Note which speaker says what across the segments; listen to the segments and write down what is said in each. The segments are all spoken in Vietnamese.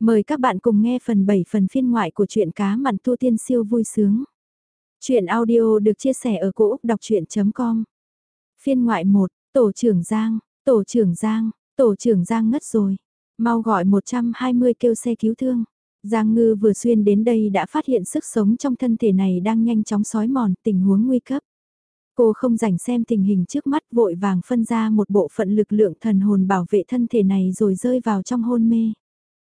Speaker 1: Mời các bạn cùng nghe phần 7 phần phiên ngoại của truyện cá mặn tu tiên siêu vui sướng. Chuyện audio được chia sẻ ở cỗ đọc chuyện.com Phiên ngoại 1, Tổ trưởng Giang, Tổ trưởng Giang, Tổ trưởng Giang ngất rồi. Mau gọi 120 kêu xe cứu thương. Giang Ngư vừa xuyên đến đây đã phát hiện sức sống trong thân thể này đang nhanh chóng sói mòn tình huống nguy cấp. Cô không rảnh xem tình hình trước mắt vội vàng phân ra một bộ phận lực lượng thần hồn bảo vệ thân thể này rồi rơi vào trong hôn mê.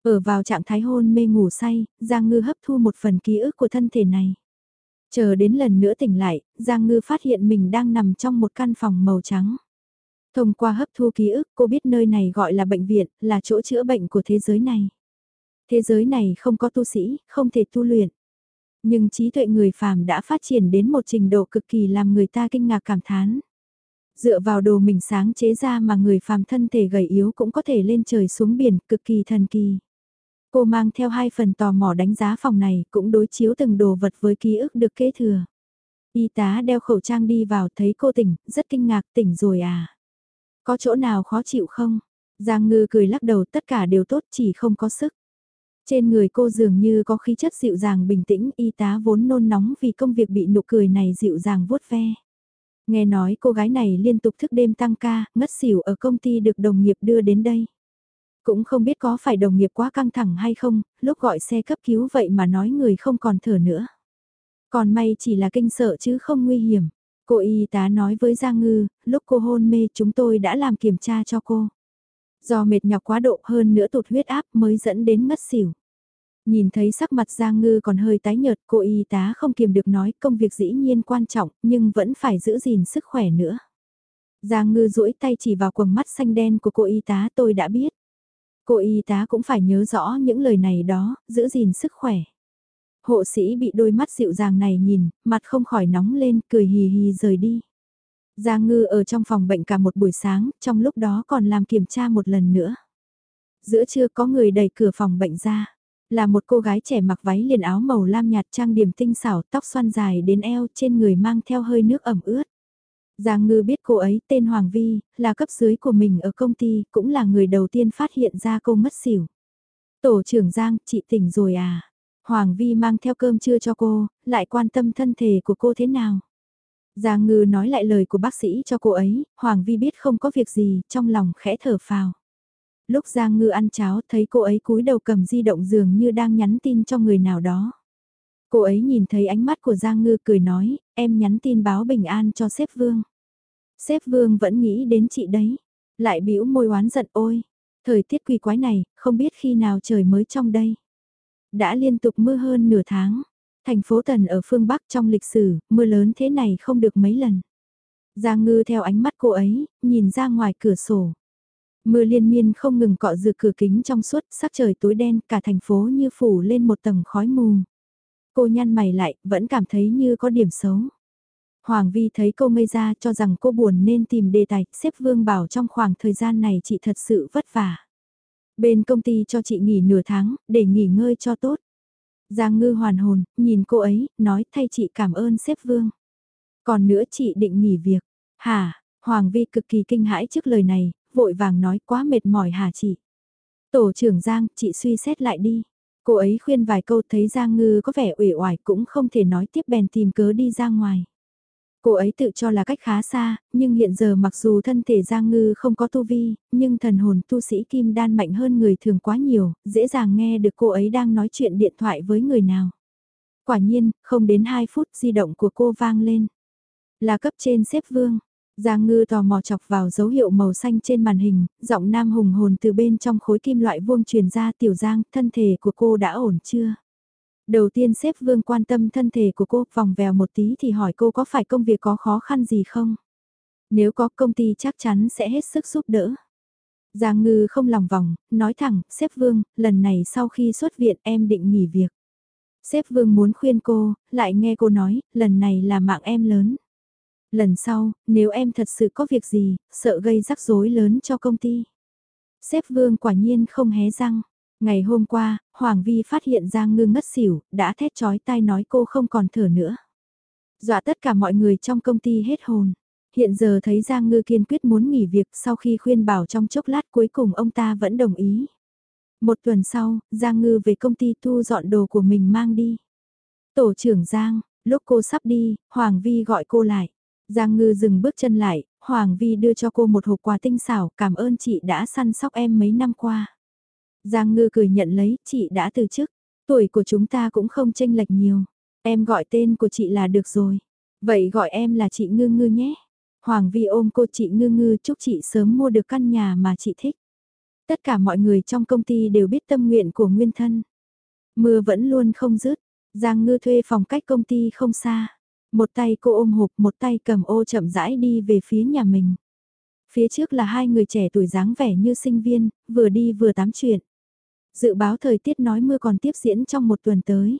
Speaker 1: Ở vào trạng thái hôn mê ngủ say, Giang Ngư hấp thu một phần ký ức của thân thể này. Chờ đến lần nữa tỉnh lại, Giang Ngư phát hiện mình đang nằm trong một căn phòng màu trắng. Thông qua hấp thu ký ức cô biết nơi này gọi là bệnh viện, là chỗ chữa bệnh của thế giới này. Thế giới này không có tu sĩ, không thể tu luyện. Nhưng trí tuệ người phàm đã phát triển đến một trình độ cực kỳ làm người ta kinh ngạc cảm thán. Dựa vào đồ mình sáng chế ra mà người phàm thân thể gầy yếu cũng có thể lên trời xuống biển, cực kỳ thần kỳ. Cô mang theo hai phần tò mò đánh giá phòng này cũng đối chiếu từng đồ vật với ký ức được kế thừa. Y tá đeo khẩu trang đi vào thấy cô tỉnh, rất kinh ngạc tỉnh rồi à. Có chỗ nào khó chịu không? Giang ngư cười lắc đầu tất cả đều tốt chỉ không có sức. Trên người cô dường như có khí chất dịu dàng bình tĩnh y tá vốn nôn nóng vì công việc bị nụ cười này dịu dàng vuốt ve. Nghe nói cô gái này liên tục thức đêm tăng ca, ngất xỉu ở công ty được đồng nghiệp đưa đến đây. Cũng không biết có phải đồng nghiệp quá căng thẳng hay không, lúc gọi xe cấp cứu vậy mà nói người không còn thở nữa. Còn may chỉ là kinh sợ chứ không nguy hiểm. Cô y tá nói với Giang Ngư, lúc cô hôn mê chúng tôi đã làm kiểm tra cho cô. Do mệt nhọc quá độ hơn nữa tụt huyết áp mới dẫn đến ngất xỉu. Nhìn thấy sắc mặt Giang Ngư còn hơi tái nhợt, cô y tá không kiềm được nói công việc dĩ nhiên quan trọng nhưng vẫn phải giữ gìn sức khỏe nữa. Giang Ngư duỗi tay chỉ vào quầng mắt xanh đen của cô y tá tôi đã biết. Cô y tá cũng phải nhớ rõ những lời này đó, giữ gìn sức khỏe. Hộ sĩ bị đôi mắt dịu dàng này nhìn, mặt không khỏi nóng lên, cười hì hì rời đi. Giang Ngư ở trong phòng bệnh cả một buổi sáng, trong lúc đó còn làm kiểm tra một lần nữa. Giữa trưa có người đẩy cửa phòng bệnh ra. Là một cô gái trẻ mặc váy liền áo màu lam nhạt trang điểm tinh xảo, tóc xoăn dài đến eo trên người mang theo hơi nước ẩm ướt. Giang Ngư biết cô ấy tên Hoàng Vi, là cấp dưới của mình ở công ty, cũng là người đầu tiên phát hiện ra cô mất xỉu. Tổ trưởng Giang, chị tỉnh rồi à? Hoàng Vi mang theo cơm trưa cho cô, lại quan tâm thân thể của cô thế nào? Giang Ngư nói lại lời của bác sĩ cho cô ấy, Hoàng Vi biết không có việc gì, trong lòng khẽ thở phào. Lúc Giang Ngư ăn cháo thấy cô ấy cúi đầu cầm di động dường như đang nhắn tin cho người nào đó. Cô ấy nhìn thấy ánh mắt của Giang Ngư cười nói, em nhắn tin báo bình an cho sếp Vương. Sếp Vương vẫn nghĩ đến chị đấy, lại bĩu môi oán giận ôi. Thời tiết quỷ quái này, không biết khi nào trời mới trong đây. Đã liên tục mưa hơn nửa tháng. Thành phố Tần ở phương Bắc trong lịch sử, mưa lớn thế này không được mấy lần. Giang ngư theo ánh mắt cô ấy, nhìn ra ngoài cửa sổ. Mưa liên miên không ngừng cọ rửa cửa kính trong suốt, sắc trời tối đen, cả thành phố như phủ lên một tầng khói mù. Cô nhăn mày lại, vẫn cảm thấy như có điểm xấu. Hoàng Vi thấy cô ngây ra cho rằng cô buồn nên tìm đề tài, xếp Vương bảo trong khoảng thời gian này chị thật sự vất vả. Bên công ty cho chị nghỉ nửa tháng, để nghỉ ngơi cho tốt. Giang ngư hoàn hồn, nhìn cô ấy, nói thay chị cảm ơn xếp Vương. Còn nữa chị định nghỉ việc. Hả, Hoàng Vi cực kỳ kinh hãi trước lời này, vội vàng nói quá mệt mỏi hả chị. Tổ trưởng Giang, chị suy xét lại đi. Cô ấy khuyên vài câu thấy Giang Ngư có vẻ uể oải cũng không thể nói tiếp bèn tìm cớ đi ra ngoài. Cô ấy tự cho là cách khá xa, nhưng hiện giờ mặc dù thân thể Giang Ngư không có tu vi, nhưng thần hồn tu sĩ Kim Đan mạnh hơn người thường quá nhiều, dễ dàng nghe được cô ấy đang nói chuyện điện thoại với người nào. Quả nhiên, không đến 2 phút di động của cô vang lên. Là cấp trên xếp vương. Giang ngư tò mò chọc vào dấu hiệu màu xanh trên màn hình, giọng nam hùng hồn từ bên trong khối kim loại vuông truyền ra tiểu giang, thân thể của cô đã ổn chưa? Đầu tiên xếp vương quan tâm thân thể của cô, vòng vèo một tí thì hỏi cô có phải công việc có khó khăn gì không? Nếu có công ty chắc chắn sẽ hết sức giúp đỡ. Giang ngư không lòng vòng, nói thẳng, xếp vương, lần này sau khi xuất viện em định nghỉ việc. Xếp vương muốn khuyên cô, lại nghe cô nói, lần này là mạng em lớn. Lần sau, nếu em thật sự có việc gì, sợ gây rắc rối lớn cho công ty. Xếp vương quả nhiên không hé răng. Ngày hôm qua, Hoàng Vi phát hiện Giang Ngư ngất xỉu, đã thét chói tai nói cô không còn thở nữa. Dọa tất cả mọi người trong công ty hết hồn. Hiện giờ thấy Giang Ngư kiên quyết muốn nghỉ việc sau khi khuyên bảo trong chốc lát cuối cùng ông ta vẫn đồng ý. Một tuần sau, Giang Ngư về công ty thu dọn đồ của mình mang đi. Tổ trưởng Giang, lúc cô sắp đi, Hoàng Vi gọi cô lại. Giang Ngư dừng bước chân lại, Hoàng Vi đưa cho cô một hộp quà tinh xảo, cảm ơn chị đã săn sóc em mấy năm qua. Giang Ngư cười nhận lấy, chị đã từ chức, tuổi của chúng ta cũng không chênh lệch nhiều. Em gọi tên của chị là được rồi. Vậy gọi em là chị Ngư Ngư nhé. Hoàng Vi ôm cô chị Ngư Ngư chúc chị sớm mua được căn nhà mà chị thích. Tất cả mọi người trong công ty đều biết tâm nguyện của nguyên thân. Mưa vẫn luôn không dứt, Giang Ngư thuê phòng cách công ty không xa. Một tay cô ôm hộp, một tay cầm ô chậm rãi đi về phía nhà mình. Phía trước là hai người trẻ tuổi dáng vẻ như sinh viên, vừa đi vừa tám chuyện. Dự báo thời tiết nói mưa còn tiếp diễn trong một tuần tới.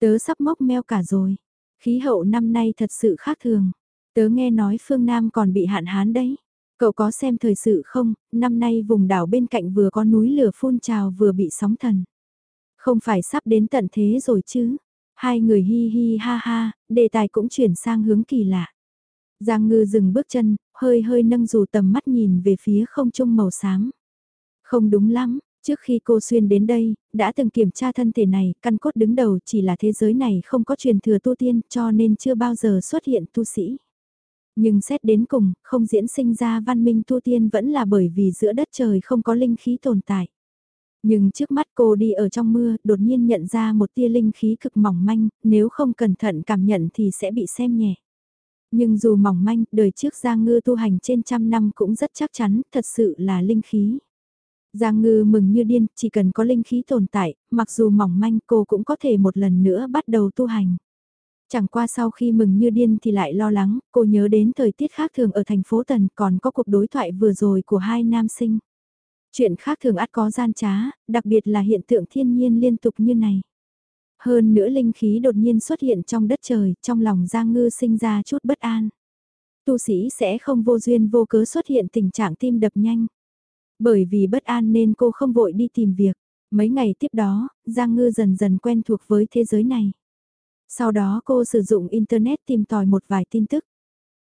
Speaker 1: Tớ sắp mốc meo cả rồi. Khí hậu năm nay thật sự khác thường. Tớ nghe nói phương Nam còn bị hạn hán đấy. Cậu có xem thời sự không, năm nay vùng đảo bên cạnh vừa có núi lửa phun trào vừa bị sóng thần. Không phải sắp đến tận thế rồi chứ. Hai người hi hi ha ha, đề tài cũng chuyển sang hướng kỳ lạ. Giang ngư dừng bước chân, hơi hơi nâng dù tầm mắt nhìn về phía không trung màu xám. Không đúng lắm, trước khi cô xuyên đến đây, đã từng kiểm tra thân thể này, căn cốt đứng đầu chỉ là thế giới này không có truyền thừa tu tiên cho nên chưa bao giờ xuất hiện tu sĩ. Nhưng xét đến cùng, không diễn sinh ra văn minh tu tiên vẫn là bởi vì giữa đất trời không có linh khí tồn tại. Nhưng trước mắt cô đi ở trong mưa, đột nhiên nhận ra một tia linh khí cực mỏng manh, nếu không cẩn thận cảm nhận thì sẽ bị xem nhẹ. Nhưng dù mỏng manh, đời trước Giang Ngư tu hành trên trăm năm cũng rất chắc chắn, thật sự là linh khí. Giang Ngư mừng như điên, chỉ cần có linh khí tồn tại, mặc dù mỏng manh cô cũng có thể một lần nữa bắt đầu tu hành. Chẳng qua sau khi mừng như điên thì lại lo lắng, cô nhớ đến thời tiết khác thường ở thành phố Tần còn có cuộc đối thoại vừa rồi của hai nam sinh. Chuyện khác thường ắt có gian trá, đặc biệt là hiện tượng thiên nhiên liên tục như này. Hơn nữa linh khí đột nhiên xuất hiện trong đất trời, trong lòng Giang Ngư sinh ra chút bất an. Tu sĩ sẽ không vô duyên vô cớ xuất hiện tình trạng tim đập nhanh. Bởi vì bất an nên cô không vội đi tìm việc. Mấy ngày tiếp đó, Giang Ngư dần dần quen thuộc với thế giới này. Sau đó cô sử dụng Internet tìm tòi một vài tin tức.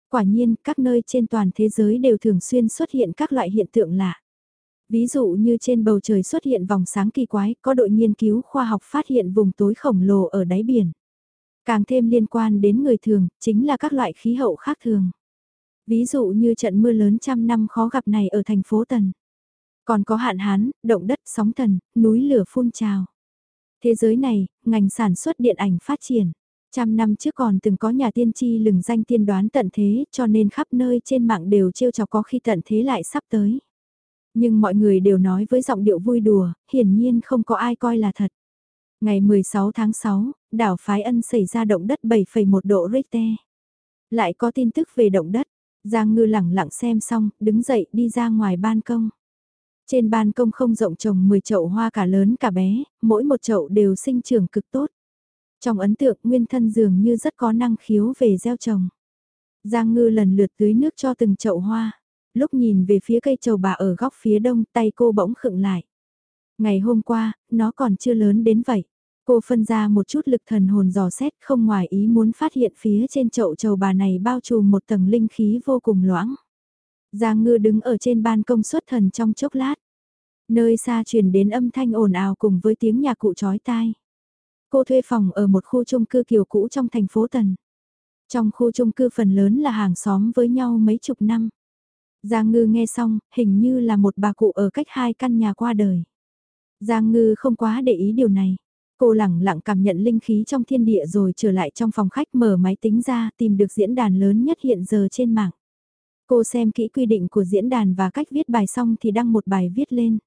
Speaker 1: Quả nhiên, các nơi trên toàn thế giới đều thường xuyên xuất hiện các loại hiện tượng lạ. Ví dụ như trên bầu trời xuất hiện vòng sáng kỳ quái, có đội nghiên cứu khoa học phát hiện vùng tối khổng lồ ở đáy biển. Càng thêm liên quan đến người thường, chính là các loại khí hậu khác thường. Ví dụ như trận mưa lớn trăm năm khó gặp này ở thành phố Tần. Còn có hạn hán, động đất, sóng thần, núi lửa phun trào. Thế giới này, ngành sản xuất điện ảnh phát triển. Trăm năm trước còn từng có nhà tiên tri lừng danh tiên đoán tận thế cho nên khắp nơi trên mạng đều trêu chọc có khi tận thế lại sắp tới. Nhưng mọi người đều nói với giọng điệu vui đùa, hiển nhiên không có ai coi là thật. Ngày 16 tháng 6, đảo Phái Ân xảy ra động đất 7,1 độ Richter. Lại có tin tức về động đất, Giang Ngư lẳng lặng xem xong, đứng dậy đi ra ngoài ban công. Trên ban công không rộng trồng 10 chậu hoa cả lớn cả bé, mỗi một chậu đều sinh trưởng cực tốt. Trong ấn tượng nguyên thân dường như rất có năng khiếu về gieo trồng. Giang ngư lần lượt tưới nước cho từng chậu hoa. Lúc nhìn về phía cây trầu bà ở góc phía đông tay cô bỗng khựng lại. Ngày hôm qua, nó còn chưa lớn đến vậy. Cô phân ra một chút lực thần hồn dò xét không ngoài ý muốn phát hiện phía trên chậu trầu bà này bao trùm một tầng linh khí vô cùng loãng. Giang ngư đứng ở trên ban công suất thần trong chốc lát. Nơi xa truyền đến âm thanh ồn ào cùng với tiếng nhạc cụ chói tai. Cô thuê phòng ở một khu chung cư kiểu cũ trong thành phố Tần. Trong khu chung cư phần lớn là hàng xóm với nhau mấy chục năm. Giang Ngư nghe xong, hình như là một bà cụ ở cách hai căn nhà qua đời. Giang Ngư không quá để ý điều này. Cô lẳng lặng cảm nhận linh khí trong thiên địa rồi trở lại trong phòng khách mở máy tính ra tìm được diễn đàn lớn nhất hiện giờ trên mạng. Cô xem kỹ quy định của diễn đàn và cách viết bài xong thì đăng một bài viết lên.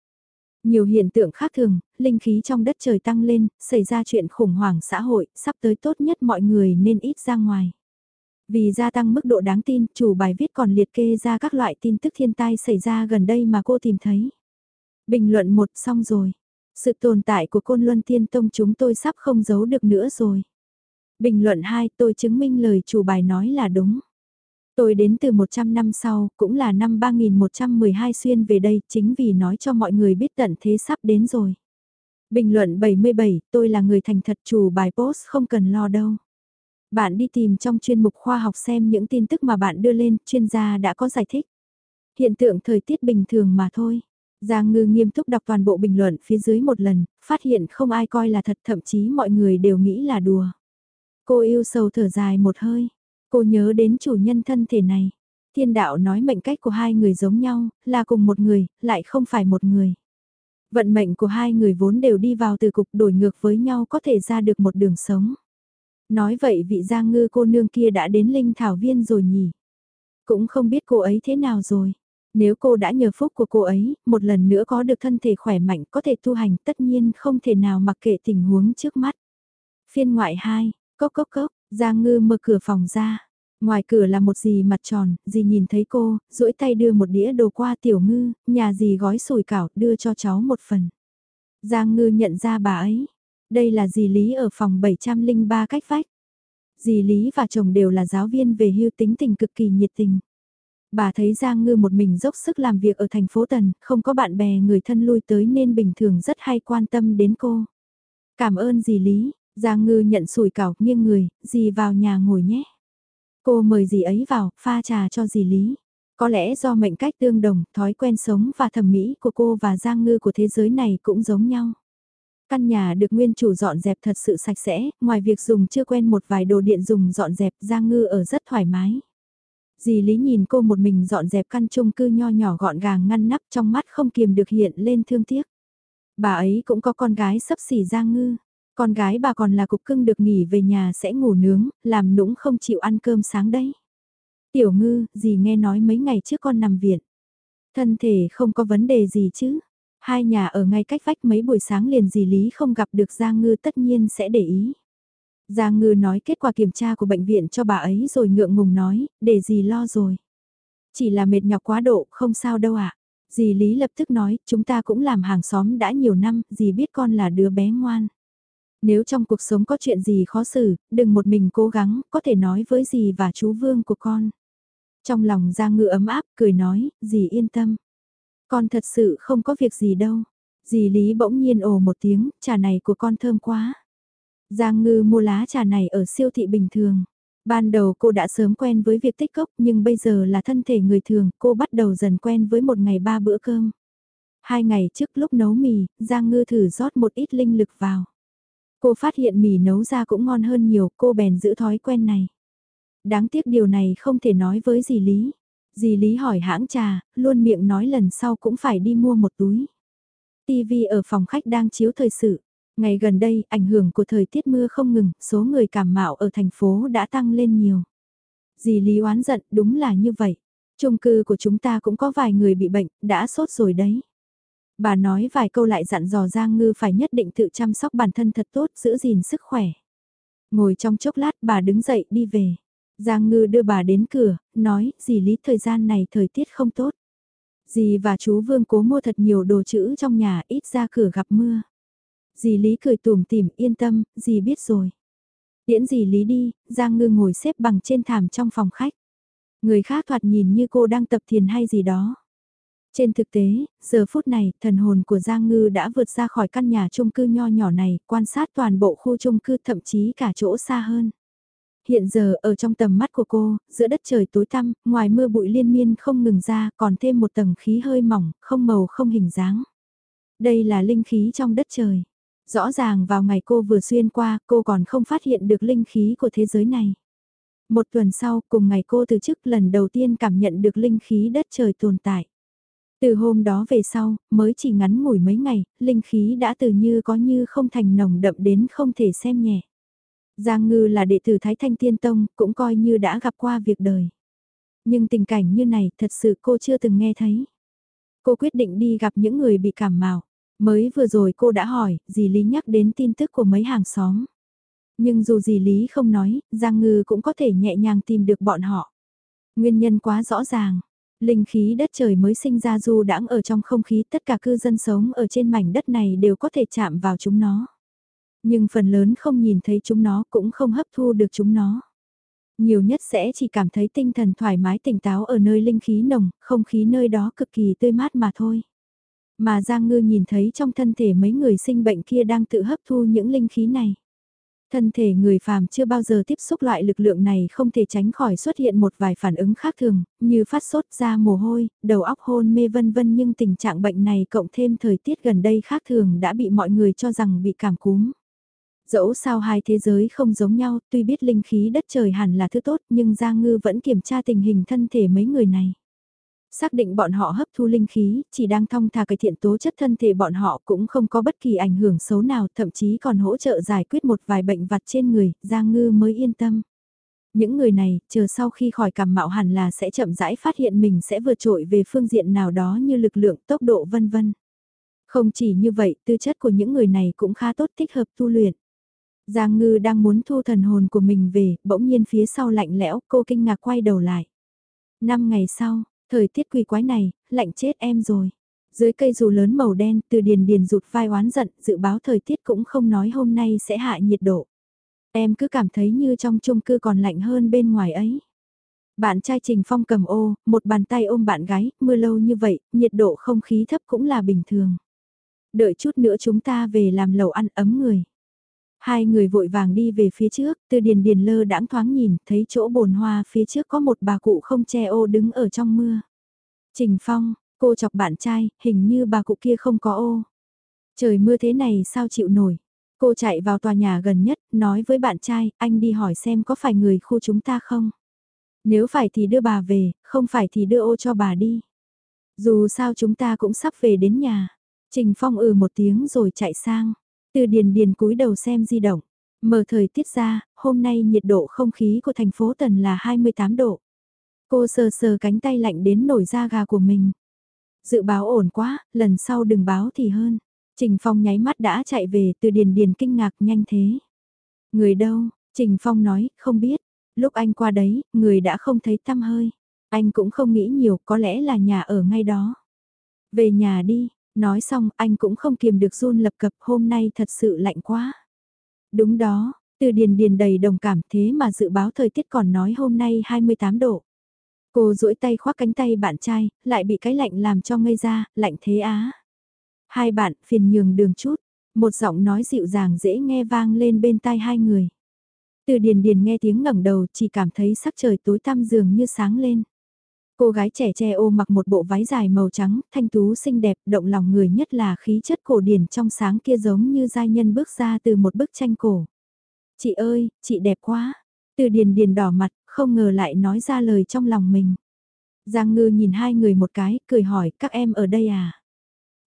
Speaker 1: Nhiều hiện tượng khác thường, linh khí trong đất trời tăng lên, xảy ra chuyện khủng hoảng xã hội, sắp tới tốt nhất mọi người nên ít ra ngoài. Vì gia tăng mức độ đáng tin, chủ bài viết còn liệt kê ra các loại tin tức thiên tai xảy ra gần đây mà cô tìm thấy. Bình luận một xong rồi. Sự tồn tại của Côn Luân Tiên Tông chúng tôi sắp không giấu được nữa rồi. Bình luận 2 tôi chứng minh lời chủ bài nói là đúng. Tôi đến từ 100 năm sau, cũng là năm 3112 xuyên về đây, chính vì nói cho mọi người biết tận thế sắp đến rồi. Bình luận 77, tôi là người thành thật chủ bài post không cần lo đâu. Bạn đi tìm trong chuyên mục khoa học xem những tin tức mà bạn đưa lên, chuyên gia đã có giải thích. Hiện tượng thời tiết bình thường mà thôi. Giang Ngư nghiêm túc đọc toàn bộ bình luận phía dưới một lần, phát hiện không ai coi là thật thậm chí mọi người đều nghĩ là đùa. Cô yêu sầu thở dài một hơi, cô nhớ đến chủ nhân thân thể này. Thiên đạo nói mệnh cách của hai người giống nhau, là cùng một người, lại không phải một người. Vận mệnh của hai người vốn đều đi vào từ cục đổi ngược với nhau có thể ra được một đường sống. Nói vậy vị Giang Ngư cô nương kia đã đến linh thảo viên rồi nhỉ? Cũng không biết cô ấy thế nào rồi. Nếu cô đã nhờ phúc của cô ấy, một lần nữa có được thân thể khỏe mạnh có thể tu hành tất nhiên không thể nào mặc kệ tình huống trước mắt. Phiên ngoại 2, cốc cốc cốc, Giang Ngư mở cửa phòng ra. Ngoài cửa là một dì mặt tròn, dì nhìn thấy cô, duỗi tay đưa một đĩa đồ qua tiểu ngư, nhà dì gói sủi cảo, đưa cho cháu một phần. Giang Ngư nhận ra bà ấy. Đây là dì Lý ở phòng 703 cách vách. Dì Lý và chồng đều là giáo viên về hưu tính tình cực kỳ nhiệt tình. Bà thấy Giang Ngư một mình dốc sức làm việc ở thành phố Tần, không có bạn bè người thân lui tới nên bình thường rất hay quan tâm đến cô. Cảm ơn dì Lý, Giang Ngư nhận sủi cảo nghiêng người, dì vào nhà ngồi nhé. Cô mời dì ấy vào, pha trà cho dì Lý. Có lẽ do mệnh cách tương đồng, thói quen sống và thẩm mỹ của cô và Giang Ngư của thế giới này cũng giống nhau. Căn nhà được nguyên chủ dọn dẹp thật sự sạch sẽ, ngoài việc dùng chưa quen một vài đồ điện dùng dọn dẹp Giang Ngư ở rất thoải mái. Dì Lý nhìn cô một mình dọn dẹp căn chung cư nho nhỏ gọn gàng ngăn nắp trong mắt không kiềm được hiện lên thương tiếc. Bà ấy cũng có con gái sắp xỉ Giang Ngư. Con gái bà còn là cục cưng được nghỉ về nhà sẽ ngủ nướng, làm nũng không chịu ăn cơm sáng đấy. Tiểu ngư, dì nghe nói mấy ngày trước con nằm viện. Thân thể không có vấn đề gì chứ. Hai nhà ở ngay cách vách mấy buổi sáng liền dì Lý không gặp được Giang Ngư tất nhiên sẽ để ý. Giang Ngư nói kết quả kiểm tra của bệnh viện cho bà ấy rồi ngượng ngùng nói, để dì lo rồi. Chỉ là mệt nhọc quá độ, không sao đâu ạ. À. Dì Lý lập tức nói, chúng ta cũng làm hàng xóm đã nhiều năm, dì biết con là đứa bé ngoan. Nếu trong cuộc sống có chuyện gì khó xử, đừng một mình cố gắng, có thể nói với dì và chú Vương của con. Trong lòng Giang Ngư ấm áp, cười nói, dì yên tâm. Con thật sự không có việc gì đâu. Dì Lý bỗng nhiên ồ một tiếng, trà này của con thơm quá. Giang Ngư mua lá trà này ở siêu thị bình thường. Ban đầu cô đã sớm quen với việc tích cốc nhưng bây giờ là thân thể người thường, cô bắt đầu dần quen với một ngày ba bữa cơm. Hai ngày trước lúc nấu mì, Giang Ngư thử rót một ít linh lực vào. Cô phát hiện mì nấu ra cũng ngon hơn nhiều, cô bèn giữ thói quen này. Đáng tiếc điều này không thể nói với dì Lý. Dì Lý hỏi hãng trà, luôn miệng nói lần sau cũng phải đi mua một túi. TV ở phòng khách đang chiếu thời sự. Ngày gần đây, ảnh hưởng của thời tiết mưa không ngừng, số người cảm mạo ở thành phố đã tăng lên nhiều. Dì Lý oán giận, đúng là như vậy. Trung cư của chúng ta cũng có vài người bị bệnh, đã sốt rồi đấy. Bà nói vài câu lại dặn dò Giang Ngư phải nhất định tự chăm sóc bản thân thật tốt, giữ gìn sức khỏe. Ngồi trong chốc lát bà đứng dậy đi về. Giang Ngư đưa bà đến cửa, nói, dì Lý thời gian này thời tiết không tốt. Dì và chú Vương cố mua thật nhiều đồ chữ trong nhà ít ra cửa gặp mưa. Dì Lý cười tủm tỉm yên tâm, dì biết rồi. Điễn dì Lý đi, Giang Ngư ngồi xếp bằng trên thảm trong phòng khách. Người khác thoạt nhìn như cô đang tập thiền hay gì đó. Trên thực tế, giờ phút này, thần hồn của Giang Ngư đã vượt ra khỏi căn nhà chung cư nho nhỏ này, quan sát toàn bộ khu chung cư thậm chí cả chỗ xa hơn. Hiện giờ ở trong tầm mắt của cô, giữa đất trời tối tăm, ngoài mưa bụi liên miên không ngừng ra, còn thêm một tầng khí hơi mỏng, không màu không hình dáng. Đây là linh khí trong đất trời. Rõ ràng vào ngày cô vừa xuyên qua, cô còn không phát hiện được linh khí của thế giới này. Một tuần sau, cùng ngày cô từ chức lần đầu tiên cảm nhận được linh khí đất trời tồn tại. Từ hôm đó về sau, mới chỉ ngắn ngủi mấy ngày, linh khí đã từ như có như không thành nồng đậm đến không thể xem nhẹ. Giang Ngư là đệ tử Thái Thanh Tiên Tông, cũng coi như đã gặp qua việc đời. Nhưng tình cảnh như này thật sự cô chưa từng nghe thấy. Cô quyết định đi gặp những người bị cảm mạo. Mới vừa rồi cô đã hỏi, dì Lý nhắc đến tin tức của mấy hàng xóm. Nhưng dù dì Lý không nói, Giang Ngư cũng có thể nhẹ nhàng tìm được bọn họ. Nguyên nhân quá rõ ràng. Linh khí đất trời mới sinh ra dù đãng ở trong không khí tất cả cư dân sống ở trên mảnh đất này đều có thể chạm vào chúng nó. Nhưng phần lớn không nhìn thấy chúng nó cũng không hấp thu được chúng nó. Nhiều nhất sẽ chỉ cảm thấy tinh thần thoải mái tỉnh táo ở nơi linh khí nồng, không khí nơi đó cực kỳ tươi mát mà thôi. Mà Giang Ngư nhìn thấy trong thân thể mấy người sinh bệnh kia đang tự hấp thu những linh khí này. Thân thể người phàm chưa bao giờ tiếp xúc loại lực lượng này không thể tránh khỏi xuất hiện một vài phản ứng khác thường, như phát sốt da mồ hôi, đầu óc hôn mê vân vân nhưng tình trạng bệnh này cộng thêm thời tiết gần đây khác thường đã bị mọi người cho rằng bị cảm cúm. Dẫu sao hai thế giới không giống nhau, tuy biết linh khí đất trời hẳn là thứ tốt nhưng Giang Ngư vẫn kiểm tra tình hình thân thể mấy người này. Xác định bọn họ hấp thu linh khí, chỉ đang thong thả cải thiện tố chất thân thể bọn họ cũng không có bất kỳ ảnh hưởng xấu nào, thậm chí còn hỗ trợ giải quyết một vài bệnh vặt trên người, Giang Ngư mới yên tâm. Những người này, chờ sau khi khỏi cảm mạo hẳn là sẽ chậm rãi phát hiện mình sẽ vượt trội về phương diện nào đó như lực lượng, tốc độ vân vân. Không chỉ như vậy, tư chất của những người này cũng khá tốt thích hợp tu luyện. Giang Ngư đang muốn thu thần hồn của mình về, bỗng nhiên phía sau lạnh lẽo, cô kinh ngạc quay đầu lại. Năm ngày sau, thời tiết quỷ quái này, lạnh chết em rồi. Dưới cây dù lớn màu đen, từ điền điền rụt vai oán giận, dự báo thời tiết cũng không nói hôm nay sẽ hạ nhiệt độ. Em cứ cảm thấy như trong chung cư còn lạnh hơn bên ngoài ấy. Bạn trai Trình Phong cầm ô, một bàn tay ôm bạn gái, mưa lâu như vậy, nhiệt độ không khí thấp cũng là bình thường. Đợi chút nữa chúng ta về làm lẩu ăn ấm người. Hai người vội vàng đi về phía trước, từ điền điền lơ đãng thoáng nhìn, thấy chỗ bồn hoa phía trước có một bà cụ không che ô đứng ở trong mưa. Trình Phong, cô chọc bạn trai, hình như bà cụ kia không có ô. Trời mưa thế này sao chịu nổi. Cô chạy vào tòa nhà gần nhất, nói với bạn trai, anh đi hỏi xem có phải người khu chúng ta không. Nếu phải thì đưa bà về, không phải thì đưa ô cho bà đi. Dù sao chúng ta cũng sắp về đến nhà. Trình Phong ừ một tiếng rồi chạy sang. Từ điền điền cúi đầu xem di động. Mở thời tiết ra, hôm nay nhiệt độ không khí của thành phố Tần là 28 độ. Cô sờ sờ cánh tay lạnh đến nổi da gà của mình. Dự báo ổn quá, lần sau đừng báo thì hơn. Trình Phong nháy mắt đã chạy về từ điền điền kinh ngạc nhanh thế. Người đâu? Trình Phong nói, không biết. Lúc anh qua đấy, người đã không thấy tăm hơi. Anh cũng không nghĩ nhiều, có lẽ là nhà ở ngay đó. Về nhà đi, Nói xong anh cũng không kiềm được run lập cập hôm nay thật sự lạnh quá. Đúng đó, từ điền điền đầy đồng cảm thế mà dự báo thời tiết còn nói hôm nay 28 độ. Cô duỗi tay khoác cánh tay bạn trai, lại bị cái lạnh làm cho ngây ra, lạnh thế á. Hai bạn phiền nhường đường chút, một giọng nói dịu dàng dễ nghe vang lên bên tai hai người. Từ điền điền nghe tiếng ngẩng đầu chỉ cảm thấy sắc trời tối tăm dường như sáng lên. Cô gái trẻ che ô mặc một bộ váy dài màu trắng, thanh tú xinh đẹp, động lòng người nhất là khí chất cổ điển trong sáng kia giống như giai nhân bước ra từ một bức tranh cổ. Chị ơi, chị đẹp quá. Từ điền điền đỏ mặt, không ngờ lại nói ra lời trong lòng mình. Giang ngư nhìn hai người một cái, cười hỏi, các em ở đây à?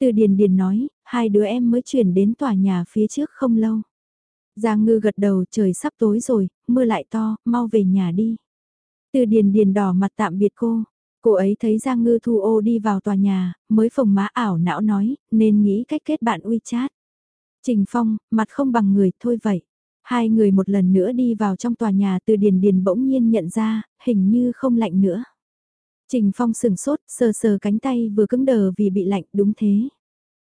Speaker 1: Từ điền điền nói, hai đứa em mới chuyển đến tòa nhà phía trước không lâu. Giang ngư gật đầu trời sắp tối rồi, mưa lại to, mau về nhà đi. Từ điền điền đỏ mặt tạm biệt cô. Cô ấy thấy Giang Ngư Thu ô đi vào tòa nhà, mới phồng má ảo não nói, nên nghĩ cách kết bạn WeChat. Trình Phong, mặt không bằng người, thôi vậy. Hai người một lần nữa đi vào trong tòa nhà từ Điền Điền bỗng nhiên nhận ra, hình như không lạnh nữa. Trình Phong sừng sốt, sờ sờ cánh tay vừa cứng đờ vì bị lạnh, đúng thế.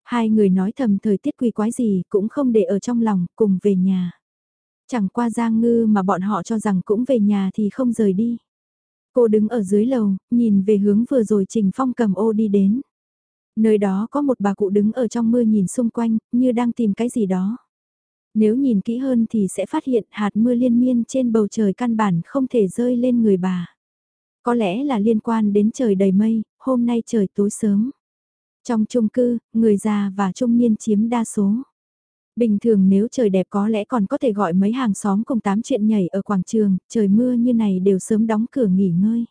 Speaker 1: Hai người nói thầm thời tiết quỳ quái gì cũng không để ở trong lòng, cùng về nhà. Chẳng qua Giang Ngư mà bọn họ cho rằng cũng về nhà thì không rời đi. Cô đứng ở dưới lầu, nhìn về hướng vừa rồi Trình Phong cầm ô đi đến. Nơi đó có một bà cụ đứng ở trong mưa nhìn xung quanh, như đang tìm cái gì đó. Nếu nhìn kỹ hơn thì sẽ phát hiện hạt mưa liên miên trên bầu trời căn bản không thể rơi lên người bà. Có lẽ là liên quan đến trời đầy mây, hôm nay trời tối sớm. Trong chung cư, người già và trung niên chiếm đa số. Bình thường nếu trời đẹp có lẽ còn có thể gọi mấy hàng xóm cùng tám chuyện nhảy ở quảng trường, trời mưa như này đều sớm đóng cửa nghỉ ngơi.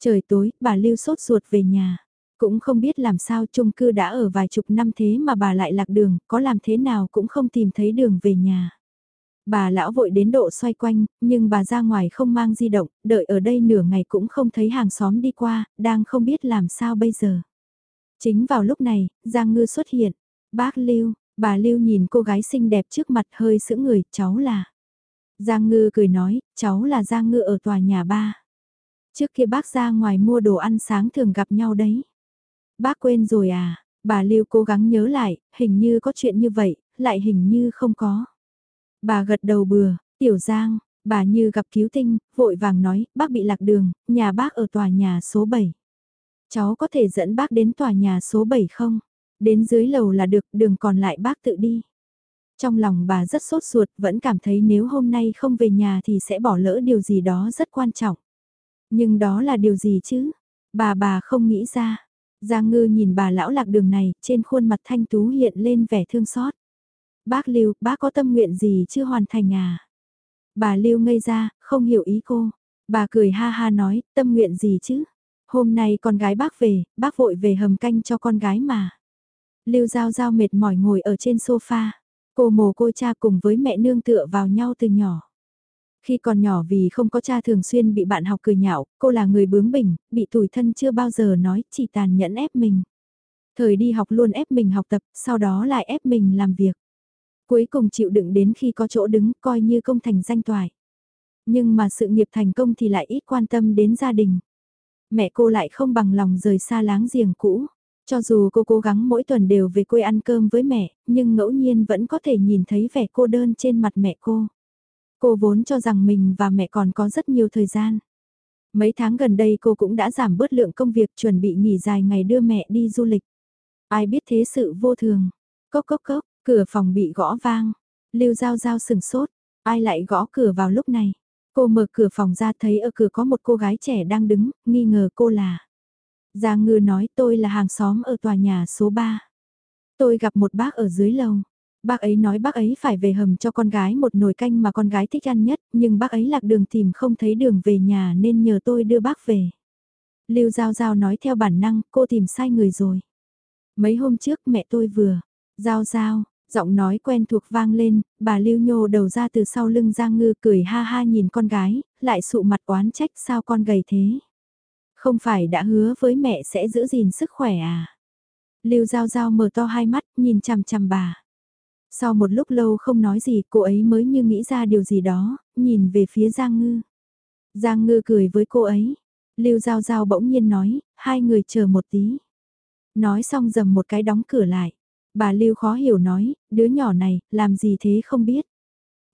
Speaker 1: Trời tối, bà Lưu sốt ruột về nhà. Cũng không biết làm sao chung cư đã ở vài chục năm thế mà bà lại lạc đường, có làm thế nào cũng không tìm thấy đường về nhà. Bà lão vội đến độ xoay quanh, nhưng bà ra ngoài không mang di động, đợi ở đây nửa ngày cũng không thấy hàng xóm đi qua, đang không biết làm sao bây giờ. Chính vào lúc này, Giang Ngư xuất hiện. Bác Lưu, Bà Lưu nhìn cô gái xinh đẹp trước mặt hơi sững người, cháu là. Giang Ngư cười nói, cháu là Giang Ngư ở tòa nhà ba. Trước kia bác ra ngoài mua đồ ăn sáng thường gặp nhau đấy. Bác quên rồi à, bà Lưu cố gắng nhớ lại, hình như có chuyện như vậy, lại hình như không có. Bà gật đầu bừa, tiểu Giang, bà như gặp cứu tinh, vội vàng nói, bác bị lạc đường, nhà bác ở tòa nhà số 7. Cháu có thể dẫn bác đến tòa nhà số 7 không? Đến dưới lầu là được, đường còn lại bác tự đi. Trong lòng bà rất sốt ruột, vẫn cảm thấy nếu hôm nay không về nhà thì sẽ bỏ lỡ điều gì đó rất quan trọng. Nhưng đó là điều gì chứ? Bà bà không nghĩ ra. Giang ngư nhìn bà lão lạc đường này, trên khuôn mặt thanh tú hiện lên vẻ thương xót. Bác Lưu, bác có tâm nguyện gì chưa hoàn thành à? Bà Lưu ngây ra, không hiểu ý cô. Bà cười ha ha nói, tâm nguyện gì chứ? Hôm nay con gái bác về, bác vội về hầm canh cho con gái mà. Lưu Giao Giao mệt mỏi ngồi ở trên sofa. Cô mồ côi cha cùng với mẹ nương tựa vào nhau từ nhỏ. Khi còn nhỏ vì không có cha thường xuyên bị bạn học cười nhạo, cô là người bướng bỉnh, bị tủi thân chưa bao giờ nói, chỉ tàn nhẫn ép mình. Thời đi học luôn ép mình học tập, sau đó lại ép mình làm việc. Cuối cùng chịu đựng đến khi có chỗ đứng, coi như công thành danh toại. Nhưng mà sự nghiệp thành công thì lại ít quan tâm đến gia đình. Mẹ cô lại không bằng lòng rời xa láng giềng cũ. Cho dù cô cố gắng mỗi tuần đều về quê ăn cơm với mẹ, nhưng ngẫu nhiên vẫn có thể nhìn thấy vẻ cô đơn trên mặt mẹ cô. Cô vốn cho rằng mình và mẹ còn có rất nhiều thời gian. Mấy tháng gần đây cô cũng đã giảm bớt lượng công việc chuẩn bị nghỉ dài ngày đưa mẹ đi du lịch. Ai biết thế sự vô thường. Cốc cốc cốc, cửa phòng bị gõ vang. Lưu Giao Giao sừng sốt. Ai lại gõ cửa vào lúc này? Cô mở cửa phòng ra thấy ở cửa có một cô gái trẻ đang đứng, nghi ngờ cô là. Giang Ngư nói tôi là hàng xóm ở tòa nhà số 3. Tôi gặp một bác ở dưới lầu. Bác ấy nói bác ấy phải về hầm cho con gái một nồi canh mà con gái thích ăn nhất, nhưng bác ấy lạc đường tìm không thấy đường về nhà nên nhờ tôi đưa bác về. Lưu Giao Giao nói theo bản năng, cô tìm sai người rồi. Mấy hôm trước mẹ tôi vừa, Giao Giao, giọng nói quen thuộc vang lên, bà Lưu nhô đầu ra từ sau lưng Giang Ngư cười ha ha nhìn con gái, lại sụ mặt oán trách sao con gầy thế. Không phải đã hứa với mẹ sẽ giữ gìn sức khỏe à? Lưu Giao Giao mở to hai mắt, nhìn chằm chằm bà. Sau một lúc lâu không nói gì, cô ấy mới như nghĩ ra điều gì đó, nhìn về phía Giang Ngư. Giang Ngư cười với cô ấy. Lưu Giao Giao bỗng nhiên nói, hai người chờ một tí. Nói xong dầm một cái đóng cửa lại. Bà Lưu khó hiểu nói, đứa nhỏ này, làm gì thế không biết.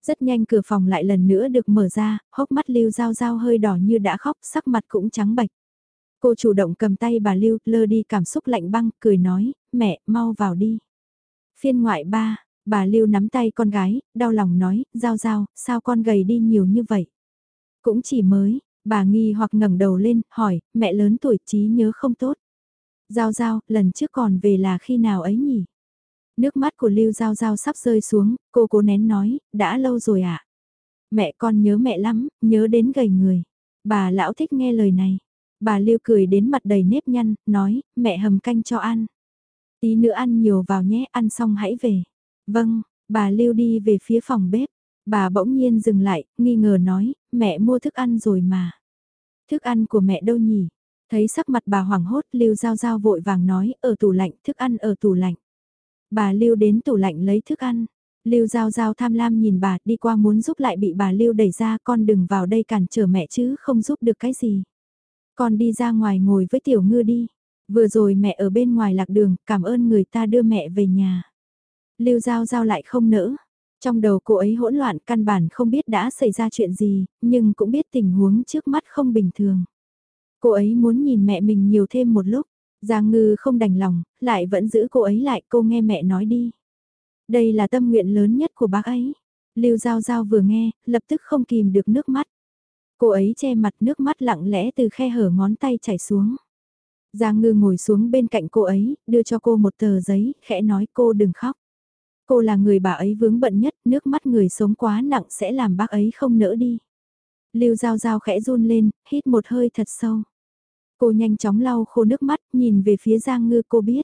Speaker 1: Rất nhanh cửa phòng lại lần nữa được mở ra, hốc mắt Lưu Giao Giao hơi đỏ như đã khóc, sắc mặt cũng trắng bệch. Cô chủ động cầm tay bà Lưu, lơ đi cảm xúc lạnh băng, cười nói, mẹ, mau vào đi. Phiên ngoại ba, bà Lưu nắm tay con gái, đau lòng nói, Giao Giao, sao con gầy đi nhiều như vậy? Cũng chỉ mới, bà nghi hoặc ngẩng đầu lên, hỏi, mẹ lớn tuổi trí nhớ không tốt. Giao Giao, lần trước còn về là khi nào ấy nhỉ? Nước mắt của Lưu Giao Giao sắp rơi xuống, cô cố nén nói, đã lâu rồi ạ. À? Mẹ con nhớ mẹ lắm, nhớ đến gầy người. Bà lão thích nghe lời này. Bà Lưu cười đến mặt đầy nếp nhăn, nói, mẹ hầm canh cho ăn. Tí nữa ăn nhiều vào nhé, ăn xong hãy về. Vâng, bà Lưu đi về phía phòng bếp. Bà bỗng nhiên dừng lại, nghi ngờ nói, mẹ mua thức ăn rồi mà. Thức ăn của mẹ đâu nhỉ? Thấy sắc mặt bà hoảng hốt, Lưu Giao Giao vội vàng nói, ở tủ lạnh, thức ăn ở tủ lạnh. Bà Lưu đến tủ lạnh lấy thức ăn. Lưu Giao Giao tham lam nhìn bà đi qua muốn giúp lại bị bà Lưu đẩy ra con đừng vào đây cản trở mẹ chứ không giúp được cái gì. Con đi ra ngoài ngồi với tiểu ngư đi. Vừa rồi mẹ ở bên ngoài lạc đường, cảm ơn người ta đưa mẹ về nhà. Lưu Giao Giao lại không nỡ. Trong đầu cô ấy hỗn loạn căn bản không biết đã xảy ra chuyện gì, nhưng cũng biết tình huống trước mắt không bình thường. Cô ấy muốn nhìn mẹ mình nhiều thêm một lúc. Giang Ngư không đành lòng, lại vẫn giữ cô ấy lại cô nghe mẹ nói đi. Đây là tâm nguyện lớn nhất của bác ấy. Lưu Giao Giao vừa nghe, lập tức không kìm được nước mắt. Cô ấy che mặt nước mắt lặng lẽ từ khe hở ngón tay chảy xuống. Giang ngư ngồi xuống bên cạnh cô ấy, đưa cho cô một tờ giấy, khẽ nói cô đừng khóc. Cô là người bà ấy vướng bận nhất, nước mắt người sống quá nặng sẽ làm bác ấy không nỡ đi. Lưu Giao Giao khẽ run lên, hít một hơi thật sâu. Cô nhanh chóng lau khô nước mắt, nhìn về phía Giang Ngư cô biết.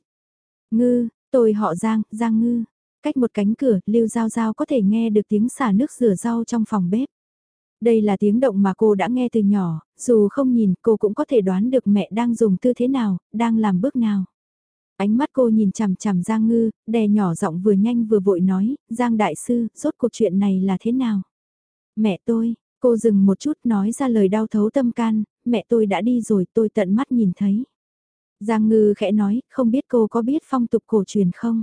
Speaker 1: Ngư, tôi họ Giang, Giang Ngư. Cách một cánh cửa, Lưu Giao Giao có thể nghe được tiếng xả nước rửa rau trong phòng bếp. Đây là tiếng động mà cô đã nghe từ nhỏ, dù không nhìn cô cũng có thể đoán được mẹ đang dùng tư thế nào, đang làm bước nào. Ánh mắt cô nhìn chằm chằm Giang Ngư, đè nhỏ giọng vừa nhanh vừa vội nói, Giang Đại Sư, rốt cuộc chuyện này là thế nào? Mẹ tôi, cô dừng một chút nói ra lời đau thấu tâm can, mẹ tôi đã đi rồi tôi tận mắt nhìn thấy. Giang Ngư khẽ nói, không biết cô có biết phong tục cổ truyền không?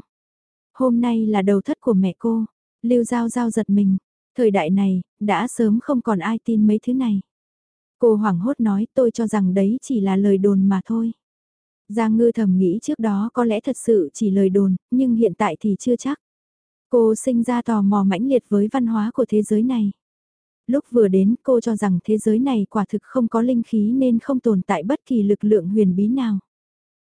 Speaker 1: Hôm nay là đầu thất của mẹ cô. Lưu Giao Giao giật mình, Thời đại này, đã sớm không còn ai tin mấy thứ này. Cô hoảng hốt nói tôi cho rằng đấy chỉ là lời đồn mà thôi. Giang ngư thầm nghĩ trước đó có lẽ thật sự chỉ lời đồn, nhưng hiện tại thì chưa chắc. Cô sinh ra tò mò mãnh liệt với văn hóa của thế giới này. Lúc vừa đến cô cho rằng thế giới này quả thực không có linh khí nên không tồn tại bất kỳ lực lượng huyền bí nào.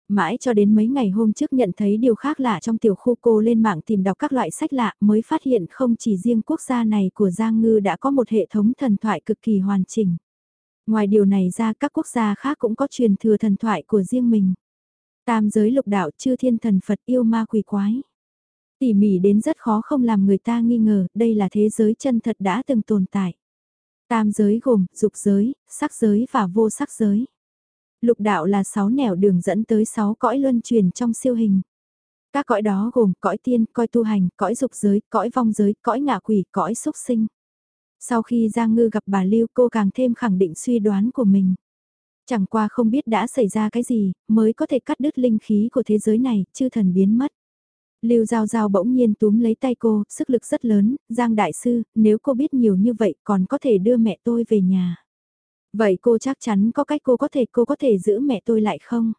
Speaker 1: Mãi cho đến mấy ngày hôm trước nhận thấy điều khác lạ trong tiểu khu cô lên mạng tìm đọc các loại sách lạ mới phát hiện không chỉ riêng quốc gia này của Giang Ngư đã có một hệ thống thần thoại cực kỳ hoàn chỉnh. Ngoài điều này ra các quốc gia khác cũng có truyền thừa thần thoại của riêng mình. Tam giới lục đạo chư thiên thần Phật yêu ma quỷ quái. Tỉ mỉ đến rất khó không làm người ta nghi ngờ đây là thế giới chân thật đã từng tồn tại. Tam giới gồm dục giới, sắc giới và vô sắc giới. Lục đạo là sáu nẻo đường dẫn tới sáu cõi luân truyền trong siêu hình. Các cõi đó gồm cõi tiên, cõi tu hành, cõi dục giới, cõi vong giới, cõi ngạ quỷ, cõi xúc sinh. Sau khi Giang Ngư gặp bà Lưu cô càng thêm khẳng định suy đoán của mình. Chẳng qua không biết đã xảy ra cái gì, mới có thể cắt đứt linh khí của thế giới này, chư thần biến mất. Lưu Giao Giao bỗng nhiên túm lấy tay cô, sức lực rất lớn, Giang Đại Sư, nếu cô biết nhiều như vậy còn có thể đưa mẹ tôi về nhà. Vậy cô chắc chắn có cách cô có thể cô có thể giữ mẹ tôi lại không?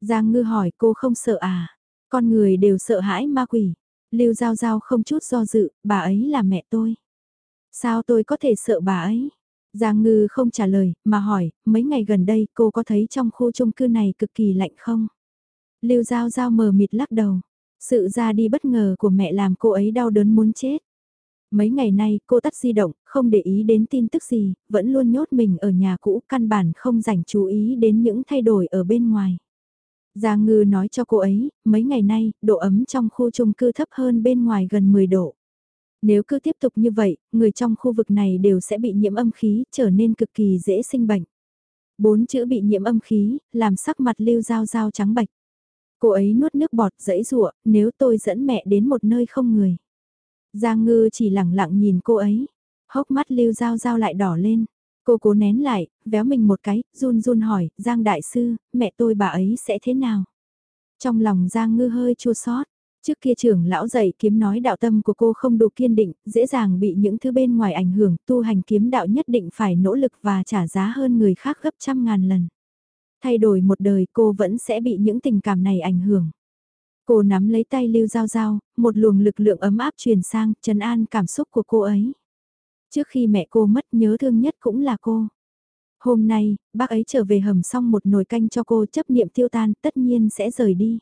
Speaker 1: Giang Ngư hỏi cô không sợ à? Con người đều sợ hãi ma quỷ. Lưu Giao Giao không chút do dự, bà ấy là mẹ tôi. Sao tôi có thể sợ bà ấy? Giang Ngư không trả lời, mà hỏi, mấy ngày gần đây cô có thấy trong khu chung cư này cực kỳ lạnh không? Lưu Giao Giao mờ mịt lắc đầu. Sự ra đi bất ngờ của mẹ làm cô ấy đau đớn muốn chết. Mấy ngày nay cô tắt di động, không để ý đến tin tức gì, vẫn luôn nhốt mình ở nhà cũ, căn bản không dành chú ý đến những thay đổi ở bên ngoài. Giang Ngư nói cho cô ấy, mấy ngày nay, độ ấm trong khu chung cư thấp hơn bên ngoài gần 10 độ. Nếu cứ tiếp tục như vậy, người trong khu vực này đều sẽ bị nhiễm âm khí, trở nên cực kỳ dễ sinh bệnh. Bốn chữ bị nhiễm âm khí, làm sắc mặt lưu dao dao trắng bạch. Cô ấy nuốt nước bọt dẫy rụa, nếu tôi dẫn mẹ đến một nơi không người. Giang ngư chỉ lẳng lặng nhìn cô ấy, hốc mắt lưu dao dao lại đỏ lên. Cô cố nén lại, véo mình một cái, run run hỏi, Giang đại sư, mẹ tôi bà ấy sẽ thế nào? Trong lòng Giang ngư hơi chua xót Trước kia trưởng lão dạy kiếm nói đạo tâm của cô không đủ kiên định, dễ dàng bị những thứ bên ngoài ảnh hưởng, tu hành kiếm đạo nhất định phải nỗ lực và trả giá hơn người khác gấp trăm ngàn lần. Thay đổi một đời cô vẫn sẽ bị những tình cảm này ảnh hưởng. Cô nắm lấy tay Lưu Giao Giao, một luồng lực lượng ấm áp truyền sang, trấn an cảm xúc của cô ấy. Trước khi mẹ cô mất nhớ thương nhất cũng là cô. Hôm nay, bác ấy trở về hầm xong một nồi canh cho cô chấp niệm tiêu tan tất nhiên sẽ rời đi.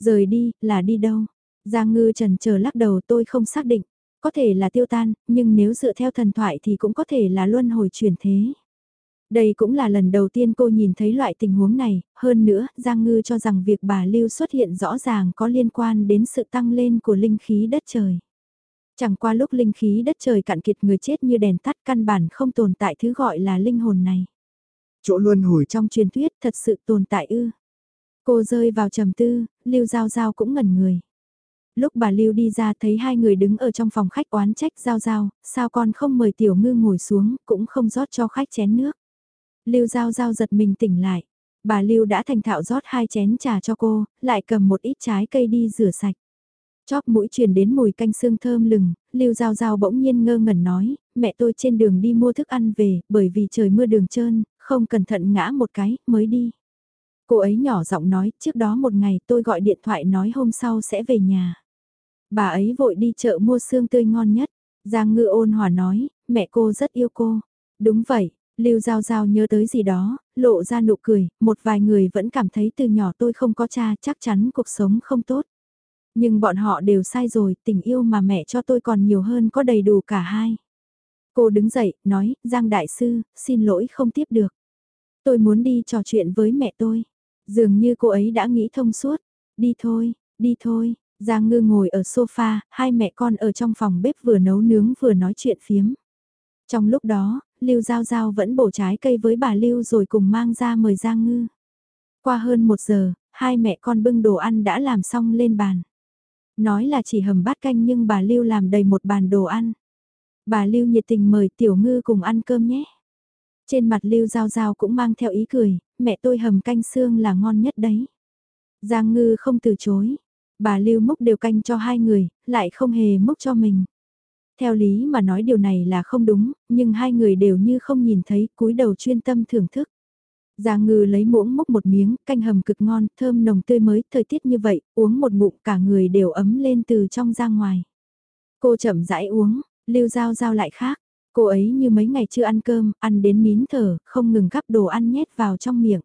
Speaker 1: Rời đi, là đi đâu? Giang ngư trần chờ lắc đầu tôi không xác định. Có thể là tiêu tan, nhưng nếu dựa theo thần thoại thì cũng có thể là luân hồi chuyển thế. Đây cũng là lần đầu tiên cô nhìn thấy loại tình huống này, hơn nữa, Giang Ngư cho rằng việc bà Lưu xuất hiện rõ ràng có liên quan đến sự tăng lên của linh khí đất trời. Chẳng qua lúc linh khí đất trời cạn kiệt người chết như đèn tắt căn bản không tồn tại thứ gọi là linh hồn này.
Speaker 2: Chỗ luân hồi
Speaker 1: trong truyền thuyết thật sự tồn tại ư. Cô rơi vào trầm tư, Lưu Giao Giao cũng ngẩn người. Lúc bà Lưu đi ra thấy hai người đứng ở trong phòng khách oán trách Giao Giao, sao con không mời Tiểu Ngư ngồi xuống, cũng không rót cho khách chén nước. Lưu Giao Giao giật mình tỉnh lại. Bà Lưu đã thành thạo rót hai chén trà cho cô, lại cầm một ít trái cây đi rửa sạch. Chóp mũi truyền đến mùi canh xương thơm lừng, Lưu Giao Giao bỗng nhiên ngơ ngẩn nói, mẹ tôi trên đường đi mua thức ăn về, bởi vì trời mưa đường trơn, không cẩn thận ngã một cái, mới đi. Cô ấy nhỏ giọng nói, trước đó một ngày tôi gọi điện thoại nói hôm sau sẽ về nhà. Bà ấy vội đi chợ mua xương tươi ngon nhất. Giang ngư ôn hòa nói, mẹ cô rất yêu cô. Đúng vậy, Lưu Giao Giao nhớ tới gì đó, lộ ra nụ cười, một vài người vẫn cảm thấy từ nhỏ tôi không có cha chắc chắn cuộc sống không tốt. Nhưng bọn họ đều sai rồi, tình yêu mà mẹ cho tôi còn nhiều hơn có đầy đủ cả hai. Cô đứng dậy, nói, Giang Đại Sư, xin lỗi không tiếp được. Tôi muốn đi trò chuyện với mẹ tôi. Dường như cô ấy đã nghĩ thông suốt. Đi thôi, đi thôi. Giang ngư ngồi ở sofa, hai mẹ con ở trong phòng bếp vừa nấu nướng vừa nói chuyện phiếm. Trong lúc đó, Lưu Giao Giao vẫn bổ trái cây với bà Lưu rồi cùng mang ra mời Giang ngư. Qua hơn một giờ, hai mẹ con bưng đồ ăn đã làm xong lên bàn. Nói là chỉ hầm bát canh nhưng bà Lưu làm đầy một bàn đồ ăn. Bà Lưu nhiệt tình mời Tiểu Ngư cùng ăn cơm nhé. Trên mặt Lưu Giao Giao cũng mang theo ý cười, mẹ tôi hầm canh xương là ngon nhất đấy. Giang Ngư không từ chối, bà Lưu múc đều canh cho hai người, lại không hề múc cho mình. Theo lý mà nói điều này là không đúng, nhưng hai người đều như không nhìn thấy, cúi đầu chuyên tâm thưởng thức. Giang ngư lấy muỗng múc một miếng, canh hầm cực ngon, thơm nồng tươi mới, thời tiết như vậy, uống một ngụm cả người đều ấm lên từ trong ra ngoài. Cô chậm rãi uống, Lưu Giao Giao lại khác. Cô ấy như mấy ngày chưa ăn cơm, ăn đến nín thở, không ngừng gắp đồ ăn nhét vào trong miệng.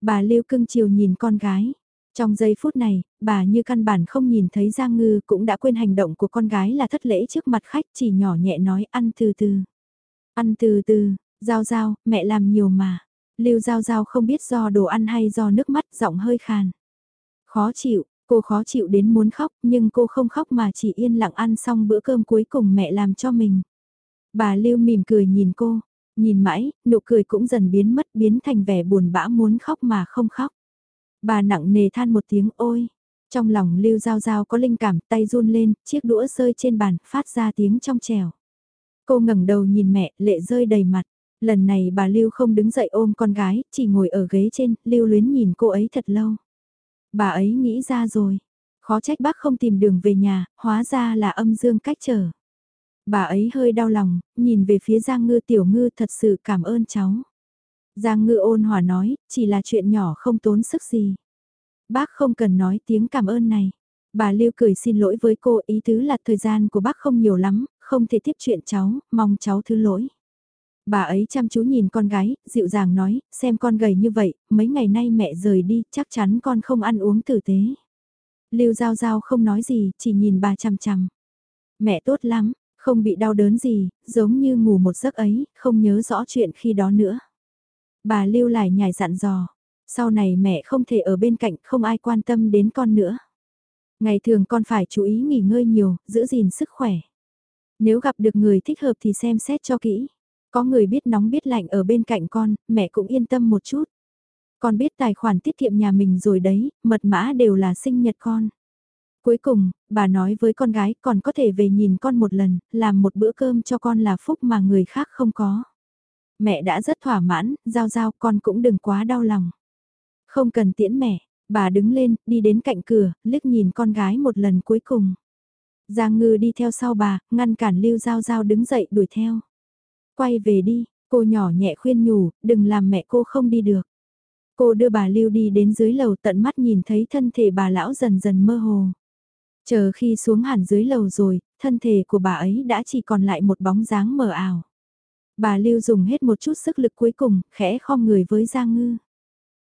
Speaker 1: Bà Lưu cưng chiều nhìn con gái. Trong giây phút này, bà như căn bản không nhìn thấy Giang Ngư cũng đã quên hành động của con gái là thất lễ trước mặt khách chỉ nhỏ nhẹ nói ăn từ từ. Ăn từ từ, Giao Giao, mẹ làm nhiều mà. Lưu Giao Giao không biết do đồ ăn hay do nước mắt giọng hơi khàn. Khó chịu, cô khó chịu đến muốn khóc nhưng cô không khóc mà chỉ yên lặng ăn xong bữa cơm cuối cùng mẹ làm cho mình. Bà Lưu mỉm cười nhìn cô, nhìn mãi, nụ cười cũng dần biến mất biến thành vẻ buồn bã muốn khóc mà không khóc. Bà nặng nề than một tiếng ôi. Trong lòng Lưu Giao Giao có linh cảm tay run lên, chiếc đũa rơi trên bàn, phát ra tiếng trong trèo. Cô ngẩng đầu nhìn mẹ, lệ rơi đầy mặt. Lần này bà Lưu không đứng dậy ôm con gái, chỉ ngồi ở ghế trên, Lưu luyến nhìn cô ấy thật lâu. Bà ấy nghĩ ra rồi. Khó trách bác không tìm đường về nhà, hóa ra là âm dương cách trở. Bà ấy hơi đau lòng, nhìn về phía Giang Ngư tiểu ngư thật sự cảm ơn cháu. Giang Ngư ôn hòa nói, chỉ là chuyện nhỏ không tốn sức gì. Bác không cần nói tiếng cảm ơn này. Bà Lưu cười xin lỗi với cô ý tứ là thời gian của bác không nhiều lắm, không thể tiếp chuyện cháu, mong cháu thứ lỗi. Bà ấy chăm chú nhìn con gái, dịu dàng nói, xem con gầy như vậy, mấy ngày nay mẹ rời đi, chắc chắn con không ăn uống tử tế. Lưu Giao Giao không nói gì, chỉ nhìn bà chằm chằm. Mẹ tốt lắm, không bị đau đớn gì, giống như ngủ một giấc ấy, không nhớ rõ chuyện khi đó nữa. Bà Lưu lại nhài dặn dò, sau này mẹ không thể ở bên cạnh, không ai quan tâm đến con nữa. Ngày thường con phải chú ý nghỉ ngơi nhiều, giữ gìn sức khỏe. Nếu gặp được người thích hợp thì xem xét cho kỹ. Có người biết nóng biết lạnh ở bên cạnh con, mẹ cũng yên tâm một chút. Con biết tài khoản tiết kiệm nhà mình rồi đấy, mật mã đều là sinh nhật con. Cuối cùng, bà nói với con gái còn có thể về nhìn con một lần, làm một bữa cơm cho con là phúc mà người khác không có. Mẹ đã rất thỏa mãn, giao giao con cũng đừng quá đau lòng. Không cần tiễn mẹ, bà đứng lên, đi đến cạnh cửa, liếc nhìn con gái một lần cuối cùng. Giang ngư đi theo sau bà, ngăn cản lưu giao giao đứng dậy đuổi theo. Quay về đi, cô nhỏ nhẹ khuyên nhủ, đừng làm mẹ cô không đi được. Cô đưa bà Lưu đi đến dưới lầu tận mắt nhìn thấy thân thể bà lão dần dần mơ hồ. Chờ khi xuống hẳn dưới lầu rồi, thân thể của bà ấy đã chỉ còn lại một bóng dáng mờ ảo. Bà Lưu dùng hết một chút sức lực cuối cùng, khẽ khom người với Giang Ngư.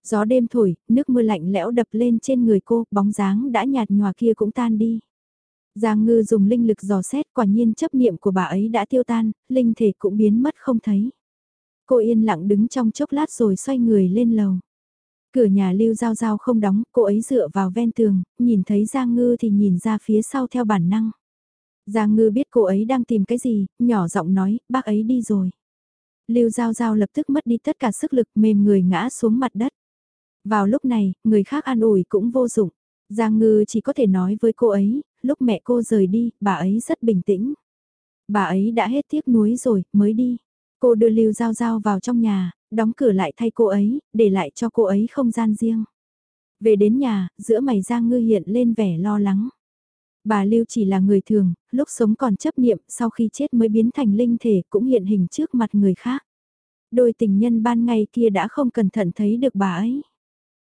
Speaker 1: Gió đêm thổi, nước mưa lạnh lẽo đập lên trên người cô, bóng dáng đã nhạt nhòa kia cũng tan đi. Giang ngư dùng linh lực dò xét quả nhiên chấp niệm của bà ấy đã tiêu tan, linh thể cũng biến mất không thấy. Cô yên lặng đứng trong chốc lát rồi xoay người lên lầu. Cửa nhà lưu giao giao không đóng, cô ấy dựa vào ven tường, nhìn thấy Giang ngư thì nhìn ra phía sau theo bản năng. Giang ngư biết cô ấy đang tìm cái gì, nhỏ giọng nói, bác ấy đi rồi. Lưu Giao Giao lập tức mất đi tất cả sức lực mềm người ngã xuống mặt đất. Vào lúc này, người khác an ủi cũng vô dụng. Giang Ngư chỉ có thể nói với cô ấy, lúc mẹ cô rời đi, bà ấy rất bình tĩnh. Bà ấy đã hết tiếc nuối rồi, mới đi. Cô đưa Lưu Giao Giao vào trong nhà, đóng cửa lại thay cô ấy, để lại cho cô ấy không gian riêng. Về đến nhà, giữa mày Giang Ngư hiện lên vẻ lo lắng. Bà Lưu chỉ là người thường, lúc sống còn chấp niệm, sau khi chết mới biến thành linh thể cũng hiện hình trước mặt người khác. Đôi tình nhân ban ngày kia đã không cẩn thận thấy được bà ấy.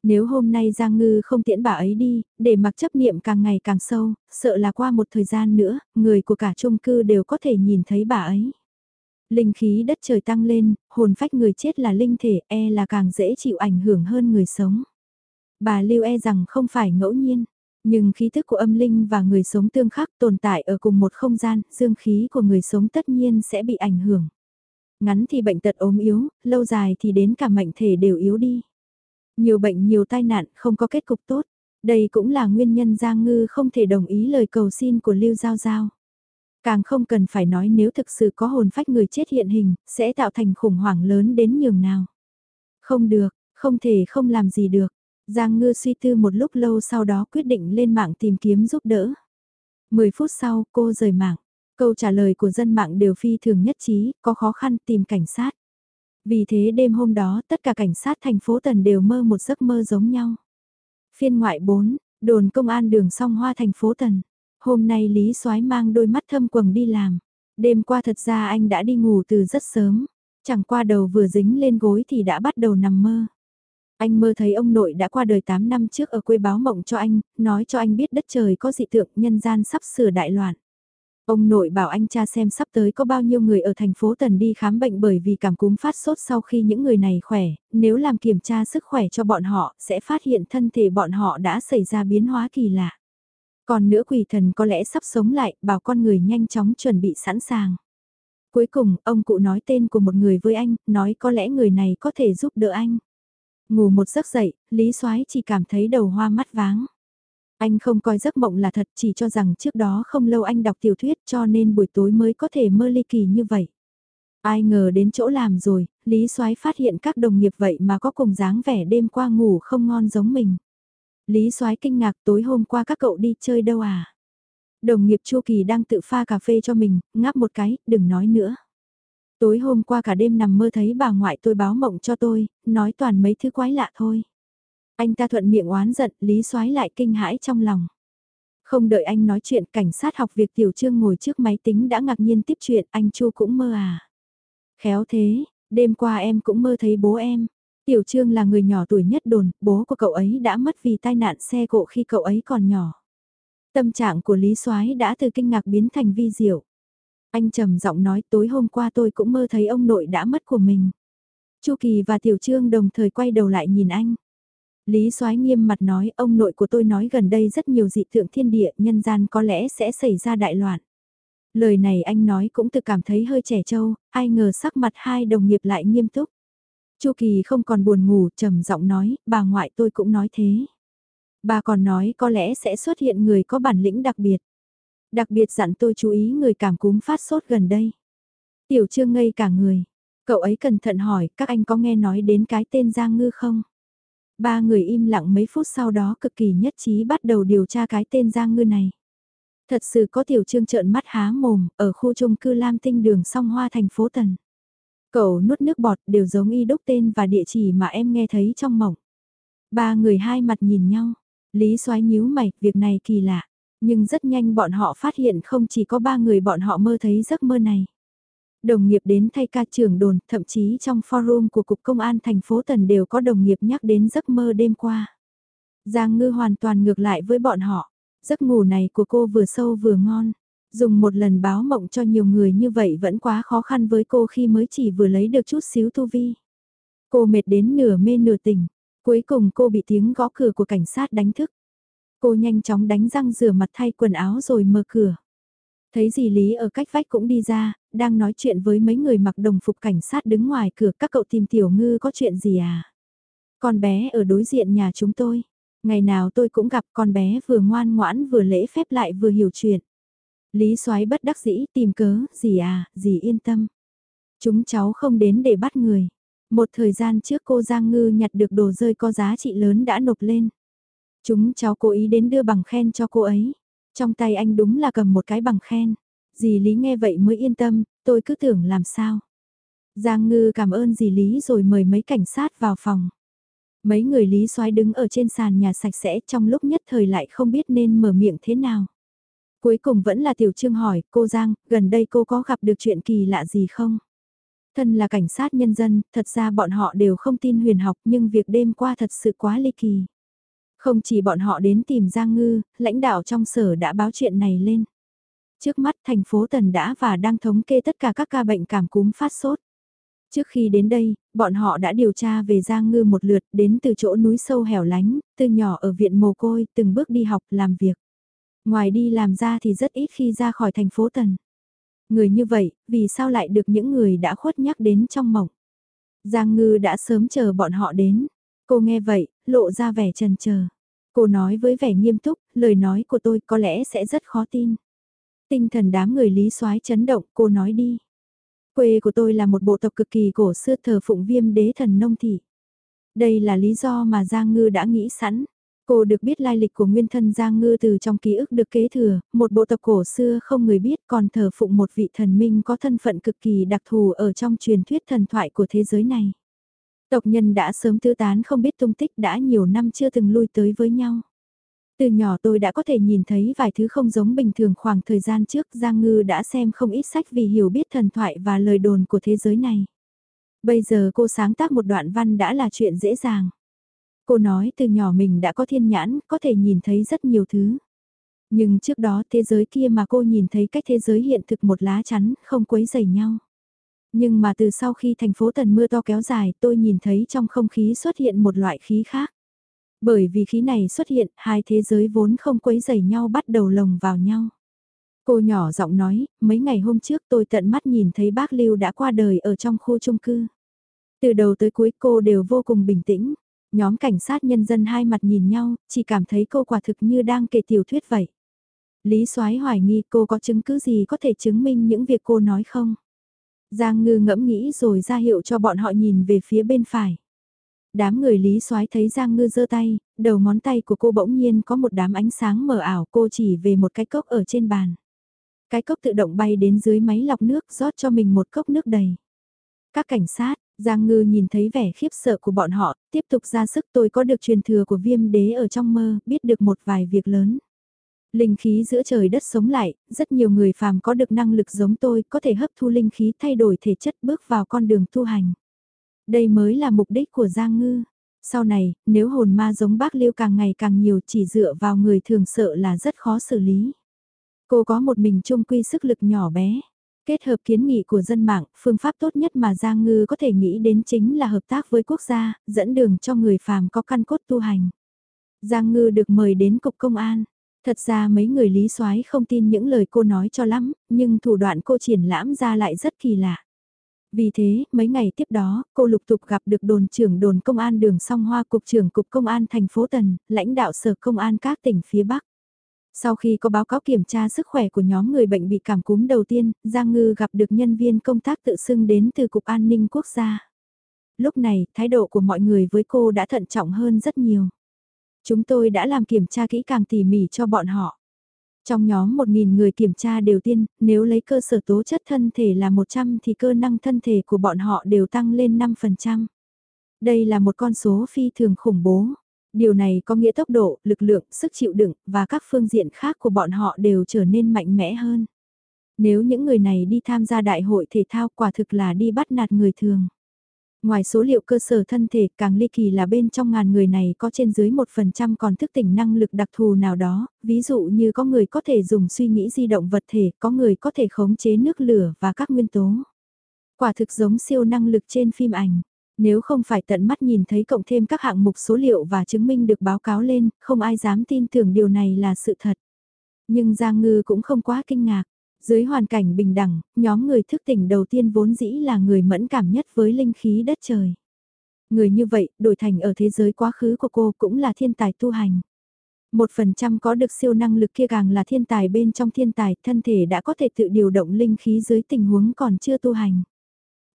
Speaker 1: Nếu hôm nay Giang Ngư không tiễn bà ấy đi, để mặc chấp niệm càng ngày càng sâu, sợ là qua một thời gian nữa, người của cả chung cư đều có thể nhìn thấy bà ấy. Linh khí đất trời tăng lên, hồn phách người chết là linh thể e là càng dễ chịu ảnh hưởng hơn người sống. Bà lưu e rằng không phải ngẫu nhiên, nhưng khí thức của âm linh và người sống tương khắc tồn tại ở cùng một không gian, dương khí của người sống tất nhiên sẽ bị ảnh hưởng. Ngắn thì bệnh tật ốm yếu, lâu dài thì đến cả mệnh thể đều yếu đi. Nhiều bệnh nhiều tai nạn không có kết cục tốt. Đây cũng là nguyên nhân Giang Ngư không thể đồng ý lời cầu xin của Lưu Giao Giao. Càng không cần phải nói nếu thực sự có hồn phách người chết hiện hình, sẽ tạo thành khủng hoảng lớn đến nhường nào. Không được, không thể không làm gì được. Giang Ngư suy tư một lúc lâu sau đó quyết định lên mạng tìm kiếm giúp đỡ. 10 phút sau, cô rời mạng. Câu trả lời của dân mạng đều phi thường nhất trí, có khó khăn tìm cảnh sát. Vì thế đêm hôm đó tất cả cảnh sát thành phố Tần đều mơ một giấc mơ giống nhau. Phiên ngoại 4, đồn công an đường song hoa thành phố Tần. Hôm nay Lý soái mang đôi mắt thâm quầng đi làm. Đêm qua thật ra anh đã đi ngủ từ rất sớm. Chẳng qua đầu vừa dính lên gối thì đã bắt đầu nằm mơ. Anh mơ thấy ông nội đã qua đời 8 năm trước ở quê báo mộng cho anh, nói cho anh biết đất trời có dị tượng nhân gian sắp sửa đại loạn. Ông nội bảo anh cha xem sắp tới có bao nhiêu người ở thành phố Tần đi khám bệnh bởi vì cảm cúm phát sốt sau khi những người này khỏe, nếu làm kiểm tra sức khỏe cho bọn họ sẽ phát hiện thân thể bọn họ đã xảy ra biến hóa kỳ lạ. Còn nữa quỷ thần có lẽ sắp sống lại, bảo con người nhanh chóng chuẩn bị sẵn sàng. Cuối cùng, ông cụ nói tên của một người với anh, nói có lẽ người này có thể giúp đỡ anh. Ngủ một giấc dậy, Lý Soái chỉ cảm thấy đầu hoa mắt váng. Anh không coi giấc mộng là thật chỉ cho rằng trước đó không lâu anh đọc tiểu thuyết cho nên buổi tối mới có thể mơ ly kỳ như vậy. Ai ngờ đến chỗ làm rồi, Lý Soái phát hiện các đồng nghiệp vậy mà có cùng dáng vẻ đêm qua ngủ không ngon giống mình. Lý Soái kinh ngạc tối hôm qua các cậu đi chơi đâu à? Đồng nghiệp Chu Kỳ đang tự pha cà phê cho mình, ngáp một cái, đừng nói nữa. Tối hôm qua cả đêm nằm mơ thấy bà ngoại tôi báo mộng cho tôi, nói toàn mấy thứ quái lạ thôi. Anh ta thuận miệng oán giận, Lý xoái lại kinh hãi trong lòng. Không đợi anh nói chuyện, cảnh sát học việc Tiểu Trương ngồi trước máy tính đã ngạc nhiên tiếp chuyện, anh Chu cũng mơ à. Khéo thế, đêm qua em cũng mơ thấy bố em. Tiểu Trương là người nhỏ tuổi nhất đồn, bố của cậu ấy đã mất vì tai nạn xe cộ khi cậu ấy còn nhỏ. Tâm trạng của Lý Soái đã từ kinh ngạc biến thành vi diệu. Anh trầm giọng nói tối hôm qua tôi cũng mơ thấy ông nội đã mất của mình. Chu Kỳ và Tiểu Trương đồng thời quay đầu lại nhìn anh. Lý Soái nghiêm mặt nói ông nội của tôi nói gần đây rất nhiều dị tượng thiên địa nhân gian có lẽ sẽ xảy ra đại loạn. Lời này anh nói cũng tự cảm thấy hơi trẻ trâu, ai ngờ sắc mặt hai đồng nghiệp lại nghiêm túc. Chu Kỳ không còn buồn ngủ trầm giọng nói, bà ngoại tôi cũng nói thế. Bà còn nói có lẽ sẽ xuất hiện người có bản lĩnh đặc biệt. Đặc biệt dặn tôi chú ý người cảm cúm phát sốt gần đây. Tiểu trương ngây cả người. Cậu ấy cẩn thận hỏi các anh có nghe nói đến cái tên Giang Ngư không? Ba người im lặng mấy phút sau đó cực kỳ nhất trí bắt đầu điều tra cái tên Giang Ngư này. Thật sự có tiểu trương trợn mắt há mồm ở khu chung cư Lam Tinh đường song hoa thành phố Tần. Cậu nuốt nước bọt đều giống y đúc tên và địa chỉ mà em nghe thấy trong mộng. Ba người hai mặt nhìn nhau. Lý xoái nhíu mày, việc này kỳ lạ. Nhưng rất nhanh bọn họ phát hiện không chỉ có ba người bọn họ mơ thấy giấc mơ này. Đồng nghiệp đến thay ca trưởng đồn, thậm chí trong forum của Cục Công an thành phố Tần đều có đồng nghiệp nhắc đến giấc mơ đêm qua. Giang ngư hoàn toàn ngược lại với bọn họ. Giấc ngủ này của cô vừa sâu vừa ngon. Dùng một lần báo mộng cho nhiều người như vậy vẫn quá khó khăn với cô khi mới chỉ vừa lấy được chút xíu tu vi. Cô mệt đến nửa mê nửa tỉnh. Cuối cùng cô bị tiếng gõ cửa của cảnh sát đánh thức. Cô nhanh chóng đánh răng rửa mặt thay quần áo rồi mở cửa. Thấy dì Lý ở cách vách cũng đi ra, đang nói chuyện với mấy người mặc đồng phục cảnh sát đứng ngoài cửa các cậu tìm tiểu ngư có chuyện gì à? Con bé ở đối diện nhà chúng tôi. Ngày nào tôi cũng gặp con bé vừa ngoan ngoãn vừa lễ phép lại vừa hiểu chuyện. Lý soái bất đắc dĩ tìm cớ, gì à, gì yên tâm. Chúng cháu không đến để bắt người. Một thời gian trước cô Giang Ngư nhặt được đồ rơi có giá trị lớn đã nộp lên. Chúng cháu cố ý đến đưa bằng khen cho cô ấy. Trong tay anh đúng là cầm một cái bằng khen. Dì Lý nghe vậy mới yên tâm, tôi cứ tưởng làm sao. Giang Ngư cảm ơn dì Lý rồi mời mấy cảnh sát vào phòng. Mấy người Lý soái đứng ở trên sàn nhà sạch sẽ trong lúc nhất thời lại không biết nên mở miệng thế nào. Cuối cùng vẫn là Tiểu Trương hỏi, cô Giang, gần đây cô có gặp được chuyện kỳ lạ gì không? Thân là cảnh sát nhân dân, thật ra bọn họ đều không tin huyền học nhưng việc đêm qua thật sự quá ly kỳ. Không chỉ bọn họ đến tìm Giang Ngư, lãnh đạo trong sở đã báo chuyện này lên. Trước mắt thành phố Tần đã và đang thống kê tất cả các ca bệnh cảm cúm phát sốt. Trước khi đến đây, bọn họ đã điều tra về Giang Ngư một lượt đến từ chỗ núi sâu hẻo lánh, từ nhỏ ở viện mồ côi, từng bước đi học làm việc. Ngoài đi làm ra thì rất ít khi ra khỏi thành phố Tần. Người như vậy, vì sao lại được những người đã khuất nhắc đến trong mộng? Giang Ngư đã sớm chờ bọn họ đến. Cô nghe vậy, lộ ra vẻ trần chờ. Cô nói với vẻ nghiêm túc, lời nói của tôi có lẽ sẽ rất khó tin. Tinh thần đám người lý soái chấn động, cô nói đi. Quê của tôi là một bộ tộc cực kỳ cổ xưa thờ phụng viêm đế thần nông thị. Đây là lý do mà Giang Ngư đã nghĩ sẵn. Cô được biết lai lịch của nguyên thân Giang Ngư từ trong ký ức được kế thừa, một bộ tộc cổ xưa không người biết còn thờ phụng một vị thần minh có thân phận cực kỳ đặc thù ở trong truyền thuyết thần thoại của thế giới này. Tộc nhân đã sớm tư tán không biết tung tích đã nhiều năm chưa từng lui tới với nhau. Từ nhỏ tôi đã có thể nhìn thấy vài thứ không giống bình thường khoảng thời gian trước Giang Ngư đã xem không ít sách vì hiểu biết thần thoại và lời đồn của thế giới này. Bây giờ cô sáng tác một đoạn văn đã là chuyện dễ dàng. Cô nói từ nhỏ mình đã có thiên nhãn, có thể nhìn thấy rất nhiều thứ. Nhưng trước đó thế giới kia mà cô nhìn thấy cách thế giới hiện thực một lá chắn không quấy dày nhau. Nhưng mà từ sau khi thành phố tần mưa to kéo dài tôi nhìn thấy trong không khí xuất hiện một loại khí khác. Bởi vì khí này xuất hiện, hai thế giới vốn không quấy dày nhau bắt đầu lồng vào nhau. Cô nhỏ giọng nói, mấy ngày hôm trước tôi tận mắt nhìn thấy bác Lưu đã qua đời ở trong khu chung cư. Từ đầu tới cuối cô đều vô cùng bình tĩnh. Nhóm cảnh sát nhân dân hai mặt nhìn nhau, chỉ cảm thấy cô quả thực như đang kể tiểu thuyết vậy. Lý Soái hoài nghi cô có chứng cứ gì có thể chứng minh những việc cô nói không? Giang ngư ngẫm nghĩ rồi ra hiệu cho bọn họ nhìn về phía bên phải. Đám người Lý Soái thấy Giang Ngư giơ tay, đầu ngón tay của cô bỗng nhiên có một đám ánh sáng mờ ảo cô chỉ về một cái cốc ở trên bàn. Cái cốc tự động bay đến dưới máy lọc nước rót cho mình một cốc nước đầy. Các cảnh sát, Giang Ngư nhìn thấy vẻ khiếp sợ của bọn họ, tiếp tục ra sức tôi có được truyền thừa của viêm đế ở trong mơ, biết được một vài việc lớn. Linh khí giữa trời đất sống lại, rất nhiều người phàm có được năng lực giống tôi, có thể hấp thu linh khí thay đổi thể chất bước vào con đường tu hành. Đây mới là mục đích của Giang Ngư. Sau này, nếu hồn ma giống bác Liêu càng ngày càng nhiều chỉ dựa vào người thường sợ là rất khó xử lý. Cô có một mình trung quy sức lực nhỏ bé. Kết hợp kiến nghị của dân mạng, phương pháp tốt nhất mà Giang Ngư có thể nghĩ đến chính là hợp tác với quốc gia, dẫn đường cho người phàm có căn cốt tu hành. Giang Ngư được mời đến cục công an. Thật ra mấy người lý soái không tin những lời cô nói cho lắm, nhưng thủ đoạn cô triển lãm ra lại rất kỳ lạ. Vì thế, mấy ngày tiếp đó, cô lục tục gặp được đồn trưởng đồn công an đường song hoa cục trưởng cục công an thành phố Tần, lãnh đạo sở công an các tỉnh phía Bắc. Sau khi có báo cáo kiểm tra sức khỏe của nhóm người bệnh bị cảm cúm đầu tiên, Giang Ngư gặp được nhân viên công tác tự xưng đến từ Cục An ninh Quốc gia. Lúc này, thái độ của mọi người với cô đã thận trọng hơn rất nhiều. Chúng tôi đã làm kiểm tra kỹ càng tỉ mỉ cho bọn họ. Trong nhóm 1.000 người kiểm tra đều tiên, nếu lấy cơ sở tố chất thân thể là 100 thì cơ năng thân thể của bọn họ đều tăng lên 5%. Đây là một con số phi thường khủng bố. Điều này có nghĩa tốc độ, lực lượng, sức chịu đựng và các phương diện khác của bọn họ đều trở nên mạnh mẽ hơn. Nếu những người này đi tham gia đại hội thể thao quả thực là đi bắt nạt người thường. Ngoài số liệu cơ sở thân thể càng ly kỳ là bên trong ngàn người này có trên dưới 1% còn thức tỉnh năng lực đặc thù nào đó, ví dụ như có người có thể dùng suy nghĩ di động vật thể, có người có thể khống chế nước lửa và các nguyên tố. Quả thực giống siêu năng lực trên phim ảnh. Nếu không phải tận mắt nhìn thấy cộng thêm các hạng mục số liệu và chứng minh được báo cáo lên, không ai dám tin tưởng điều này là sự thật. Nhưng Giang Ngư cũng không quá kinh ngạc. Dưới hoàn cảnh bình đẳng, nhóm người thức tỉnh đầu tiên vốn dĩ là người mẫn cảm nhất với linh khí đất trời. Người như vậy, đổi thành ở thế giới quá khứ của cô cũng là thiên tài tu hành. Một phần trăm có được siêu năng lực kia càng là thiên tài bên trong thiên tài, thân thể đã có thể tự điều động linh khí dưới tình huống còn chưa tu hành.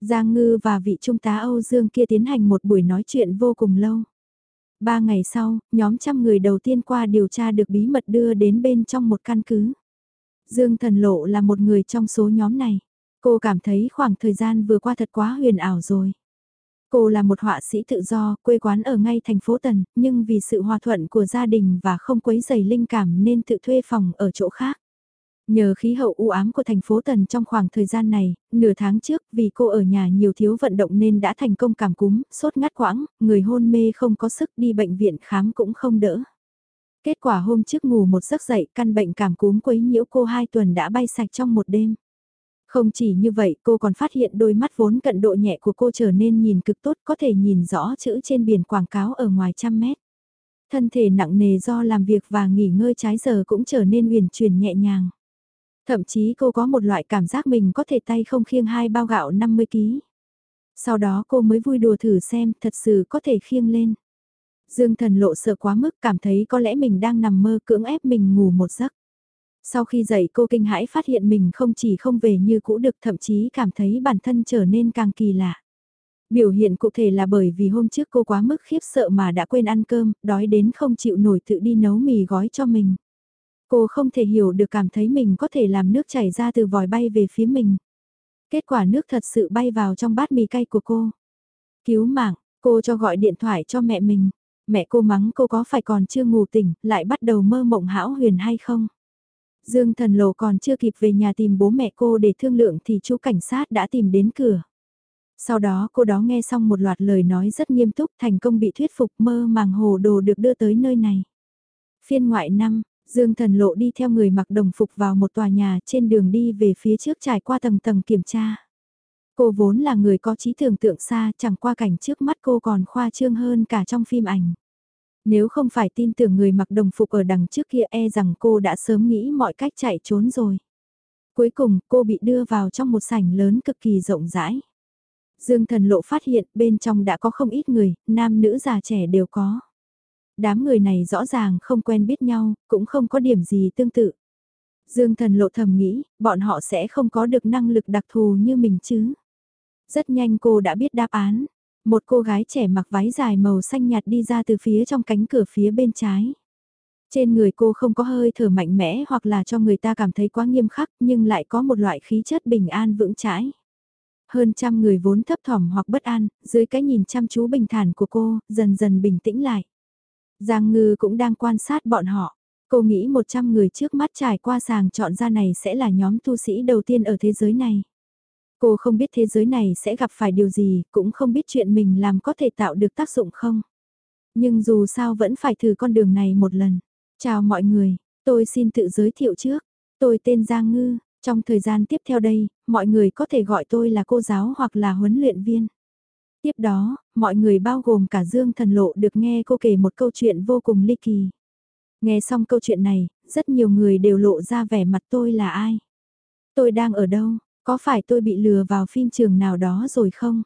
Speaker 1: Giang Ngư và vị trung tá Âu Dương kia tiến hành một buổi nói chuyện vô cùng lâu. Ba ngày sau, nhóm trăm người đầu tiên qua điều tra được bí mật đưa đến bên trong một căn cứ. Dương Thần Lộ là một người trong số nhóm này. Cô cảm thấy khoảng thời gian vừa qua thật quá huyền ảo rồi. Cô là một họa sĩ tự do, quê quán ở ngay thành phố Tần, nhưng vì sự hòa thuận của gia đình và không quấy dày linh cảm nên tự thuê phòng ở chỗ khác. Nhờ khí hậu u ám của thành phố Tần trong khoảng thời gian này, nửa tháng trước vì cô ở nhà nhiều thiếu vận động nên đã thành công cảm cúm, sốt ngắt quãng, người hôn mê không có sức đi bệnh viện khám cũng không đỡ. Kết quả hôm trước ngủ một giấc dậy, căn bệnh cảm cúm quấy nhiễu cô hai tuần đã bay sạch trong một đêm. Không chỉ như vậy, cô còn phát hiện đôi mắt vốn cận độ nhẹ của cô trở nên nhìn cực tốt, có thể nhìn rõ chữ trên biển quảng cáo ở ngoài trăm mét. Thân thể nặng nề do làm việc và nghỉ ngơi trái giờ cũng trở nên uyển chuyển nhẹ nhàng. Thậm chí cô có một loại cảm giác mình có thể tay không khiêng hai bao gạo 50 kg. Sau đó cô mới vui đùa thử xem, thật sự có thể khiêng lên. Dương thần lộ sợ quá mức cảm thấy có lẽ mình đang nằm mơ cưỡng ép mình ngủ một giấc. Sau khi dậy cô kinh hãi phát hiện mình không chỉ không về như cũ được thậm chí cảm thấy bản thân trở nên càng kỳ lạ. Biểu hiện cụ thể là bởi vì hôm trước cô quá mức khiếp sợ mà đã quên ăn cơm, đói đến không chịu nổi tự đi nấu mì gói cho mình. Cô không thể hiểu được cảm thấy mình có thể làm nước chảy ra từ vòi bay về phía mình. Kết quả nước thật sự bay vào trong bát mì cay của cô. Cứu mạng, cô cho gọi điện thoại cho mẹ mình. Mẹ cô mắng cô có phải còn chưa ngủ tỉnh, lại bắt đầu mơ mộng hão huyền hay không? Dương thần lộ còn chưa kịp về nhà tìm bố mẹ cô để thương lượng thì chú cảnh sát đã tìm đến cửa. Sau đó cô đó nghe xong một loạt lời nói rất nghiêm túc thành công bị thuyết phục mơ màng hồ đồ được đưa tới nơi này. Phiên ngoại năm, Dương thần lộ đi theo người mặc đồng phục vào một tòa nhà trên đường đi về phía trước trải qua tầng tầng kiểm tra. Cô vốn là người có trí tưởng tượng xa chẳng qua cảnh trước mắt cô còn khoa trương hơn cả trong phim ảnh. Nếu không phải tin tưởng người mặc đồng phục ở đằng trước kia e rằng cô đã sớm nghĩ mọi cách chạy trốn rồi. Cuối cùng cô bị đưa vào trong một sảnh lớn cực kỳ rộng rãi. Dương thần lộ phát hiện bên trong đã có không ít người, nam nữ già trẻ đều có. Đám người này rõ ràng không quen biết nhau, cũng không có điểm gì tương tự. Dương thần lộ thầm nghĩ, bọn họ sẽ không có được năng lực đặc thù như mình chứ. Rất nhanh cô đã biết đáp án. Một cô gái trẻ mặc váy dài màu xanh nhạt đi ra từ phía trong cánh cửa phía bên trái. Trên người cô không có hơi thở mạnh mẽ hoặc là cho người ta cảm thấy quá nghiêm khắc nhưng lại có một loại khí chất bình an vững chãi. Hơn trăm người vốn thấp thỏm hoặc bất an, dưới cái nhìn chăm chú bình thản của cô, dần dần bình tĩnh lại. Giang Ngư cũng đang quan sát bọn họ. Cô nghĩ 100 người trước mắt trải qua sàng chọn ra này sẽ là nhóm tu sĩ đầu tiên ở thế giới này. Cô không biết thế giới này sẽ gặp phải điều gì, cũng không biết chuyện mình làm có thể tạo được tác dụng không. Nhưng dù sao vẫn phải thử con đường này một lần. Chào mọi người, tôi xin tự giới thiệu trước. Tôi tên Giang Ngư, trong thời gian tiếp theo đây, mọi người có thể gọi tôi là cô giáo hoặc là huấn luyện viên. Tiếp đó, mọi người bao gồm cả Dương Thần Lộ được nghe cô kể một câu chuyện vô cùng ly kỳ. Nghe xong câu chuyện này, rất nhiều người đều lộ ra vẻ mặt tôi là ai. Tôi đang ở đâu, có phải tôi bị lừa vào phim trường nào đó rồi không?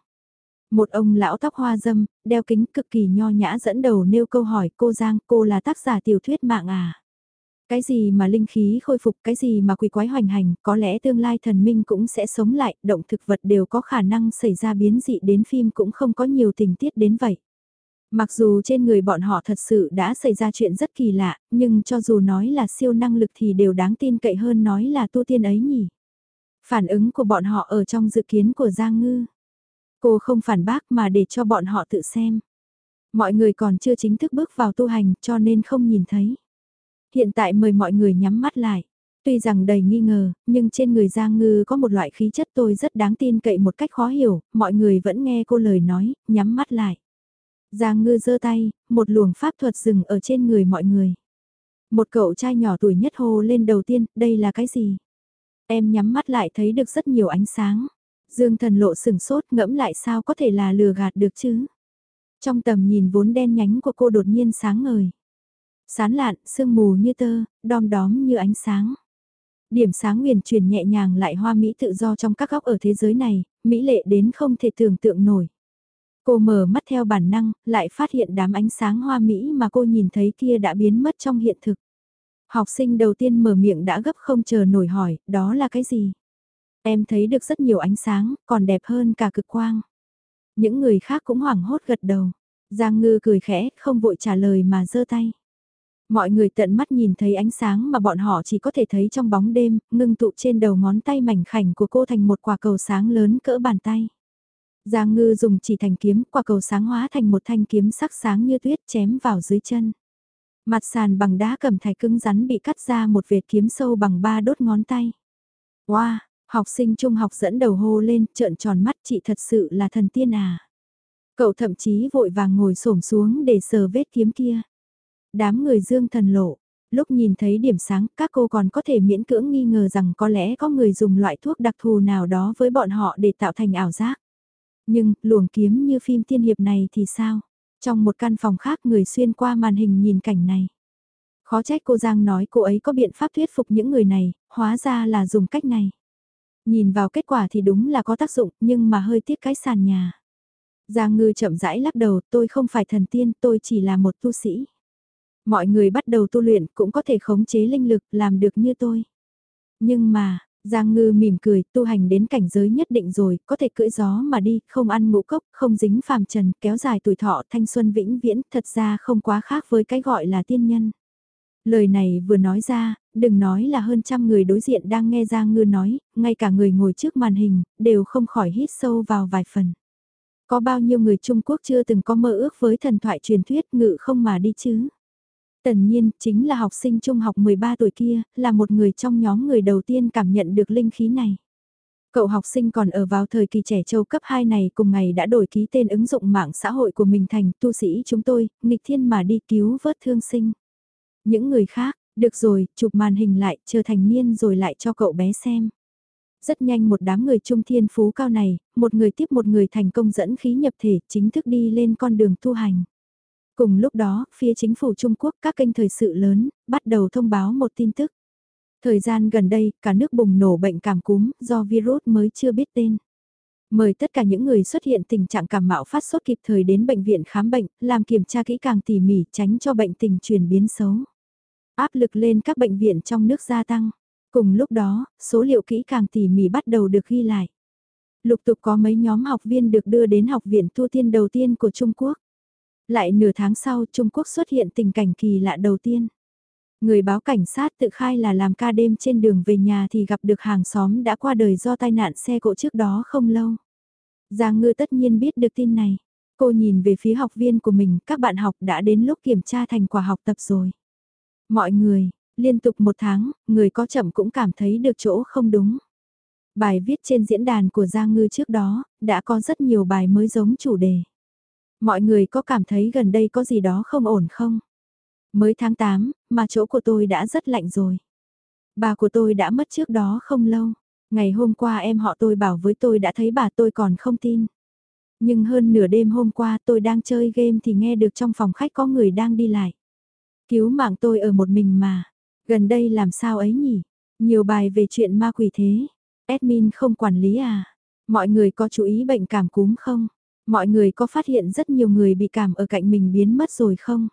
Speaker 1: Một ông lão tóc hoa dâm, đeo kính cực kỳ nho nhã dẫn đầu nêu câu hỏi cô Giang, cô là tác giả tiểu thuyết mạng à? Cái gì mà linh khí khôi phục, cái gì mà quỷ quái hoành hành, có lẽ tương lai thần minh cũng sẽ sống lại, động thực vật đều có khả năng xảy ra biến dị đến phim cũng không có nhiều tình tiết đến vậy. Mặc dù trên người bọn họ thật sự đã xảy ra chuyện rất kỳ lạ, nhưng cho dù nói là siêu năng lực thì đều đáng tin cậy hơn nói là tu tiên ấy nhỉ. Phản ứng của bọn họ ở trong dự kiến của Giang Ngư. Cô không phản bác mà để cho bọn họ tự xem. Mọi người còn chưa chính thức bước vào tu hành cho nên không nhìn thấy. Hiện tại mời mọi người nhắm mắt lại. Tuy rằng đầy nghi ngờ, nhưng trên người Giang Ngư có một loại khí chất tôi rất đáng tin cậy một cách khó hiểu, mọi người vẫn nghe cô lời nói, nhắm mắt lại. Giang Ngư giơ tay, một luồng pháp thuật dừng ở trên người mọi người. Một cậu trai nhỏ tuổi nhất hô lên đầu tiên, đây là cái gì? Em nhắm mắt lại thấy được rất nhiều ánh sáng. Dương thần lộ sừng sốt ngẫm lại sao có thể là lừa gạt được chứ? Trong tầm nhìn vốn đen nhánh của cô đột nhiên sáng ngời. Sán lạn, sương mù như tơ, đom đóm như ánh sáng. Điểm sáng nguyền truyền nhẹ nhàng lại hoa mỹ tự do trong các góc ở thế giới này, mỹ lệ đến không thể tưởng tượng nổi. Cô mở mắt theo bản năng, lại phát hiện đám ánh sáng hoa mỹ mà cô nhìn thấy kia đã biến mất trong hiện thực. Học sinh đầu tiên mở miệng đã gấp không chờ nổi hỏi, đó là cái gì? Em thấy được rất nhiều ánh sáng, còn đẹp hơn cả cực quang. Những người khác cũng hoảng hốt gật đầu. Giang ngư cười khẽ, không vội trả lời mà giơ tay. Mọi người tận mắt nhìn thấy ánh sáng mà bọn họ chỉ có thể thấy trong bóng đêm, ngưng tụ trên đầu ngón tay mảnh khảnh của cô thành một quả cầu sáng lớn cỡ bàn tay. Giang ngư dùng chỉ thành kiếm, quả cầu sáng hóa thành một thanh kiếm sắc sáng như tuyết chém vào dưới chân. Mặt sàn bằng đá cẩm thạch cứng rắn bị cắt ra một vệt kiếm sâu bằng ba đốt ngón tay. Wow, học sinh trung học dẫn đầu hô lên, trợn tròn mắt chị thật sự là thần tiên à. Cậu thậm chí vội vàng ngồi xổm xuống để sờ vết kiếm kia. Đám người dương thần lộ, lúc nhìn thấy điểm sáng các cô còn có thể miễn cưỡng nghi ngờ rằng có lẽ có người dùng loại thuốc đặc thù nào đó với bọn họ để tạo thành ảo giác. Nhưng, luồng kiếm như phim tiên hiệp này thì sao? Trong một căn phòng khác người xuyên qua màn hình nhìn cảnh này. Khó trách cô Giang nói cô ấy có biện pháp thuyết phục những người này, hóa ra là dùng cách này. Nhìn vào kết quả thì đúng là có tác dụng nhưng mà hơi tiếc cái sàn nhà. Giang ngư chậm rãi lắc đầu tôi không phải thần tiên tôi chỉ là một tu sĩ. Mọi người bắt đầu tu luyện cũng có thể khống chế linh lực làm được như tôi. Nhưng mà, Giang ngư mỉm cười, tu hành đến cảnh giới nhất định rồi, có thể cưỡi gió mà đi, không ăn ngũ cốc, không dính phàm trần, kéo dài tuổi thọ thanh xuân vĩnh viễn, thật ra không quá khác với cái gọi là tiên nhân. Lời này vừa nói ra, đừng nói là hơn trăm người đối diện đang nghe Giang ngư nói, ngay cả người ngồi trước màn hình, đều không khỏi hít sâu vào vài phần. Có bao nhiêu người Trung Quốc chưa từng có mơ ước với thần thoại truyền thuyết ngự không mà đi chứ? Tần nhiên, chính là học sinh trung học 13 tuổi kia, là một người trong nhóm người đầu tiên cảm nhận được linh khí này. Cậu học sinh còn ở vào thời kỳ trẻ châu cấp 2 này cùng ngày đã đổi ký tên ứng dụng mạng xã hội của mình thành tu sĩ chúng tôi, nghịch thiên mà đi cứu vớt thương sinh. Những người khác, Được rồi, chụp màn hình lại, chờ thành niên rồi lại cho cậu bé xem. Rất nhanh một đám người trung thiên phú cao này, một người tiếp một người thành công dẫn khí nhập thể, chính thức đi lên con đường tu hành. Cùng lúc đó, phía chính phủ Trung Quốc các kênh thời sự lớn, bắt đầu thông báo một tin tức. Thời gian gần đây, cả nước bùng nổ bệnh cảm cúm do virus mới chưa biết tên. Mời tất cả những người xuất hiện tình trạng cảm mạo phát sốt kịp thời đến bệnh viện khám bệnh, làm kiểm tra kỹ càng tỉ mỉ tránh cho bệnh tình chuyển biến xấu. Áp lực lên các bệnh viện trong nước gia tăng. Cùng lúc đó, số liệu kỹ càng tỉ mỉ bắt đầu được ghi lại. Lục tục có mấy nhóm học viên được đưa đến học viện tu tiên đầu tiên của Trung Quốc. Lại nửa tháng sau Trung Quốc xuất hiện tình cảnh kỳ lạ đầu tiên. Người báo cảnh sát tự khai là làm ca đêm trên đường về nhà thì gặp được hàng xóm đã qua đời do tai nạn xe cộ trước đó không lâu. Giang ngư tất nhiên biết được tin này. Cô nhìn về phía học viên của mình, các bạn học đã đến lúc kiểm tra thành quả học tập rồi. Mọi người, liên tục một tháng, người có chậm cũng cảm thấy được chỗ không đúng. Bài viết trên diễn đàn của Giang Ngư trước đó, đã có rất nhiều bài mới giống chủ đề. Mọi người có cảm thấy gần đây có gì đó không ổn không? Mới tháng 8, mà chỗ của tôi đã rất lạnh rồi. Bà của tôi đã mất trước đó không lâu. Ngày hôm qua em họ tôi bảo với tôi đã thấy bà tôi còn không tin. Nhưng hơn nửa đêm hôm qua tôi đang chơi game thì nghe được trong phòng khách có người đang đi lại. Cứu mạng tôi ở một mình mà. Gần đây làm sao ấy nhỉ? Nhiều bài về chuyện ma quỷ thế. Admin không quản lý à? Mọi người có chú ý bệnh cảm cúm không? Mọi người có phát hiện rất nhiều người bị cảm ở cạnh mình biến mất rồi không?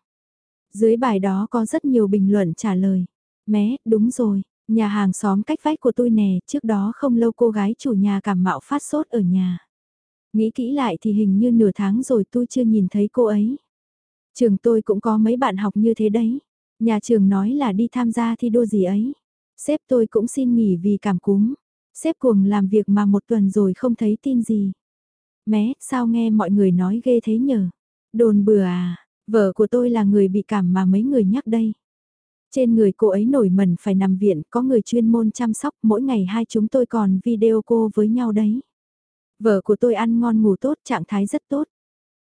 Speaker 1: Dưới bài đó có rất nhiều bình luận trả lời. Mé, đúng rồi, nhà hàng xóm cách vách của tôi nè, trước đó không lâu cô gái chủ nhà cảm mạo phát sốt ở nhà. Nghĩ kỹ lại thì hình như nửa tháng rồi tôi chưa nhìn thấy cô ấy. Trường tôi cũng có mấy bạn học như thế đấy. Nhà trường nói là đi tham gia thi đua gì ấy. Sếp tôi cũng xin nghỉ vì cảm cúm. Sếp cuồng làm việc mà một tuần rồi không thấy tin gì. Mé, sao nghe mọi người nói ghê thế nhở? Đồn bừa à, vợ của tôi là người bị cảm mà mấy người nhắc đây. Trên người cô ấy nổi mẩn phải nằm viện, có người chuyên môn chăm sóc, mỗi ngày hai chúng tôi còn video cô với nhau đấy. Vợ của tôi ăn ngon ngủ tốt, trạng thái rất tốt.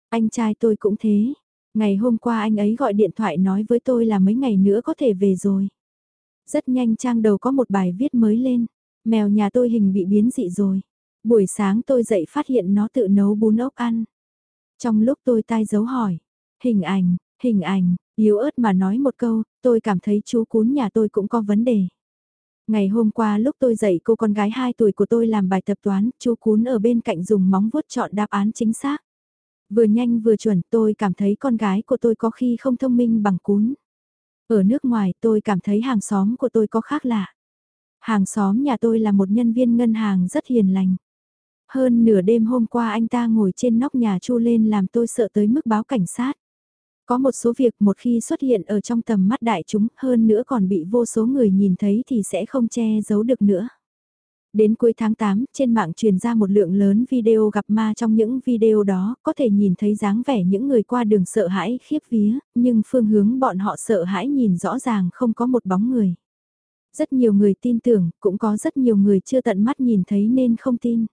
Speaker 1: Anh trai tôi cũng thế. Ngày hôm qua anh ấy gọi điện thoại nói với tôi là mấy ngày nữa có thể về rồi. Rất nhanh trang đầu có một bài viết mới lên. Mèo nhà tôi hình bị biến dị rồi. Buổi sáng tôi dậy phát hiện nó tự nấu bún ốc ăn. Trong lúc tôi tai dấu hỏi, hình ảnh, hình ảnh, yếu ớt mà nói một câu, tôi cảm thấy chú cún nhà tôi cũng có vấn đề. Ngày hôm qua lúc tôi dạy cô con gái 2 tuổi của tôi làm bài tập toán, chú cún ở bên cạnh dùng móng vuốt chọn đáp án chính xác. Vừa nhanh vừa chuẩn tôi cảm thấy con gái của tôi có khi không thông minh bằng cún. Ở nước ngoài tôi cảm thấy hàng xóm của tôi có khác lạ. Hàng xóm nhà tôi là một nhân viên ngân hàng rất hiền lành. Hơn nửa đêm hôm qua anh ta ngồi trên nóc nhà chu lên làm tôi sợ tới mức báo cảnh sát. Có một số việc một khi xuất hiện ở trong tầm mắt đại chúng hơn nữa còn bị vô số người nhìn thấy thì sẽ không che giấu được nữa. Đến cuối tháng 8, trên mạng truyền ra một lượng lớn video gặp ma trong những video đó, có thể nhìn thấy dáng vẻ những người qua đường sợ hãi khiếp vía, nhưng phương hướng bọn họ sợ hãi nhìn rõ ràng không có một bóng người. Rất nhiều người tin tưởng, cũng có rất nhiều người chưa tận mắt nhìn thấy nên không tin.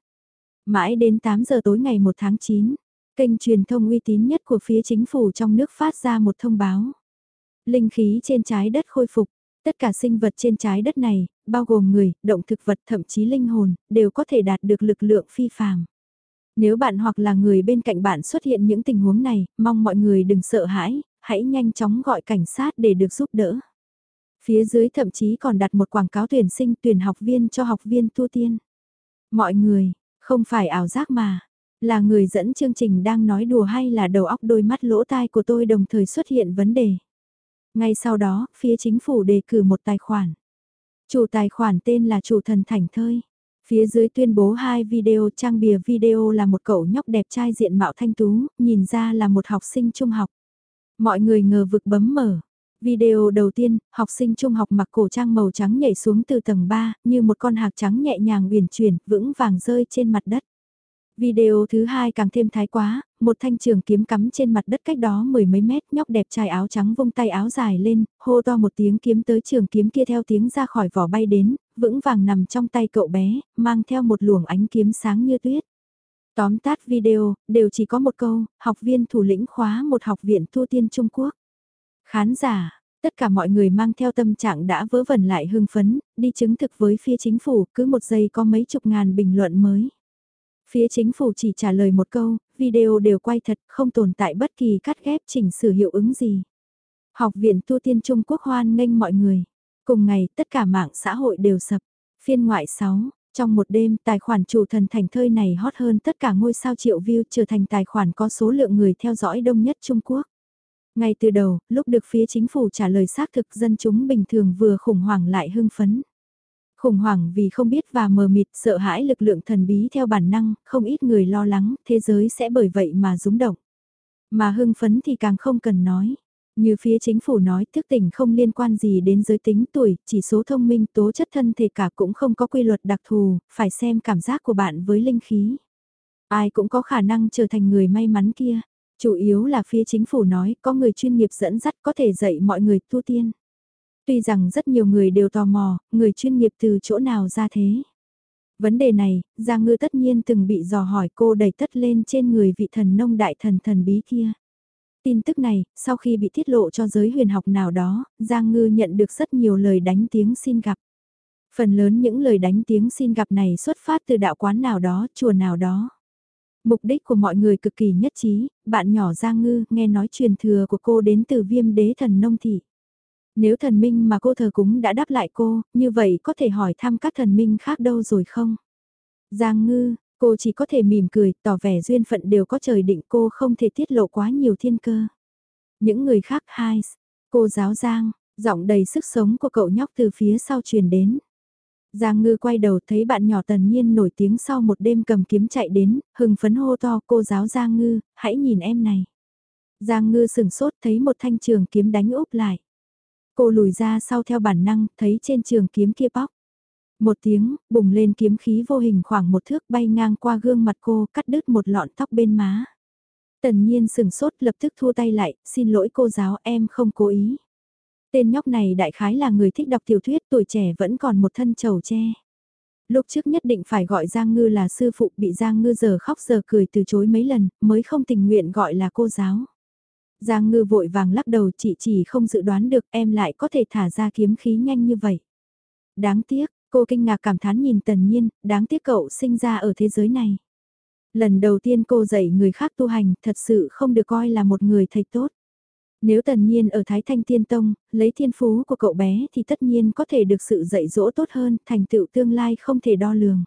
Speaker 1: Mãi đến 8 giờ tối ngày 1 tháng 9, kênh truyền thông uy tín nhất của phía chính phủ trong nước phát ra một thông báo. Linh khí trên trái đất khôi phục, tất cả sinh vật trên trái đất này, bao gồm người, động thực vật thậm chí linh hồn, đều có thể đạt được lực lượng phi phàm. Nếu bạn hoặc là người bên cạnh bạn xuất hiện những tình huống này, mong mọi người đừng sợ hãi, hãy nhanh chóng gọi cảnh sát để được giúp đỡ. Phía dưới thậm chí còn đặt một quảng cáo tuyển sinh tuyển học viên cho học viên tu tiên. Mọi người, không phải ảo giác mà, là người dẫn chương trình đang nói đùa hay là đầu óc đôi mắt lỗ tai của tôi đồng thời xuất hiện vấn đề. Ngay sau đó, phía chính phủ đề cử một tài khoản. Chủ tài khoản tên là chủ thần thảnh thơi. Phía dưới tuyên bố hai video trang bìa video là một cậu nhóc đẹp trai diện mạo thanh tú, nhìn ra là một học sinh trung học. Mọi người ngờ vực bấm mở. Video đầu tiên, học sinh trung học mặc cổ trang màu trắng nhảy xuống từ tầng 3, như một con hạc trắng nhẹ nhàng uyển chuyển, vững vàng rơi trên mặt đất. Video thứ hai càng thêm thái quá, một thanh trường kiếm cắm trên mặt đất cách đó mười mấy mét, nhóc đẹp trai áo trắng vung tay áo dài lên, hô to một tiếng kiếm tới trường kiếm kia theo tiếng ra khỏi vỏ bay đến, vững vàng nằm trong tay cậu bé, mang theo một luồng ánh kiếm sáng như tuyết. Tóm tắt video, đều chỉ có một câu, học viên thủ lĩnh khóa một học viện thu tiên Trung Quốc. Khán giả, Tất cả mọi người mang theo tâm trạng đã vớ vẩn lại hưng phấn, đi chứng thực với phía chính phủ, cứ một giây có mấy chục ngàn bình luận mới. Phía chính phủ chỉ trả lời một câu, video đều quay thật, không tồn tại bất kỳ cắt ghép chỉnh sửa hiệu ứng gì. Học viện Tu Tiên Trung Quốc hoan nghênh mọi người. Cùng ngày, tất cả mạng xã hội đều sập. Phiên ngoại 6, trong một đêm, tài khoản chủ thần thành thơi này hot hơn tất cả ngôi sao triệu view trở thành tài khoản có số lượng người theo dõi đông nhất Trung Quốc. Ngay từ đầu, lúc được phía chính phủ trả lời xác thực dân chúng bình thường vừa khủng hoảng lại hưng phấn. Khủng hoảng vì không biết và mờ mịt sợ hãi lực lượng thần bí theo bản năng, không ít người lo lắng thế giới sẽ bởi vậy mà rúng động. Mà hưng phấn thì càng không cần nói. Như phía chính phủ nói thức tỉnh không liên quan gì đến giới tính tuổi, chỉ số thông minh tố chất thân thể cả cũng không có quy luật đặc thù, phải xem cảm giác của bạn với linh khí. Ai cũng có khả năng trở thành người may mắn kia. Chủ yếu là phía chính phủ nói có người chuyên nghiệp dẫn dắt có thể dạy mọi người tu tiên. Tuy rằng rất nhiều người đều tò mò, người chuyên nghiệp từ chỗ nào ra thế. Vấn đề này, Giang Ngư tất nhiên từng bị dò hỏi cô đẩy tất lên trên người vị thần nông đại thần thần bí kia. Tin tức này, sau khi bị tiết lộ cho giới huyền học nào đó, Giang Ngư nhận được rất nhiều lời đánh tiếng xin gặp. Phần lớn những lời đánh tiếng xin gặp này xuất phát từ đạo quán nào đó, chùa nào đó. Mục đích của mọi người cực kỳ nhất trí, bạn nhỏ Giang Ngư nghe nói truyền thừa của cô đến từ viêm đế thần nông thị. Nếu thần minh mà cô thờ cúng đã đáp lại cô, như vậy có thể hỏi thăm các thần minh khác đâu rồi không? Giang Ngư, cô chỉ có thể mỉm cười, tỏ vẻ duyên phận đều có trời định cô không thể tiết lộ quá nhiều thiên cơ. Những người khác hai, cô giáo Giang, giọng đầy sức sống của cậu nhóc từ phía sau truyền đến. Giang ngư quay đầu thấy bạn nhỏ tần nhiên nổi tiếng sau một đêm cầm kiếm chạy đến, hừng phấn hô to cô giáo Giang ngư, hãy nhìn em này. Giang ngư sừng sốt thấy một thanh trường kiếm đánh úp lại. Cô lùi ra sau theo bản năng, thấy trên trường kiếm kia bóc. Một tiếng, bùng lên kiếm khí vô hình khoảng một thước bay ngang qua gương mặt cô, cắt đứt một lọn tóc bên má. Tần nhiên sừng sốt lập tức thua tay lại, xin lỗi cô giáo em không cố ý. Tên nhóc này đại khái là người thích đọc tiểu thuyết tuổi trẻ vẫn còn một thân trầu tre. Lúc trước nhất định phải gọi Giang Ngư là sư phụ bị Giang Ngư giờ khóc giờ cười từ chối mấy lần mới không tình nguyện gọi là cô giáo. Giang Ngư vội vàng lắc đầu chị chỉ không dự đoán được em lại có thể thả ra kiếm khí nhanh như vậy. Đáng tiếc, cô kinh ngạc cảm thán nhìn tần nhiên, đáng tiếc cậu sinh ra ở thế giới này. Lần đầu tiên cô dạy người khác tu hành thật sự không được coi là một người thầy tốt. Nếu tần nhiên ở Thái Thanh Tiên Tông, lấy thiên phú của cậu bé thì tất nhiên có thể được sự dạy dỗ tốt hơn, thành tựu tương lai không thể đo lường.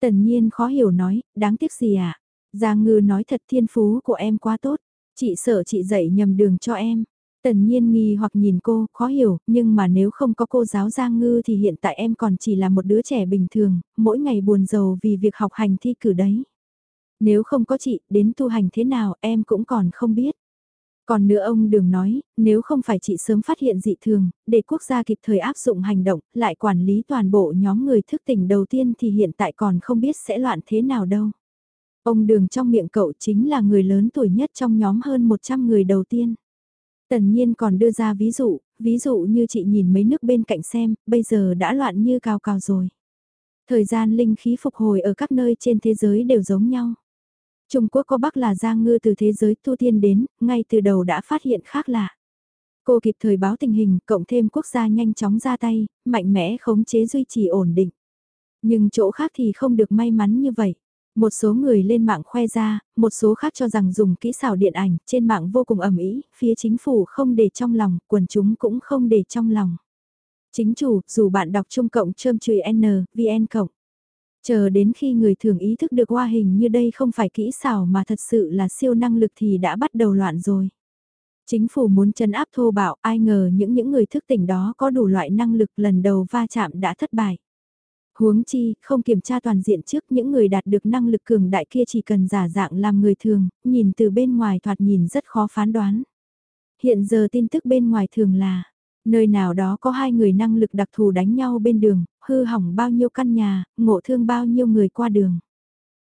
Speaker 1: Tần nhiên khó hiểu nói, đáng tiếc gì à? Giang ngư nói thật thiên phú của em quá tốt, chị sợ chị dạy nhầm đường cho em. Tần nhiên nghi hoặc nhìn cô, khó hiểu, nhưng mà nếu không có cô giáo Giang Ngư thì hiện tại em còn chỉ là một đứa trẻ bình thường, mỗi ngày buồn giàu vì việc học hành thi cử đấy. Nếu không có chị, đến tu hành thế nào em cũng còn không biết. Còn nữa ông đừng nói, nếu không phải chị sớm phát hiện dị thường, để quốc gia kịp thời áp dụng hành động, lại quản lý toàn bộ nhóm người thức tỉnh đầu tiên thì hiện tại còn không biết sẽ loạn thế nào đâu. Ông đường trong miệng cậu chính là người lớn tuổi nhất trong nhóm hơn 100 người đầu tiên. Tần nhiên còn đưa ra ví dụ, ví dụ như chị nhìn mấy nước bên cạnh xem, bây giờ đã loạn như cao cao rồi. Thời gian linh khí phục hồi ở các nơi trên thế giới đều giống nhau. Trung Quốc có bác là Giang Ngư từ thế giới tu tiên đến, ngay từ đầu đã phát hiện khác lạ. Cô kịp thời báo tình hình, cộng thêm quốc gia nhanh chóng ra tay, mạnh mẽ khống chế duy trì ổn định. Nhưng chỗ khác thì không được may mắn như vậy. Một số người lên mạng khoe ra, một số khác cho rằng dùng kỹ xảo điện ảnh trên mạng vô cùng ẩm ý, phía chính phủ không để trong lòng, quần chúng cũng không để trong lòng. Chính chủ, dù bạn đọc trung cộng trơm chùy N, VN cộng. Chờ đến khi người thường ý thức được hoa hình như đây không phải kỹ xảo mà thật sự là siêu năng lực thì đã bắt đầu loạn rồi. Chính phủ muốn chấn áp thô bạo, ai ngờ những những người thức tỉnh đó có đủ loại năng lực lần đầu va chạm đã thất bại. Huống chi, không kiểm tra toàn diện trước những người đạt được năng lực cường đại kia chỉ cần giả dạng làm người thường, nhìn từ bên ngoài thoạt nhìn rất khó phán đoán. Hiện giờ tin tức bên ngoài thường là, Nơi nào đó có hai người năng lực đặc thù đánh nhau bên đường, hư hỏng bao nhiêu căn nhà, ngộ thương bao nhiêu người qua đường.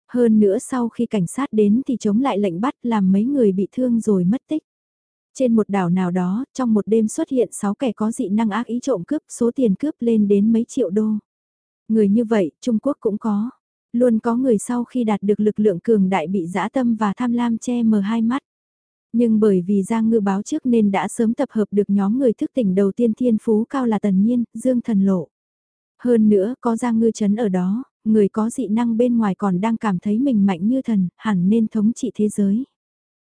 Speaker 1: Hơn nữa sau khi cảnh sát đến thì chống lại lệnh bắt làm mấy người bị thương rồi mất tích. Trên một đảo nào đó, trong một đêm xuất hiện 6 kẻ có dị năng ác ý trộm cướp, số tiền cướp lên đến mấy triệu đô. Người như vậy, Trung Quốc cũng có. Luôn có người sau khi đạt được lực lượng cường đại bị dã tâm và tham lam che mờ hai mắt. Nhưng bởi vì Giang Ngư báo trước nên đã sớm tập hợp được nhóm người thức tỉnh đầu tiên thiên phú cao là Tần Nhiên, Dương Thần Lộ. Hơn nữa có Giang Ngư chấn ở đó, người có dị năng bên ngoài còn đang cảm thấy mình mạnh như thần, hẳn nên thống trị thế giới.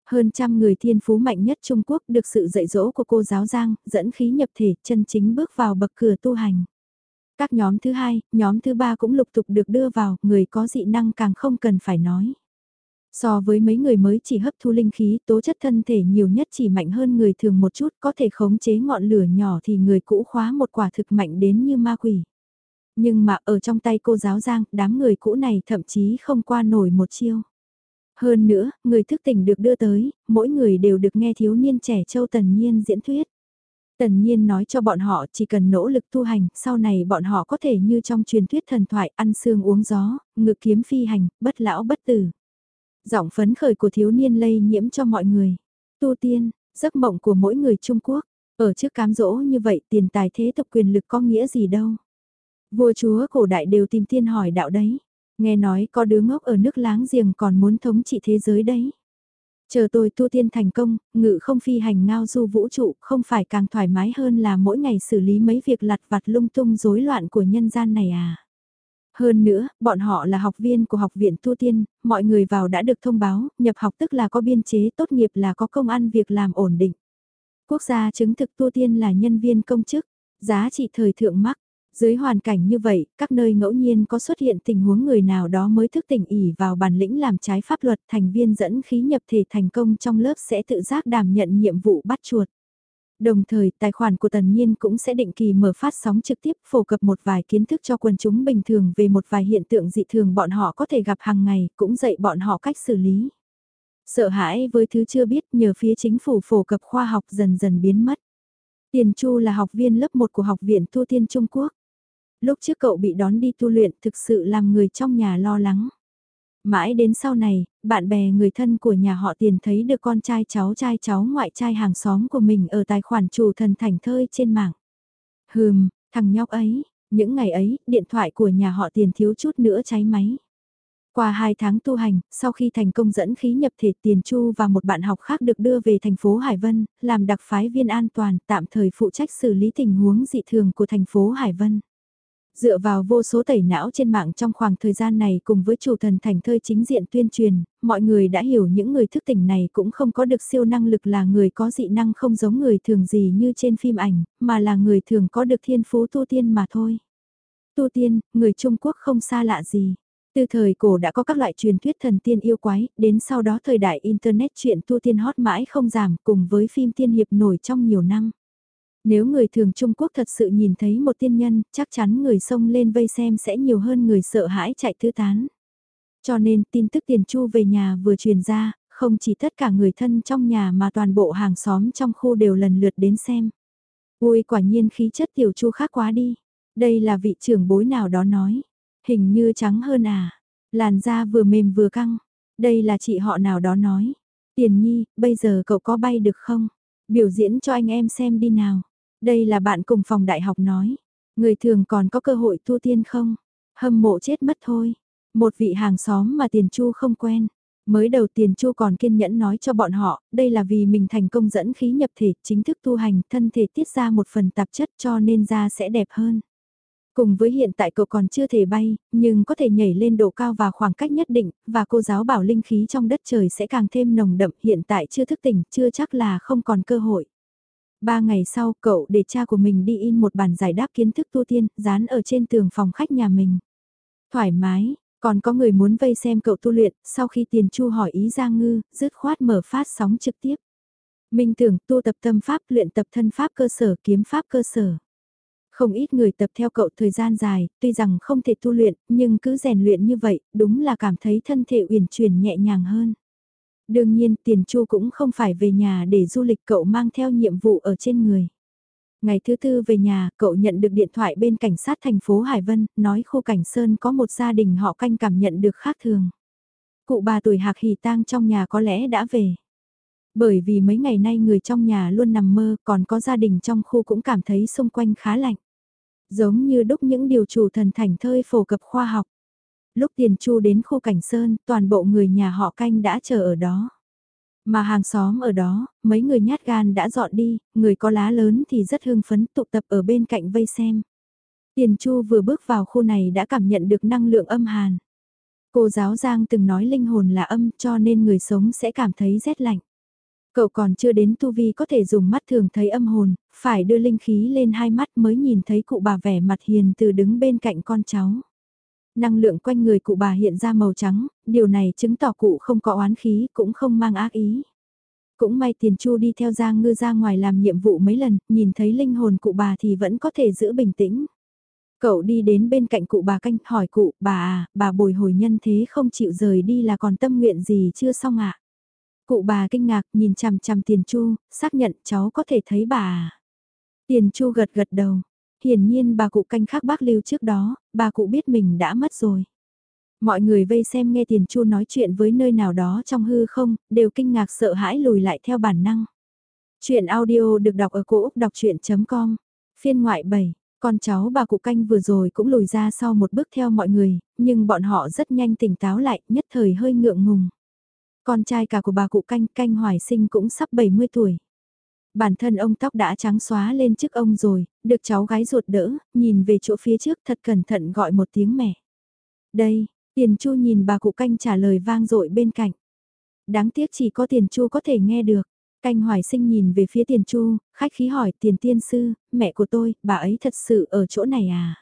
Speaker 1: Hơn trăm người thiên phú mạnh nhất Trung Quốc được sự dạy dỗ của cô giáo Giang, dẫn khí nhập thể, chân chính bước vào bậc cửa tu hành. Các nhóm thứ hai, nhóm thứ ba cũng lục tục được đưa vào, người có dị năng càng không cần phải nói. So với mấy người mới chỉ hấp thu linh khí, tố chất thân thể nhiều nhất chỉ mạnh hơn người thường một chút, có thể khống chế ngọn lửa nhỏ thì người cũ khóa một quả thực mạnh đến như ma quỷ. Nhưng mà ở trong tay cô giáo giang, đám người cũ này thậm chí không qua nổi một chiêu. Hơn nữa, người thức tỉnh được đưa tới, mỗi người đều được nghe thiếu niên trẻ châu tần nhiên diễn thuyết. Tần nhiên nói cho bọn họ chỉ cần nỗ lực tu hành, sau này bọn họ có thể như trong truyền thuyết thần thoại ăn xương uống gió, ngự kiếm phi hành, bất lão bất tử. Giọng phấn khởi của thiếu niên lây nhiễm cho mọi người. Tu tiên, giấc mộng của mỗi người Trung Quốc. Ở trước cám dỗ như vậy tiền tài thế tục quyền lực có nghĩa gì đâu. Vua chúa cổ đại đều tìm tiên hỏi đạo đấy. Nghe nói có đứa ngốc ở nước láng giềng còn muốn thống trị thế giới đấy. Chờ tôi tu tiên thành công, ngự không phi hành ngao du vũ trụ, không phải càng thoải mái hơn là mỗi ngày xử lý mấy việc lặt vặt lung tung rối loạn của nhân gian này à. Hơn nữa, bọn họ là học viên của học viện tu tiên, mọi người vào đã được thông báo, nhập học tức là có biên chế, tốt nghiệp là có công ăn việc làm ổn định. Quốc gia chứng thực tu tiên là nhân viên công chức, giá trị thời thượng mắc, dưới hoàn cảnh như vậy, các nơi ngẫu nhiên có xuất hiện tình huống người nào đó mới thức tỉnh ỉ vào bản lĩnh làm trái pháp luật thành viên dẫn khí nhập thể thành công trong lớp sẽ tự giác đảm nhận nhiệm vụ bắt chuột. Đồng thời, tài khoản của Tần Nhiên cũng sẽ định kỳ mở phát sóng trực tiếp phổ cập một vài kiến thức cho quần chúng bình thường về một vài hiện tượng dị thường bọn họ có thể gặp hàng ngày, cũng dạy bọn họ cách xử lý. Sợ hãi với thứ chưa biết nhờ phía chính phủ phổ cập khoa học dần dần biến mất. Tiền Chu là học viên lớp 1 của Học viện Tu Tiên Trung Quốc. Lúc trước cậu bị đón đi tu luyện thực sự làm người trong nhà lo lắng. Mãi đến sau này, bạn bè người thân của nhà họ tiền thấy được con trai cháu trai cháu ngoại trai hàng xóm của mình ở tài khoản chủ thần thành thơi trên mạng. Hừm, thằng nhóc ấy, những ngày ấy, điện thoại của nhà họ tiền thiếu chút nữa cháy máy. Qua 2 tháng tu hành, sau khi thành công dẫn khí nhập thể tiền chu và một bạn học khác được đưa về thành phố Hải Vân, làm đặc phái viên an toàn tạm thời phụ trách xử lý tình huống dị thường của thành phố Hải Vân. Dựa vào vô số tẩy não trên mạng trong khoảng thời gian này cùng với chủ thần thành thơi chính diện tuyên truyền, mọi người đã hiểu những người thức tỉnh này cũng không có được siêu năng lực là người có dị năng không giống người thường gì như trên phim ảnh, mà là người thường có được thiên phú tu tiên mà thôi. Tu tiên, người Trung Quốc không xa lạ gì. Từ thời cổ đã có các loại truyền thuyết thần tiên yêu quái, đến sau đó thời đại Internet chuyện tu tiên hot mãi không giảm cùng với phim tiên hiệp nổi trong nhiều năm. Nếu người thường Trung Quốc thật sự nhìn thấy một tiên nhân, chắc chắn người xông lên vây xem sẽ nhiều hơn người sợ hãi chạy thư tán. Cho nên tin tức tiền chu về nhà vừa truyền ra, không chỉ tất cả người thân trong nhà mà toàn bộ hàng xóm trong khu đều lần lượt đến xem. Ui quả nhiên khí chất tiểu chu khác quá đi. Đây là vị trưởng bối nào đó nói. Hình như trắng hơn à. Làn da vừa mềm vừa căng. Đây là chị họ nào đó nói. Tiền nhi, bây giờ cậu có bay được không? Biểu diễn cho anh em xem đi nào. Đây là bạn cùng phòng đại học nói. Người thường còn có cơ hội tu tiên không? Hâm mộ chết mất thôi. Một vị hàng xóm mà tiền chu không quen. Mới đầu tiền chu còn kiên nhẫn nói cho bọn họ, đây là vì mình thành công dẫn khí nhập thể, chính thức tu hành, thân thể tiết ra một phần tạp chất cho nên da sẽ đẹp hơn. Cùng với hiện tại cậu còn chưa thể bay, nhưng có thể nhảy lên độ cao và khoảng cách nhất định, và cô giáo bảo linh khí trong đất trời sẽ càng thêm nồng đậm hiện tại chưa thức tỉnh, chưa chắc là không còn cơ hội. Ba ngày sau, cậu để cha của mình đi in một bản giải đáp kiến thức tu tiên, dán ở trên tường phòng khách nhà mình. Thoải mái, còn có người muốn vây xem cậu tu luyện, sau khi tiền chu hỏi ý Giang Ngư, dứt khoát mở phát sóng trực tiếp. Minh tưởng tu tập tâm pháp luyện tập thân pháp cơ sở kiếm pháp cơ sở. Không ít người tập theo cậu thời gian dài, tuy rằng không thể tu luyện, nhưng cứ rèn luyện như vậy, đúng là cảm thấy thân thể uyển chuyển nhẹ nhàng hơn. Đương nhiên tiền chu cũng không phải về nhà để du lịch cậu mang theo nhiệm vụ ở trên người. Ngày thứ tư về nhà, cậu nhận được điện thoại bên cảnh sát thành phố Hải Vân, nói khu cảnh Sơn có một gia đình họ canh cảm nhận được khác thường. Cụ bà tuổi hạc hì tang trong nhà có lẽ đã về. Bởi vì mấy ngày nay người trong nhà luôn nằm mơ, còn có gia đình trong khu cũng cảm thấy xung quanh khá lạnh. Giống như đúc những điều chủ thần thành thơi phổ cập khoa học. Lúc tiền chu đến khu cảnh sơn, toàn bộ người nhà họ canh đã chờ ở đó. Mà hàng xóm ở đó, mấy người nhát gan đã dọn đi, người có lá lớn thì rất hưng phấn tụ tập ở bên cạnh vây xem. Tiền Chu vừa bước vào khu này đã cảm nhận được năng lượng âm hàn. Cô giáo Giang từng nói linh hồn là âm cho nên người sống sẽ cảm thấy rét lạnh. Cậu còn chưa đến tu vi có thể dùng mắt thường thấy âm hồn, phải đưa linh khí lên hai mắt mới nhìn thấy cụ bà vẻ mặt hiền từ đứng bên cạnh con cháu. Năng lượng quanh người cụ bà hiện ra màu trắng, điều này chứng tỏ cụ không có oán khí cũng không mang ác ý. Cũng may tiền chu đi theo Giang Ngư ra ngoài làm nhiệm vụ mấy lần, nhìn thấy linh hồn cụ bà thì vẫn có thể giữ bình tĩnh. Cậu đi đến bên cạnh cụ bà canh hỏi cụ, bà à, bà bồi hồi nhân thế không chịu rời đi là còn tâm nguyện gì chưa xong ạ? À? Cụ bà kinh ngạc nhìn chằm chằm tiền chu, xác nhận cháu có thể thấy bà à? Tiền chu gật gật đầu, hiển nhiên bà cụ canh khác bác lưu trước đó, bà cụ biết mình đã mất rồi. Mọi người vây xem nghe tiền chu nói chuyện với nơi nào đó trong hư không, đều kinh ngạc sợ hãi lùi lại theo bản năng. Chuyện audio được đọc ở cổ Úc đọc chuyện.com, phiên ngoại 7. Con cháu bà cụ canh vừa rồi cũng lùi ra sau một bước theo mọi người, nhưng bọn họ rất nhanh tỉnh táo lại, nhất thời hơi ngượng ngùng. Con trai cả của bà cụ canh canh hoài sinh cũng sắp 70 tuổi. Bản thân ông tóc đã trắng xóa lên trước ông rồi, được cháu gái ruột đỡ, nhìn về chỗ phía trước thật cẩn thận gọi một tiếng mẹ. Đây, tiền chu nhìn bà cụ canh trả lời vang dội bên cạnh. Đáng tiếc chỉ có tiền chu có thể nghe được. Canh hoài sinh nhìn về phía tiền chu, khách khí hỏi tiền tiên sư, mẹ của tôi, bà ấy thật sự ở chỗ này à?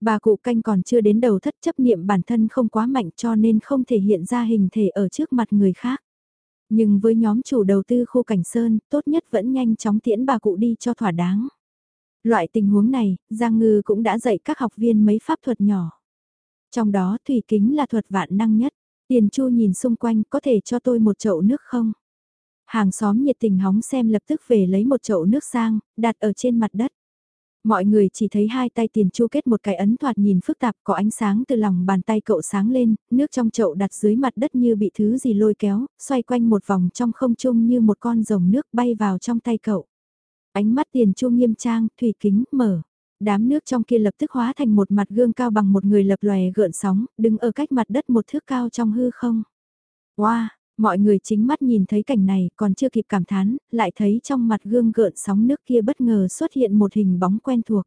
Speaker 1: Bà cụ canh còn chưa đến đầu thất chấp niệm bản thân không quá mạnh cho nên không thể hiện ra hình thể ở trước mặt người khác. Nhưng với nhóm chủ đầu tư khu cảnh sơn, tốt nhất vẫn nhanh chóng tiễn bà cụ đi cho thỏa đáng. Loại tình huống này, Giang Ngư cũng đã dạy các học viên mấy pháp thuật nhỏ. Trong đó thủy kính là thuật vạn năng nhất. Tiền Chu nhìn xung quanh có thể cho tôi một chậu nước không? Hàng xóm nhiệt tình hóng xem lập tức về lấy một chậu nước sang, đặt ở trên mặt đất. Mọi người chỉ thấy hai tay tiền chu kết một cái ấn thoạt nhìn phức tạp có ánh sáng từ lòng bàn tay cậu sáng lên, nước trong chậu đặt dưới mặt đất như bị thứ gì lôi kéo, xoay quanh một vòng trong không trung như một con rồng nước bay vào trong tay cậu. Ánh mắt tiền chu nghiêm trang, thủy kính, mở. Đám nước trong kia lập tức hóa thành một mặt gương cao bằng một người lập lòe gợn sóng, đứng ở cách mặt đất một thước cao trong hư không. Wow, mọi người chính mắt nhìn thấy cảnh này còn chưa kịp cảm thán, lại thấy trong mặt gương gợn sóng nước kia bất ngờ xuất hiện một hình bóng quen thuộc.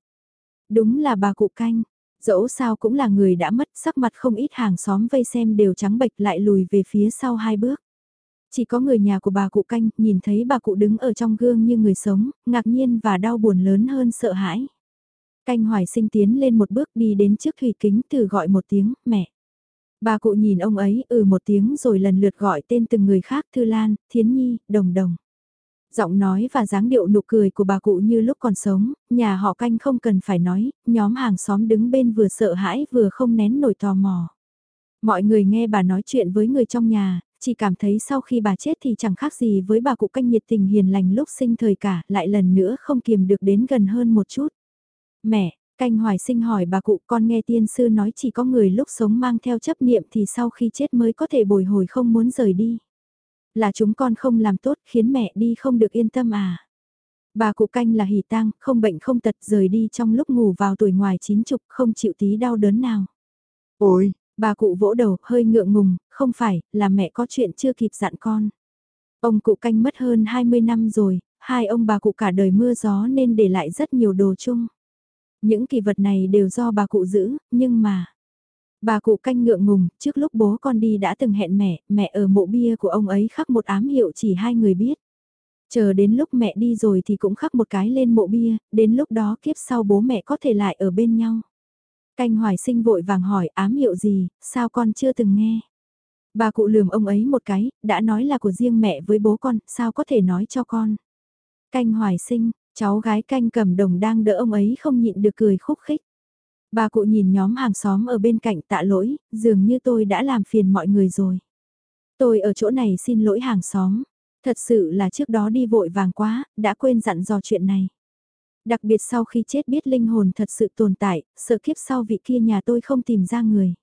Speaker 1: Đúng là bà cụ canh, dẫu sao cũng là người đã mất sắc mặt không ít hàng xóm vây xem đều trắng bệch lại lùi về phía sau hai bước. Chỉ có người nhà của bà cụ canh nhìn thấy bà cụ đứng ở trong gương như người sống, ngạc nhiên và đau buồn lớn hơn sợ hãi. Canh hoài sinh tiến lên một bước đi đến trước thủy kính từ gọi một tiếng, mẹ. Bà cụ nhìn ông ấy ừ một tiếng rồi lần lượt gọi tên từng người khác Thư Lan, Thiến Nhi, Đồng Đồng. Giọng nói và dáng điệu nụ cười của bà cụ như lúc còn sống, nhà họ canh không cần phải nói, nhóm hàng xóm đứng bên vừa sợ hãi vừa không nén nổi tò mò. Mọi người nghe bà nói chuyện với người trong nhà, chỉ cảm thấy sau khi bà chết thì chẳng khác gì với bà cụ canh nhiệt tình hiền lành lúc sinh thời cả, lại lần nữa không kiềm được đến gần hơn một chút. Mẹ, canh hoài sinh hỏi bà cụ con nghe tiên sư nói chỉ có người lúc sống mang theo chấp niệm thì sau khi chết mới có thể bồi hồi không muốn rời đi. Là chúng con không làm tốt khiến mẹ đi không được yên tâm à. Bà cụ canh là hỉ tang, không bệnh không tật rời đi trong lúc ngủ vào tuổi ngoài chín chục không chịu tí đau đớn nào. Ôi, bà cụ vỗ đầu hơi ngượng ngùng, không phải, là mẹ có chuyện chưa kịp dặn con. Ông cụ canh mất hơn 20 năm rồi, hai ông bà cụ cả đời mưa gió nên để lại rất nhiều đồ chung. Những kỳ vật này đều do bà cụ giữ, nhưng mà... Bà cụ canh ngượng ngùng, trước lúc bố con đi đã từng hẹn mẹ, mẹ ở mộ bia của ông ấy khắc một ám hiệu chỉ hai người biết. Chờ đến lúc mẹ đi rồi thì cũng khắc một cái lên mộ bia, đến lúc đó kiếp sau bố mẹ có thể lại ở bên nhau. Canh hoài sinh vội vàng hỏi ám hiệu gì, sao con chưa từng nghe. Bà cụ lườm ông ấy một cái, đã nói là của riêng mẹ với bố con, sao có thể nói cho con. Canh hoài sinh, Cháu gái canh cầm đồng đang đỡ ông ấy không nhịn được cười khúc khích. Bà cụ nhìn nhóm hàng xóm ở bên cạnh tạ lỗi, dường như tôi đã làm phiền mọi người rồi. Tôi ở chỗ này xin lỗi hàng xóm. Thật sự là trước đó đi vội vàng quá, đã quên dặn dò chuyện này. Đặc biệt sau khi chết biết linh hồn thật sự tồn tại, sợ kiếp sau vị kia nhà tôi không tìm ra người.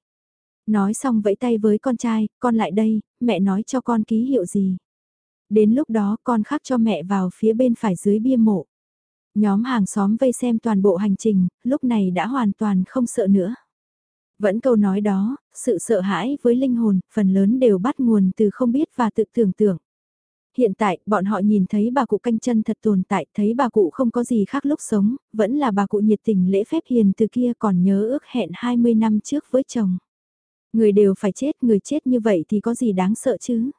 Speaker 1: Nói xong vẫy tay với con trai, con lại đây, mẹ nói cho con ký hiệu gì. Đến lúc đó con khắc cho mẹ vào phía bên phải dưới bia mộ. Nhóm hàng xóm vây xem toàn bộ hành trình, lúc này đã hoàn toàn không sợ nữa. Vẫn câu nói đó, sự sợ hãi với linh hồn, phần lớn đều bắt nguồn từ không biết và tự tưởng tượng. hiện tại bọn họ nhìn thấy bà cụ canh chân thật tồn tại, thấy bà cụ không có gì khác lúc sống, vẫn là bà cụ nhiệt tình lễ phép hiền từ kia còn nhớ ước hẹn 20 năm trước với chồng. Người đều phải chết, người chết như vậy thì có gì đáng sợ chứ?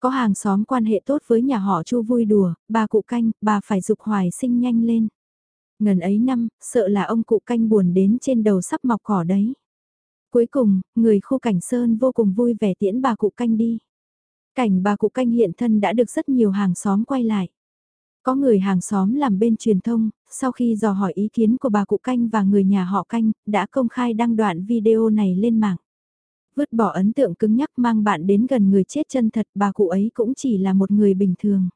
Speaker 1: Có hàng xóm quan hệ tốt với nhà họ Chu vui đùa, bà cụ canh, bà phải dục hoài sinh nhanh lên. Ngần ấy năm, sợ là ông cụ canh buồn đến trên đầu sắp mọc cỏ đấy. Cuối cùng, người khu cảnh sơn vô cùng vui vẻ tiễn bà cụ canh đi. Cảnh bà cụ canh hiện thân đã được rất nhiều hàng xóm quay lại. Có người hàng xóm làm bên truyền thông, sau khi dò hỏi ý kiến của bà cụ canh và người nhà họ canh, đã công khai đăng đoạn video này lên mạng. Vứt bỏ ấn tượng cứng nhắc mang bạn đến gần người chết chân thật bà cụ ấy cũng chỉ là một người bình thường.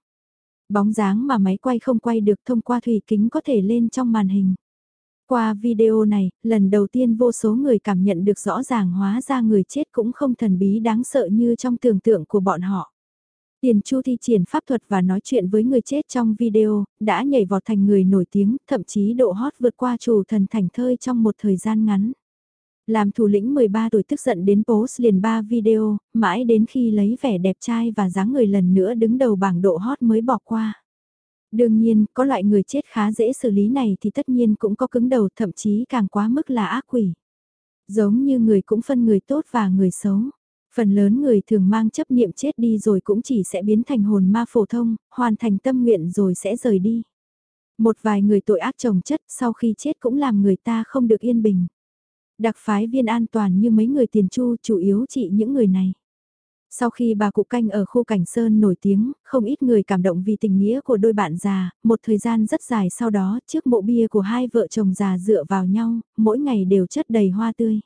Speaker 1: Bóng dáng mà máy quay không quay được thông qua thủy kính có thể lên trong màn hình. Qua video này, lần đầu tiên vô số người cảm nhận được rõ ràng hóa ra người chết cũng không thần bí đáng sợ như trong tưởng tượng của bọn họ. Tiền Chu thi triển pháp thuật và nói chuyện với người chết trong video, đã nhảy vọt thành người nổi tiếng, thậm chí độ hot vượt qua chủ thần thành thơi trong một thời gian ngắn. Làm thủ lĩnh 13 tuổi tức giận đến post liền 3 video, mãi đến khi lấy vẻ đẹp trai và dáng người lần nữa đứng đầu bảng độ hot mới bỏ qua. Đương nhiên, có loại người chết khá dễ xử lý này thì tất nhiên cũng có cứng đầu thậm chí càng quá mức là ác quỷ. Giống như người cũng phân người tốt và người xấu. Phần lớn người thường mang chấp niệm chết đi rồi cũng chỉ sẽ biến thành hồn ma phổ thông, hoàn thành tâm nguyện rồi sẽ rời đi. Một vài người tội ác chồng chất sau khi chết cũng làm người ta không được yên bình. Đặc phái viên an toàn như mấy người tiền chu chủ yếu trị những người này. Sau khi bà cụ canh ở khu cảnh sơn nổi tiếng, không ít người cảm động vì tình nghĩa của đôi bạn già, một thời gian rất dài sau đó trước mộ bia của hai vợ chồng già dựa vào nhau, mỗi ngày đều chất đầy hoa tươi.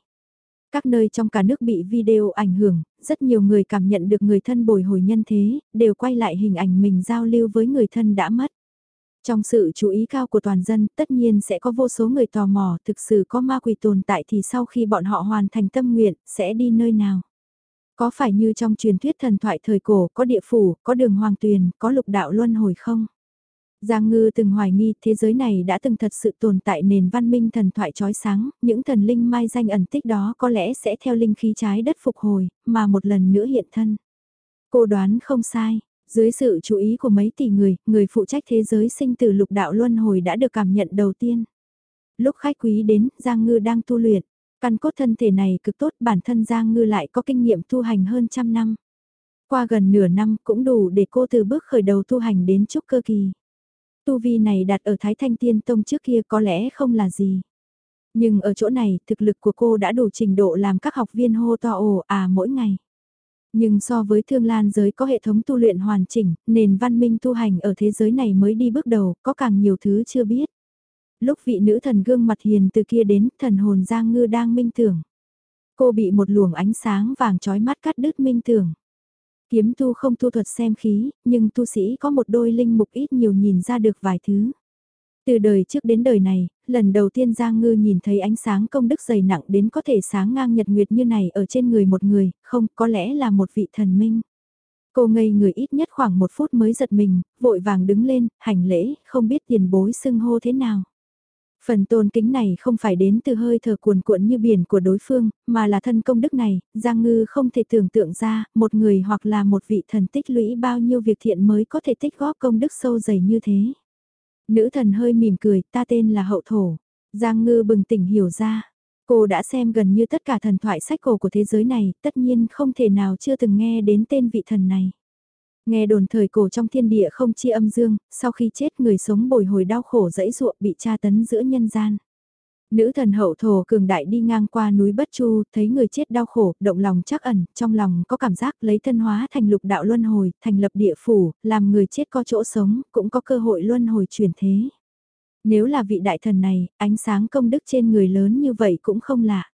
Speaker 1: Các nơi trong cả nước bị video ảnh hưởng, rất nhiều người cảm nhận được người thân bồi hồi nhân thế, đều quay lại hình ảnh mình giao lưu với người thân đã mất. Trong sự chú ý cao của toàn dân, tất nhiên sẽ có vô số người tò mò thực sự có ma quỷ tồn tại thì sau khi bọn họ hoàn thành tâm nguyện, sẽ đi nơi nào. Có phải như trong truyền thuyết thần thoại thời cổ, có địa phủ, có đường hoàng tuyền, có lục đạo luân hồi không? Giang Ngư từng hoài nghi thế giới này đã từng thật sự tồn tại nền văn minh thần thoại trói sáng, những thần linh mai danh ẩn tích đó có lẽ sẽ theo linh khí trái đất phục hồi, mà một lần nữa hiện thân. Cô đoán không sai, dưới sự chú ý của mấy tỷ người, người phụ trách thế giới sinh tử lục đạo luân hồi đã được cảm nhận đầu tiên. Lúc khách quý đến, Giang Ngư đang tu luyện. Căn cốt thân thể này cực tốt, bản thân Giang Ngư lại có kinh nghiệm tu hành hơn trăm năm. Qua gần nửa năm cũng đủ để cô từ bước khởi đầu tu hành đến trúc cơ kỳ. Tu vi này đặt ở Thái Thanh Tiên Tông trước kia có lẽ không là gì. Nhưng ở chỗ này, thực lực của cô đã đủ trình độ làm các học viên hô to ồ à mỗi ngày. Nhưng so với thương lan giới có hệ thống tu luyện hoàn chỉnh, nền văn minh tu hành ở thế giới này mới đi bước đầu, có càng nhiều thứ chưa biết. Lúc vị nữ thần gương mặt hiền từ kia đến, thần hồn Giang Ngư đang minh tưởng. Cô bị một luồng ánh sáng vàng trói mắt cắt đứt minh tưởng. Kiếm tu không tu thuật xem khí, nhưng tu sĩ có một đôi linh mục ít nhiều nhìn ra được vài thứ. Từ đời trước đến đời này, lần đầu tiên Giang Ngư nhìn thấy ánh sáng công đức dày nặng đến có thể sáng ngang nhật nguyệt như này ở trên người một người, không, có lẽ là một vị thần minh. Cô ngây người ít nhất khoảng một phút mới giật mình, vội vàng đứng lên, hành lễ, không biết tiền bối xưng hô thế nào. Phần tôn kính này không phải đến từ hơi thở cuồn cuộn như biển của đối phương, mà là thân công đức này, Giang Ngư không thể tưởng tượng ra, một người hoặc là một vị thần tích lũy bao nhiêu việc thiện mới có thể tích góp công đức sâu dày như thế. Nữ thần hơi mỉm cười, ta tên là Hậu Thổ. Giang Ngư bừng tỉnh hiểu ra. Cô đã xem gần như tất cả thần thoại sách cổ của thế giới này, tất nhiên không thể nào chưa từng nghe đến tên vị thần này. Nghe đồn thời cổ trong thiên địa không chi âm dương, sau khi chết người sống bồi hồi đau khổ dẫy ruộng bị tra tấn giữa nhân gian. Nữ thần hậu thổ cường đại đi ngang qua núi Bất Chu, thấy người chết đau khổ, động lòng chắc ẩn, trong lòng có cảm giác lấy thân hóa thành lục đạo luân hồi, thành lập địa phủ, làm người chết có chỗ sống, cũng có cơ hội luân hồi chuyển thế. Nếu là vị đại thần này, ánh sáng công đức trên người lớn như vậy cũng không lạ.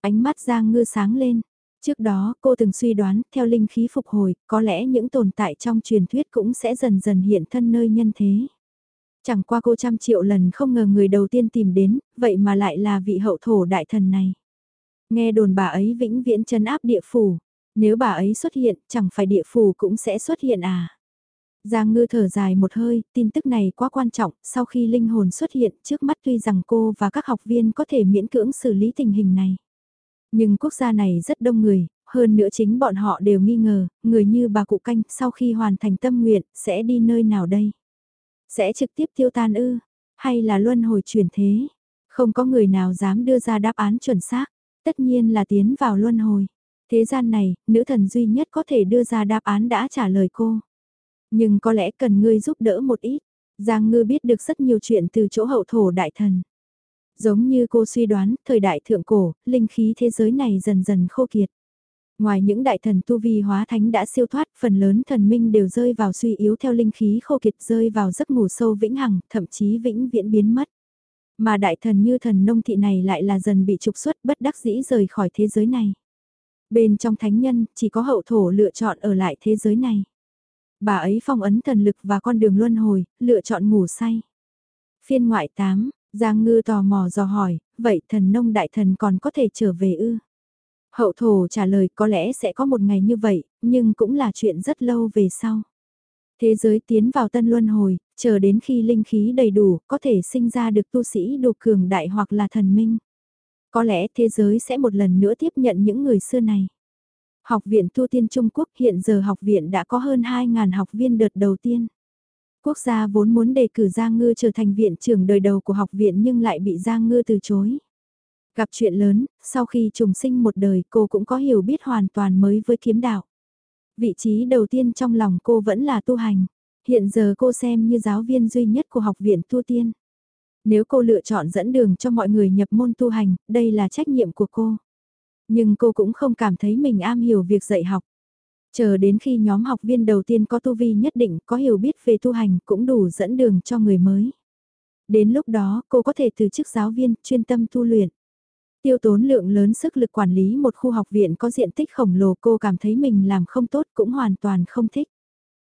Speaker 1: Ánh mắt Giang Ngư sáng lên. Trước đó, cô từng suy đoán, theo linh khí phục hồi, có lẽ những tồn tại trong truyền thuyết cũng sẽ dần dần hiện thân nơi nhân thế. Chẳng qua cô trăm triệu lần không ngờ người đầu tiên tìm đến, vậy mà lại là vị hậu thổ đại thần này. Nghe đồn bà ấy vĩnh viễn chấn áp địa phủ, nếu bà ấy xuất hiện, chẳng phải địa phủ cũng sẽ xuất hiện à. Giang ngư thở dài một hơi, tin tức này quá quan trọng, sau khi linh hồn xuất hiện trước mắt tuy rằng cô và các học viên có thể miễn cưỡng xử lý tình hình này. Nhưng quốc gia này rất đông người, hơn nữa chính bọn họ đều nghi ngờ, người như bà cụ canh sau khi hoàn thành tâm nguyện sẽ đi nơi nào đây? Sẽ trực tiếp tiêu tan ư? Hay là luân hồi chuyển thế? Không có người nào dám đưa ra đáp án chuẩn xác, tất nhiên là tiến vào luân hồi. Thế gian này, nữ thần duy nhất có thể đưa ra đáp án đã trả lời cô. Nhưng có lẽ cần ngươi giúp đỡ một ít. Giang ngư biết được rất nhiều chuyện từ chỗ hậu thổ đại thần. Giống như cô suy đoán, thời đại thượng cổ, linh khí thế giới này dần dần khô kiệt. Ngoài những đại thần tu vi hóa thánh đã siêu thoát, phần lớn thần minh đều rơi vào suy yếu theo linh khí khô kiệt rơi vào giấc ngủ sâu vĩnh hằng, thậm chí vĩnh viễn biến mất. Mà đại thần như thần nông thị này lại là dần bị trục xuất bất đắc dĩ rời khỏi thế giới này. Bên trong thánh nhân, chỉ có hậu thổ lựa chọn ở lại thế giới này. Bà ấy phong ấn thần lực và con đường luân hồi, lựa chọn ngủ say. Phiên ngoại 8, Giang Ngư tò mò dò hỏi, vậy thần nông đại thần còn có thể trở về ư? Hậu thổ trả lời có lẽ sẽ có một ngày như vậy, nhưng cũng là chuyện rất lâu về sau. Thế giới tiến vào tân luân hồi, chờ đến khi linh khí đầy đủ, có thể sinh ra được tu sĩ đủ cường đại hoặc là thần minh. Có lẽ thế giới sẽ một lần nữa tiếp nhận những người xưa này. Học viện Tu Tiên Trung Quốc hiện giờ học viện đã có hơn 2.000 học viên đợt đầu tiên. Quốc gia vốn muốn đề cử Giang Ngư trở thành viện trưởng đời đầu của học viện nhưng lại bị Giang Ngư từ chối. Gặp chuyện lớn, sau khi trùng sinh một đời cô cũng có hiểu biết hoàn toàn mới với kiếm đạo. Vị trí đầu tiên trong lòng cô vẫn là tu hành. Hiện giờ cô xem như giáo viên duy nhất của học viện tu tiên. Nếu cô lựa chọn dẫn đường cho mọi người nhập môn tu hành, đây là trách nhiệm của cô. Nhưng cô cũng không cảm thấy mình am hiểu việc dạy học. Chờ đến khi nhóm học viên đầu tiên có tu vi nhất định có hiểu biết về tu hành cũng đủ dẫn đường cho người mới. Đến lúc đó cô có thể từ chức giáo viên chuyên tâm tu luyện. Tiêu tốn lượng lớn sức lực quản lý một khu học viện có diện tích khổng lồ cô cảm thấy mình làm không tốt cũng hoàn toàn không thích.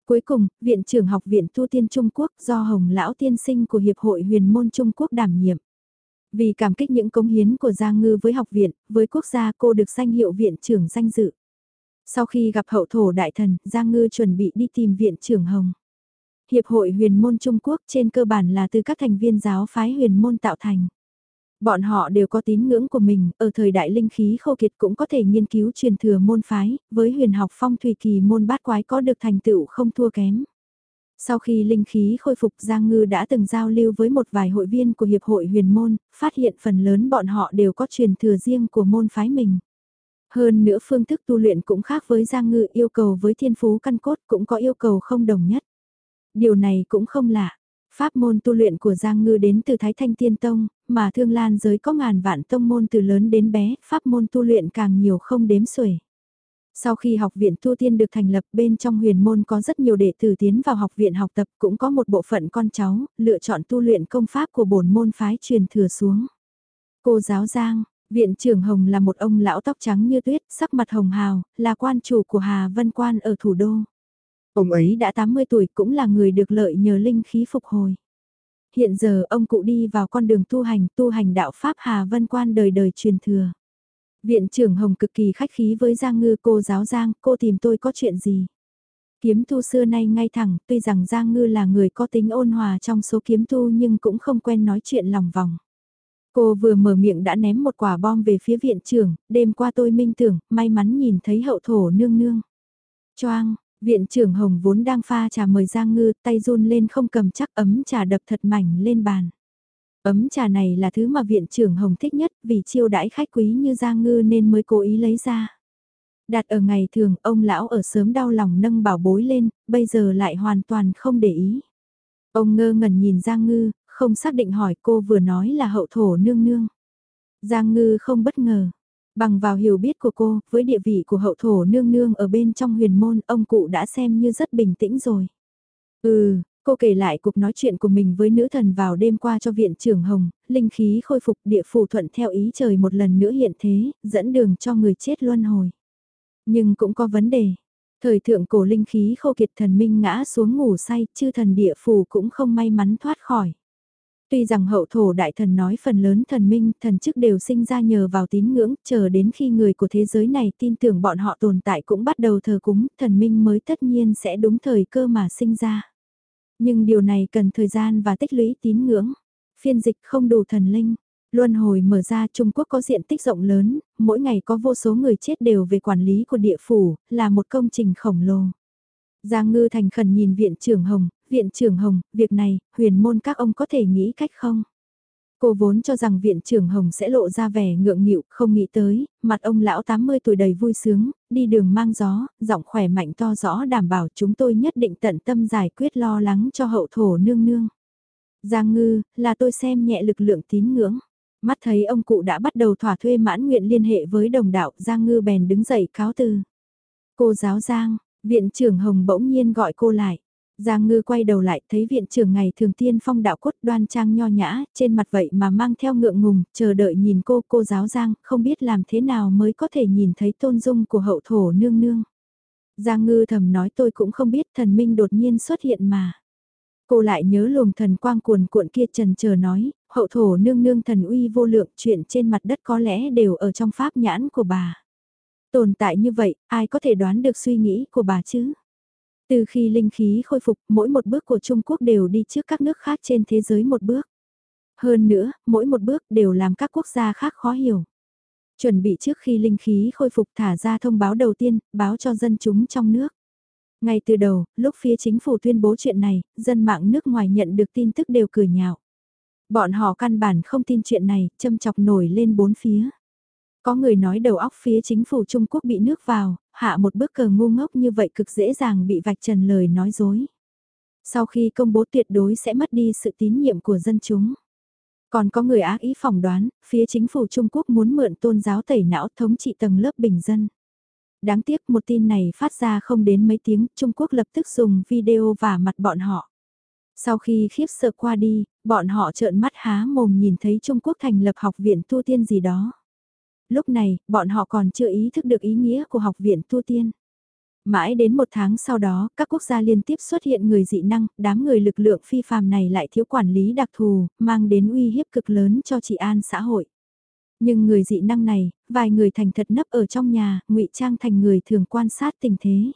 Speaker 1: Cuối cùng, Viện trưởng học viện Tu Tiên Trung Quốc do Hồng Lão Tiên Sinh của Hiệp hội Huyền Môn Trung Quốc đảm nhiệm. Vì cảm kích những công hiến của Giang Ngư với học viện, với quốc gia cô được danh hiệu viện trưởng danh dự. Sau khi gặp hậu thổ đại thần, Giang Ngư chuẩn bị đi tìm viện trưởng Hồng. Hiệp hội huyền môn Trung Quốc trên cơ bản là từ các thành viên giáo phái huyền môn tạo thành. Bọn họ đều có tín ngưỡng của mình, ở thời đại linh khí khô kiệt cũng có thể nghiên cứu truyền thừa môn phái, với huyền học phong thủy kỳ môn bát quái có được thành tựu không thua kém. Sau khi linh khí khôi phục Giang Ngư đã từng giao lưu với một vài hội viên của Hiệp hội huyền môn, phát hiện phần lớn bọn họ đều có truyền thừa riêng của môn phái mình. Hơn nữa phương thức tu luyện cũng khác với Giang Ngư yêu cầu với thiên phú căn cốt cũng có yêu cầu không đồng nhất. Điều này cũng không lạ. Pháp môn tu luyện của Giang Ngư đến từ Thái Thanh Tiên Tông, mà Thương Lan giới có ngàn vạn tông môn từ lớn đến bé, pháp môn tu luyện càng nhiều không đếm xuể. Sau khi học viện tu tiên được thành lập bên trong huyền môn có rất nhiều đệ tử tiến vào học viện học tập cũng có một bộ phận con cháu, lựa chọn tu luyện công pháp của bổn môn phái truyền thừa xuống. Cô giáo Giang, viện trưởng Hồng là một ông lão tóc trắng như tuyết, sắc mặt hồng hào, là quan chủ của Hà Vân Quan ở thủ đô. Ông ấy đã 80 tuổi cũng là người được lợi nhờ linh khí phục hồi. Hiện giờ ông cụ đi vào con đường tu hành, tu hành đạo Pháp Hà Vân Quan đời đời truyền thừa. Viện trưởng Hồng cực kỳ khách khí với Giang Ngư cô giáo Giang, cô tìm tôi có chuyện gì? Kiếm tu xưa nay ngay thẳng, tuy rằng Giang Ngư là người có tính ôn hòa trong số kiếm tu nhưng cũng không quen nói chuyện lòng vòng. Cô vừa mở miệng đã ném một quả bom về phía viện trưởng, đêm qua tôi minh tưởng, may mắn nhìn thấy hậu thổ nương nương. Choang, viện trưởng Hồng vốn đang pha trà mời Giang Ngư, tay run lên không cầm chắc ấm trà đập thật mảnh lên bàn. Ấm trà này là thứ mà viện trưởng Hồng thích nhất vì chiêu đãi khách quý như Giang Ngư nên mới cố ý lấy ra. Đặt ở ngày thường ông lão ở sớm đau lòng nâng bảo bối lên, bây giờ lại hoàn toàn không để ý. Ông ngơ ngẩn nhìn Giang Ngư, không xác định hỏi cô vừa nói là hậu thổ nương nương. Giang Ngư không bất ngờ. Bằng vào hiểu biết của cô, với địa vị của hậu thổ nương nương ở bên trong huyền môn, ông cụ đã xem như rất bình tĩnh rồi. Ừ, Cô kể lại cuộc nói chuyện của mình với nữ thần vào đêm qua cho viện trưởng Hồng, linh khí khôi phục địa phủ thuận theo ý trời một lần nữa hiện thế, dẫn đường cho người chết luân hồi. Nhưng cũng có vấn đề. Thời thượng cổ linh khí khô kiệt thần minh ngã xuống ngủ say, chư thần địa phủ cũng không may mắn thoát khỏi. Tuy rằng hậu thổ đại thần nói phần lớn thần minh, thần chức đều sinh ra nhờ vào tín ngưỡng, chờ đến khi người của thế giới này tin tưởng bọn họ tồn tại cũng bắt đầu thờ cúng, thần minh mới tất nhiên sẽ đúng thời cơ mà sinh ra. Nhưng điều này cần thời gian và tích lũy tín ngưỡng. Phiên dịch không đủ thần linh. Luân hồi mở ra Trung Quốc có diện tích rộng lớn, mỗi ngày có vô số người chết đều về quản lý của địa phủ, là một công trình khổng lồ. Giang Ngư thành khẩn nhìn viện trưởng Hồng, viện trưởng Hồng, việc này, huyền môn các ông có thể nghĩ cách không? Cô vốn cho rằng viện trưởng Hồng sẽ lộ ra vẻ ngượng nghịu, không nghĩ tới, mặt ông lão 80 tuổi đầy vui sướng, đi đường mang gió, giọng khỏe mạnh to rõ đảm bảo chúng tôi nhất định tận tâm giải quyết lo lắng cho hậu thổ nương nương. Giang ngư, là tôi xem nhẹ lực lượng tín ngưỡng. Mắt thấy ông cụ đã bắt đầu thỏa thuê mãn nguyện liên hệ với đồng đạo, Giang ngư bèn đứng dậy cáo từ. Cô giáo Giang, viện trưởng Hồng bỗng nhiên gọi cô lại. Giang ngư quay đầu lại thấy viện trưởng ngày thường tiên phong đạo cốt đoan trang nho nhã, trên mặt vậy mà mang theo ngượng ngùng, chờ đợi nhìn cô, cô giáo Giang, không biết làm thế nào mới có thể nhìn thấy tôn dung của hậu thổ nương nương. Giang ngư thầm nói tôi cũng không biết thần minh đột nhiên xuất hiện mà. Cô lại nhớ luồng thần quang cuồn cuộn kia trần chờ nói, hậu thổ nương nương thần uy vô lượng chuyện trên mặt đất có lẽ đều ở trong pháp nhãn của bà. Tồn tại như vậy, ai có thể đoán được suy nghĩ của bà chứ? Từ khi linh khí khôi phục, mỗi một bước của Trung Quốc đều đi trước các nước khác trên thế giới một bước. Hơn nữa, mỗi một bước đều làm các quốc gia khác khó hiểu. Chuẩn bị trước khi linh khí khôi phục thả ra thông báo đầu tiên, báo cho dân chúng trong nước. Ngay từ đầu, lúc phía chính phủ tuyên bố chuyện này, dân mạng nước ngoài nhận được tin tức đều cười nhạo. Bọn họ căn bản không tin chuyện này, châm chọc nổi lên bốn phía. Có người nói đầu óc phía chính phủ Trung Quốc bị nước vào, hạ một bước cờ ngu ngốc như vậy cực dễ dàng bị vạch trần lời nói dối. Sau khi công bố tuyệt đối sẽ mất đi sự tín nhiệm của dân chúng. Còn có người ác ý phỏng đoán, phía chính phủ Trung Quốc muốn mượn tôn giáo tẩy não thống trị tầng lớp bình dân. Đáng tiếc một tin này phát ra không đến mấy tiếng, Trung Quốc lập tức dùng video và mặt bọn họ. Sau khi khiếp sợ qua đi, bọn họ trợn mắt há mồm nhìn thấy Trung Quốc thành lập học viện tu tiên gì đó. Lúc này, bọn họ còn chưa ý thức được ý nghĩa của học viện tu tiên. Mãi đến một tháng sau đó, các quốc gia liên tiếp xuất hiện người dị năng, đám người lực lượng phi phàm này lại thiếu quản lý đặc thù, mang đến uy hiếp cực lớn cho trị an xã hội. Nhưng người dị năng này, vài người thành thật nấp ở trong nhà, ngụy trang thành người thường quan sát tình thế.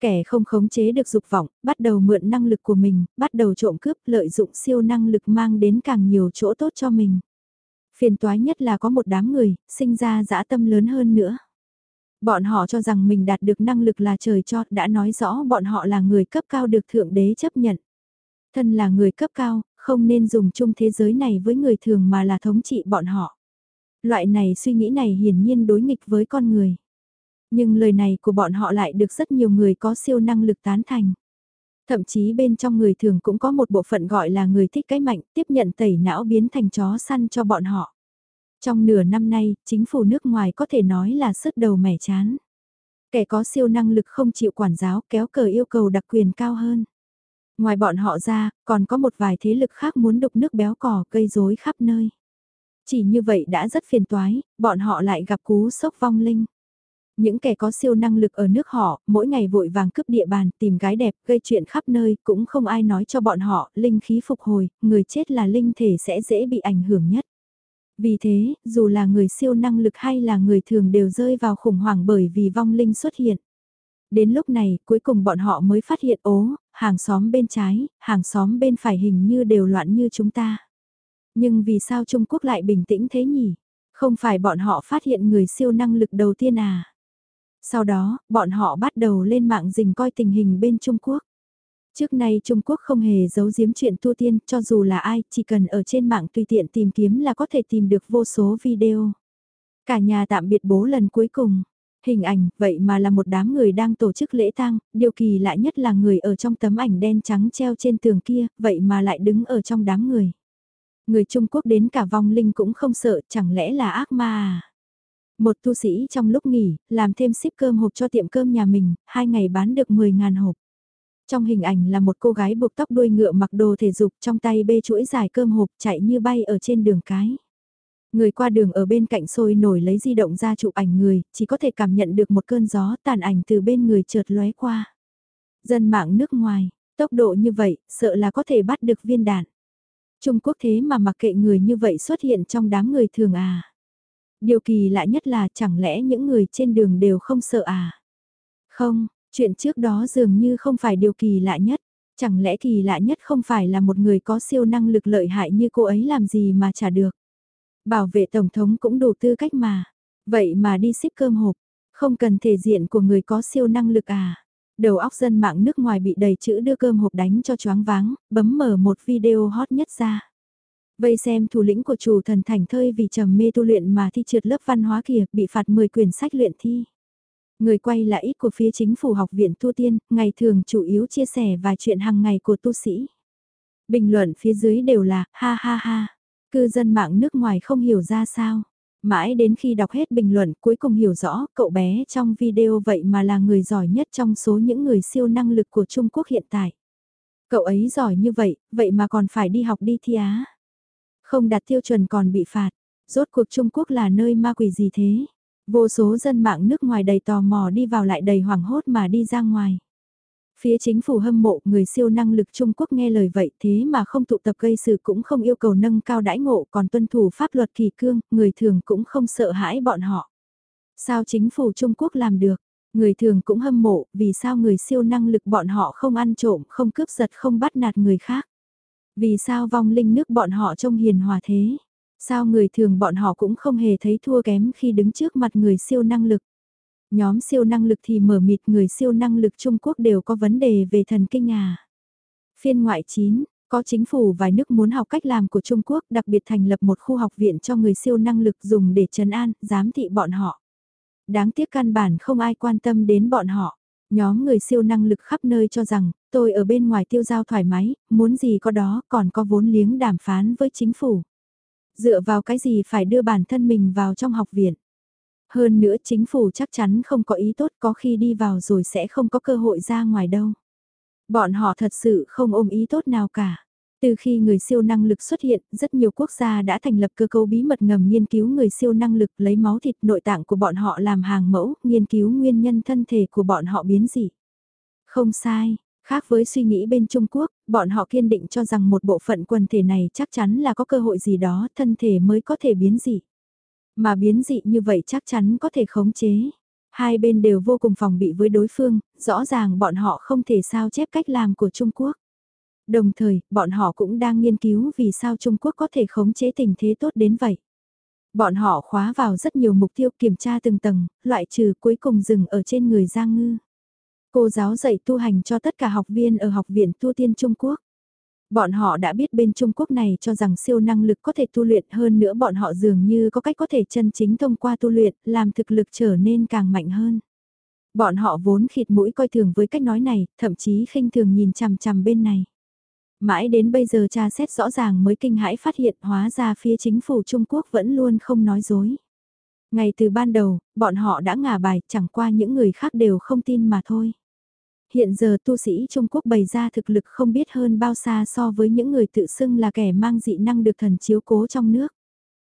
Speaker 1: Kẻ không khống chế được dục vọng, bắt đầu mượn năng lực của mình, bắt đầu trộm cướp, lợi dụng siêu năng lực mang đến càng nhiều chỗ tốt cho mình. Phiền toái nhất là có một đám người, sinh ra dã tâm lớn hơn nữa. Bọn họ cho rằng mình đạt được năng lực là trời cho, đã nói rõ bọn họ là người cấp cao được thượng đế chấp nhận. Thân là người cấp cao, không nên dùng chung thế giới này với người thường mà là thống trị bọn họ. Loại này suy nghĩ này hiển nhiên đối nghịch với con người. Nhưng lời này của bọn họ lại được rất nhiều người có siêu năng lực tán thành. Thậm chí bên trong người thường cũng có một bộ phận gọi là người thích cái mạnh tiếp nhận tẩy não biến thành chó săn cho bọn họ. Trong nửa năm nay, chính phủ nước ngoài có thể nói là sứt đầu mẻ chán. Kẻ có siêu năng lực không chịu quản giáo kéo cờ yêu cầu đặc quyền cao hơn. Ngoài bọn họ ra, còn có một vài thế lực khác muốn đục nước béo cò gây rối khắp nơi. Chỉ như vậy đã rất phiền toái, bọn họ lại gặp cú sốc vong linh. Những kẻ có siêu năng lực ở nước họ, mỗi ngày vội vàng cướp địa bàn, tìm gái đẹp, gây chuyện khắp nơi, cũng không ai nói cho bọn họ, linh khí phục hồi, người chết là linh thể sẽ dễ bị ảnh hưởng nhất. Vì thế, dù là người siêu năng lực hay là người thường đều rơi vào khủng hoảng bởi vì vong linh xuất hiện. Đến lúc này, cuối cùng bọn họ mới phát hiện ố, hàng xóm bên trái, hàng xóm bên phải hình như đều loạn như chúng ta. Nhưng vì sao Trung Quốc lại bình tĩnh thế nhỉ? Không phải bọn họ phát hiện người siêu năng lực đầu tiên à? Sau đó, bọn họ bắt đầu lên mạng rình coi tình hình bên Trung Quốc. Trước nay Trung Quốc không hề giấu giếm chuyện tu tiên, cho dù là ai, chỉ cần ở trên mạng tùy tiện tìm kiếm là có thể tìm được vô số video. Cả nhà tạm biệt bố lần cuối cùng. Hình ảnh, vậy mà là một đám người đang tổ chức lễ tang, điều kỳ lạ nhất là người ở trong tấm ảnh đen trắng treo trên tường kia, vậy mà lại đứng ở trong đám người. Người Trung Quốc đến cả vong linh cũng không sợ, chẳng lẽ là ác ma à? Một tu sĩ trong lúc nghỉ, làm thêm ship cơm hộp cho tiệm cơm nhà mình, hai ngày bán được 10.000 hộp. Trong hình ảnh là một cô gái buộc tóc đuôi ngựa mặc đồ thể dục trong tay bê chuỗi dài cơm hộp chạy như bay ở trên đường cái. Người qua đường ở bên cạnh sôi nổi lấy di động ra chụp ảnh người, chỉ có thể cảm nhận được một cơn gió tàn ảnh từ bên người chợt lóe qua. Dân mạng nước ngoài, tốc độ như vậy, sợ là có thể bắt được viên đạn. Trung Quốc thế mà mặc kệ người như vậy xuất hiện trong đám người thường à. Điều kỳ lạ nhất là chẳng lẽ những người trên đường đều không sợ à? Không, chuyện trước đó dường như không phải điều kỳ lạ nhất. Chẳng lẽ kỳ lạ nhất không phải là một người có siêu năng lực lợi hại như cô ấy làm gì mà trả được? Bảo vệ Tổng thống cũng đủ tư cách mà. Vậy mà đi ship cơm hộp, không cần thể diện của người có siêu năng lực à. Đầu óc dân mạng nước ngoài bị đầy chữ đưa cơm hộp đánh cho choáng váng, bấm mở một video hot nhất ra. Vây xem thủ lĩnh của chủ thần thành thơi vì trầm mê tu luyện mà thi trượt lớp văn hóa kìa bị phạt 10 quyển sách luyện thi. Người quay là ít của phía chính phủ học viện tu tiên, ngày thường chủ yếu chia sẻ vài chuyện hàng ngày của tu sĩ. Bình luận phía dưới đều là ha ha ha, cư dân mạng nước ngoài không hiểu ra sao. Mãi đến khi đọc hết bình luận cuối cùng hiểu rõ cậu bé trong video vậy mà là người giỏi nhất trong số những người siêu năng lực của Trung Quốc hiện tại. Cậu ấy giỏi như vậy, vậy mà còn phải đi học đi thi á. Không đạt tiêu chuẩn còn bị phạt. Rốt cuộc Trung Quốc là nơi ma quỷ gì thế? Vô số dân mạng nước ngoài đầy tò mò đi vào lại đầy hoảng hốt mà đi ra ngoài. Phía chính phủ hâm mộ người siêu năng lực Trung Quốc nghe lời vậy thế mà không tụ tập gây sự cũng không yêu cầu nâng cao đãi ngộ còn tuân thủ pháp luật kỳ cương, người thường cũng không sợ hãi bọn họ. Sao chính phủ Trung Quốc làm được? Người thường cũng hâm mộ, vì sao người siêu năng lực bọn họ không ăn trộm, không cướp giật, không bắt nạt người khác? Vì sao vong linh nước bọn họ trông hiền hòa thế? Sao người thường bọn họ cũng không hề thấy thua kém khi đứng trước mặt người siêu năng lực? Nhóm siêu năng lực thì mở mịt người siêu năng lực Trung Quốc đều có vấn đề về thần kinh à. Phiên ngoại 9, có chính phủ vài nước muốn học cách làm của Trung Quốc đặc biệt thành lập một khu học viện cho người siêu năng lực dùng để trấn an, giám thị bọn họ. Đáng tiếc căn bản không ai quan tâm đến bọn họ. Nhóm người siêu năng lực khắp nơi cho rằng, tôi ở bên ngoài tiêu giao thoải mái, muốn gì có đó, còn có vốn liếng đàm phán với chính phủ. Dựa vào cái gì phải đưa bản thân mình vào trong học viện. Hơn nữa chính phủ chắc chắn không có ý tốt có khi đi vào rồi sẽ không có cơ hội ra ngoài đâu. Bọn họ thật sự không ôm ý tốt nào cả. Từ khi người siêu năng lực xuất hiện, rất nhiều quốc gia đã thành lập cơ cấu bí mật ngầm nghiên cứu người siêu năng lực lấy máu thịt nội tạng của bọn họ làm hàng mẫu, nghiên cứu nguyên nhân thân thể của bọn họ biến dị. Không sai, khác với suy nghĩ bên Trung Quốc, bọn họ kiên định cho rằng một bộ phận quần thể này chắc chắn là có cơ hội gì đó thân thể mới có thể biến dị. Mà biến dị như vậy chắc chắn có thể khống chế. Hai bên đều vô cùng phòng bị với đối phương, rõ ràng bọn họ không thể sao chép cách làm của Trung Quốc. Đồng thời, bọn họ cũng đang nghiên cứu vì sao Trung Quốc có thể khống chế tình thế tốt đến vậy. Bọn họ khóa vào rất nhiều mục tiêu kiểm tra từng tầng, loại trừ cuối cùng dừng ở trên người Giang Ngư. Cô giáo dạy tu hành cho tất cả học viên ở Học viện Tu Tiên Trung Quốc. Bọn họ đã biết bên Trung Quốc này cho rằng siêu năng lực có thể tu luyện hơn nữa bọn họ dường như có cách có thể chân chính thông qua tu luyện, làm thực lực trở nên càng mạnh hơn. Bọn họ vốn khịt mũi coi thường với cách nói này, thậm chí khinh thường nhìn chằm chằm bên này. Mãi đến bây giờ tra xét rõ ràng mới kinh hãi phát hiện hóa ra phía chính phủ Trung Quốc vẫn luôn không nói dối. Ngày từ ban đầu, bọn họ đã ngả bài chẳng qua những người khác đều không tin mà thôi. Hiện giờ tu sĩ Trung Quốc bày ra thực lực không biết hơn bao xa so với những người tự xưng là kẻ mang dị năng được thần chiếu cố trong nước.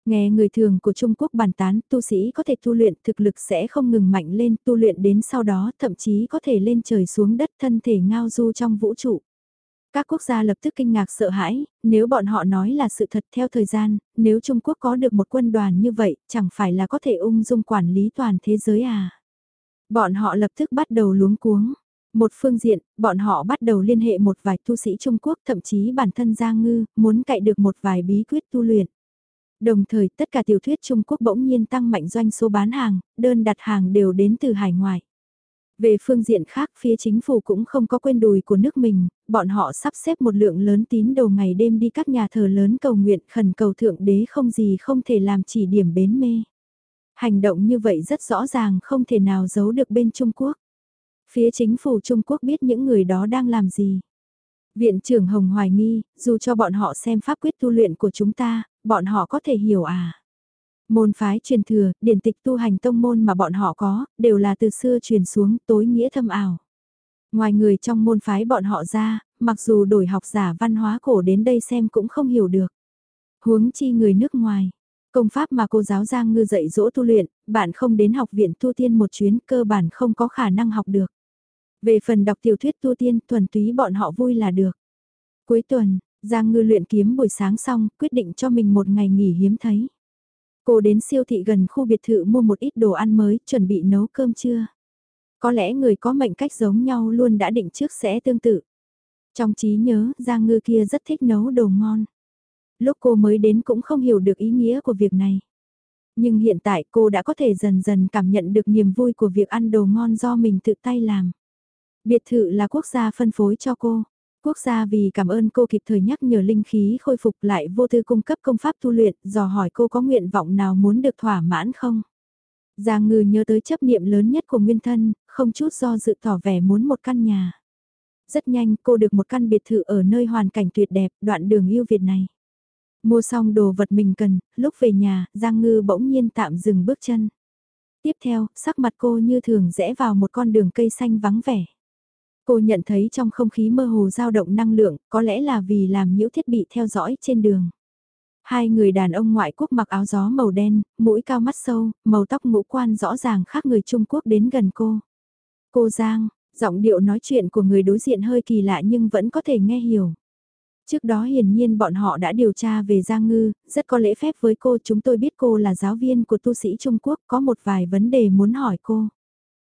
Speaker 1: Nghe người thường của Trung Quốc bàn tán, tu sĩ có thể tu luyện, thực lực sẽ không ngừng mạnh lên, tu luyện đến sau đó thậm chí có thể lên trời xuống đất thân thể ngao du trong vũ trụ. Các quốc gia lập tức kinh ngạc sợ hãi, nếu bọn họ nói là sự thật theo thời gian, nếu Trung Quốc có được một quân đoàn như vậy, chẳng phải là có thể ung dung quản lý toàn thế giới à. Bọn họ lập tức bắt đầu luống cuống. Một phương diện, bọn họ bắt đầu liên hệ một vài tu sĩ Trung Quốc thậm chí bản thân Giang Ngư, muốn cậy được một vài bí quyết tu luyện. Đồng thời tất cả tiểu thuyết Trung Quốc bỗng nhiên tăng mạnh doanh số bán hàng, đơn đặt hàng đều đến từ hải ngoại. Về phương diện khác phía chính phủ cũng không có quên đùi của nước mình, bọn họ sắp xếp một lượng lớn tín đồ ngày đêm đi các nhà thờ lớn cầu nguyện khẩn cầu thượng đế không gì không thể làm chỉ điểm bến mê. Hành động như vậy rất rõ ràng không thể nào giấu được bên Trung Quốc. Phía chính phủ Trung Quốc biết những người đó đang làm gì. Viện trưởng Hồng hoài nghi, dù cho bọn họ xem pháp quyết tu luyện của chúng ta, bọn họ có thể hiểu à. Môn phái truyền thừa, điển tịch tu hành tông môn mà bọn họ có, đều là từ xưa truyền xuống tối nghĩa thâm ảo. Ngoài người trong môn phái bọn họ ra, mặc dù đổi học giả văn hóa cổ đến đây xem cũng không hiểu được. Huống chi người nước ngoài. Công pháp mà cô giáo Giang Ngư dạy dỗ tu luyện, bạn không đến học viện tu tiên một chuyến cơ bản không có khả năng học được. Về phần đọc tiểu thuyết tu tiên thuần túy bọn họ vui là được. Cuối tuần, Giang Ngư luyện kiếm buổi sáng xong, quyết định cho mình một ngày nghỉ hiếm thấy. Cô đến siêu thị gần khu biệt thự mua một ít đồ ăn mới, chuẩn bị nấu cơm trưa. Có lẽ người có mệnh cách giống nhau luôn đã định trước sẽ tương tự. Trong trí nhớ, Giang Ngư kia rất thích nấu đồ ngon. Lúc cô mới đến cũng không hiểu được ý nghĩa của việc này. Nhưng hiện tại cô đã có thể dần dần cảm nhận được niềm vui của việc ăn đồ ngon do mình tự tay làm. Biệt thự là quốc gia phân phối cho cô. Quốc gia vì cảm ơn cô kịp thời nhắc nhở linh khí khôi phục lại vô tư cung cấp công pháp tu luyện, dò hỏi cô có nguyện vọng nào muốn được thỏa mãn không. Giang ngư nhớ tới chấp niệm lớn nhất của nguyên thân, không chút do dự tỏ vẻ muốn một căn nhà. Rất nhanh cô được một căn biệt thự ở nơi hoàn cảnh tuyệt đẹp, đoạn đường yêu Việt này. Mua xong đồ vật mình cần, lúc về nhà, Giang Ngư bỗng nhiên tạm dừng bước chân. Tiếp theo, sắc mặt cô như thường rẽ vào một con đường cây xanh vắng vẻ. Cô nhận thấy trong không khí mơ hồ dao động năng lượng, có lẽ là vì làm nhiễu thiết bị theo dõi trên đường. Hai người đàn ông ngoại quốc mặc áo gió màu đen, mũi cao mắt sâu, màu tóc ngũ quan rõ ràng khác người Trung Quốc đến gần cô. Cô Giang, giọng điệu nói chuyện của người đối diện hơi kỳ lạ nhưng vẫn có thể nghe hiểu. Trước đó hiển nhiên bọn họ đã điều tra về Giang Ngư, rất có lễ phép với cô chúng tôi biết cô là giáo viên của tu sĩ Trung Quốc có một vài vấn đề muốn hỏi cô.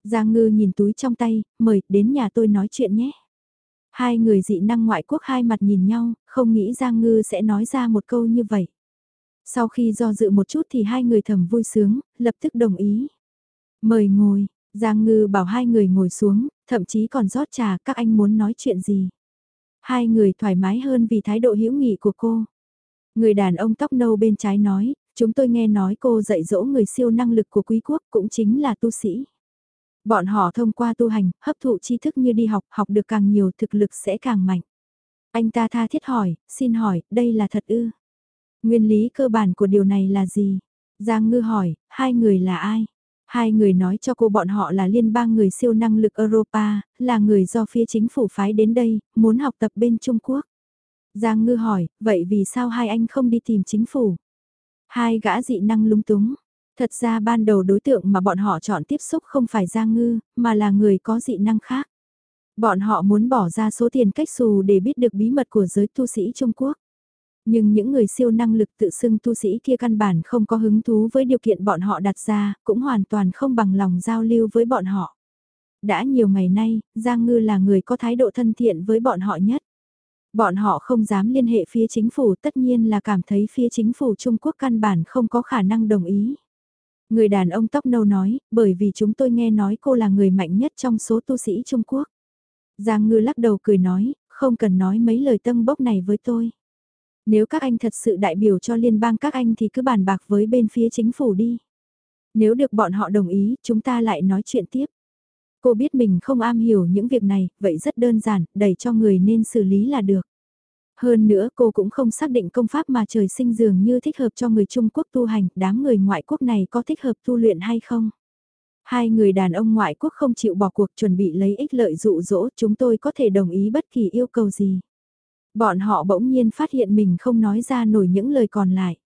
Speaker 1: Giang Ngư nhìn túi trong tay, mời đến nhà tôi nói chuyện nhé. Hai người dị năng ngoại quốc hai mặt nhìn nhau, không nghĩ Giang Ngư sẽ nói ra một câu như vậy. Sau khi do dự một chút thì hai người thầm vui sướng, lập tức đồng ý. Mời ngồi, Giang Ngư bảo hai người ngồi xuống, thậm chí còn rót trà các anh muốn nói chuyện gì. Hai người thoải mái hơn vì thái độ hữu nghị của cô. Người đàn ông tóc nâu bên trái nói, chúng tôi nghe nói cô dạy dỗ người siêu năng lực của quý quốc cũng chính là tu sĩ. Bọn họ thông qua tu hành, hấp thụ tri thức như đi học, học được càng nhiều thực lực sẽ càng mạnh. Anh ta tha thiết hỏi, xin hỏi, đây là thật ư? Nguyên lý cơ bản của điều này là gì? Giang Ngư hỏi, hai người là ai? Hai người nói cho cô bọn họ là liên bang người siêu năng lực Europa, là người do phía chính phủ phái đến đây, muốn học tập bên Trung Quốc. Giang Ngư hỏi, vậy vì sao hai anh không đi tìm chính phủ? Hai gã dị năng lúng túng. Thật ra ban đầu đối tượng mà bọn họ chọn tiếp xúc không phải Giang Ngư, mà là người có dị năng khác. Bọn họ muốn bỏ ra số tiền cách xù để biết được bí mật của giới tu sĩ Trung Quốc. Nhưng những người siêu năng lực tự xưng tu sĩ kia căn bản không có hứng thú với điều kiện bọn họ đặt ra, cũng hoàn toàn không bằng lòng giao lưu với bọn họ. Đã nhiều ngày nay, Giang Ngư là người có thái độ thân thiện với bọn họ nhất. Bọn họ không dám liên hệ phía chính phủ tất nhiên là cảm thấy phía chính phủ Trung Quốc căn bản không có khả năng đồng ý. Người đàn ông tóc nâu nói, bởi vì chúng tôi nghe nói cô là người mạnh nhất trong số tu sĩ Trung Quốc. Giang Ngư lắc đầu cười nói, không cần nói mấy lời tâm bốc này với tôi. Nếu các anh thật sự đại biểu cho liên bang các anh thì cứ bàn bạc với bên phía chính phủ đi. Nếu được bọn họ đồng ý, chúng ta lại nói chuyện tiếp. Cô biết mình không am hiểu những việc này, vậy rất đơn giản, đẩy cho người nên xử lý là được. Hơn nữa cô cũng không xác định công pháp mà trời sinh dường như thích hợp cho người Trung Quốc tu hành, đám người ngoại quốc này có thích hợp tu luyện hay không? Hai người đàn ông ngoại quốc không chịu bỏ cuộc chuẩn bị lấy ích lợi dụ dỗ chúng tôi có thể đồng ý bất kỳ yêu cầu gì. Bọn họ bỗng nhiên phát hiện mình không nói ra nổi những lời còn lại.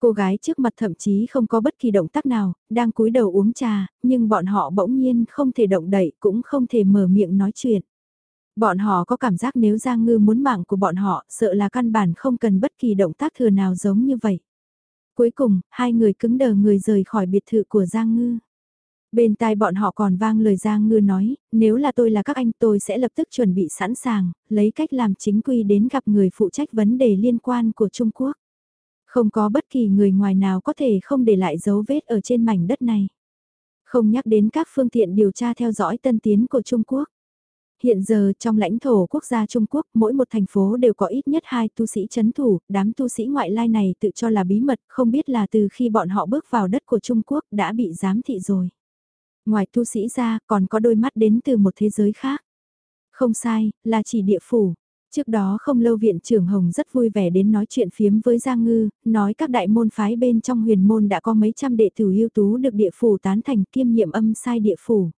Speaker 1: Cô gái trước mặt thậm chí không có bất kỳ động tác nào, đang cúi đầu uống trà, nhưng bọn họ bỗng nhiên không thể động đậy cũng không thể mở miệng nói chuyện. Bọn họ có cảm giác nếu Giang Ngư muốn mạng của bọn họ, sợ là căn bản không cần bất kỳ động tác thừa nào giống như vậy. Cuối cùng, hai người cứng đờ người rời khỏi biệt thự của Giang Ngư. Bên tai bọn họ còn vang lời Giang Ngư nói, nếu là tôi là các anh tôi sẽ lập tức chuẩn bị sẵn sàng, lấy cách làm chính quy đến gặp người phụ trách vấn đề liên quan của Trung Quốc. Không có bất kỳ người ngoài nào có thể không để lại dấu vết ở trên mảnh đất này. Không nhắc đến các phương tiện điều tra theo dõi tân tiến của Trung Quốc. Hiện giờ trong lãnh thổ quốc gia Trung Quốc, mỗi một thành phố đều có ít nhất hai tu sĩ chấn thủ, đám tu sĩ ngoại lai này tự cho là bí mật, không biết là từ khi bọn họ bước vào đất của Trung Quốc đã bị giám thị rồi. Ngoài tu sĩ ra, còn có đôi mắt đến từ một thế giới khác. Không sai, là chỉ địa phủ. Trước đó không lâu viện trưởng Hồng rất vui vẻ đến nói chuyện phiếm với Giang Ngư, nói các đại môn phái bên trong huyền môn đã có mấy trăm đệ tử ưu tú được địa phủ tán thành kiêm nhiệm âm sai địa phủ.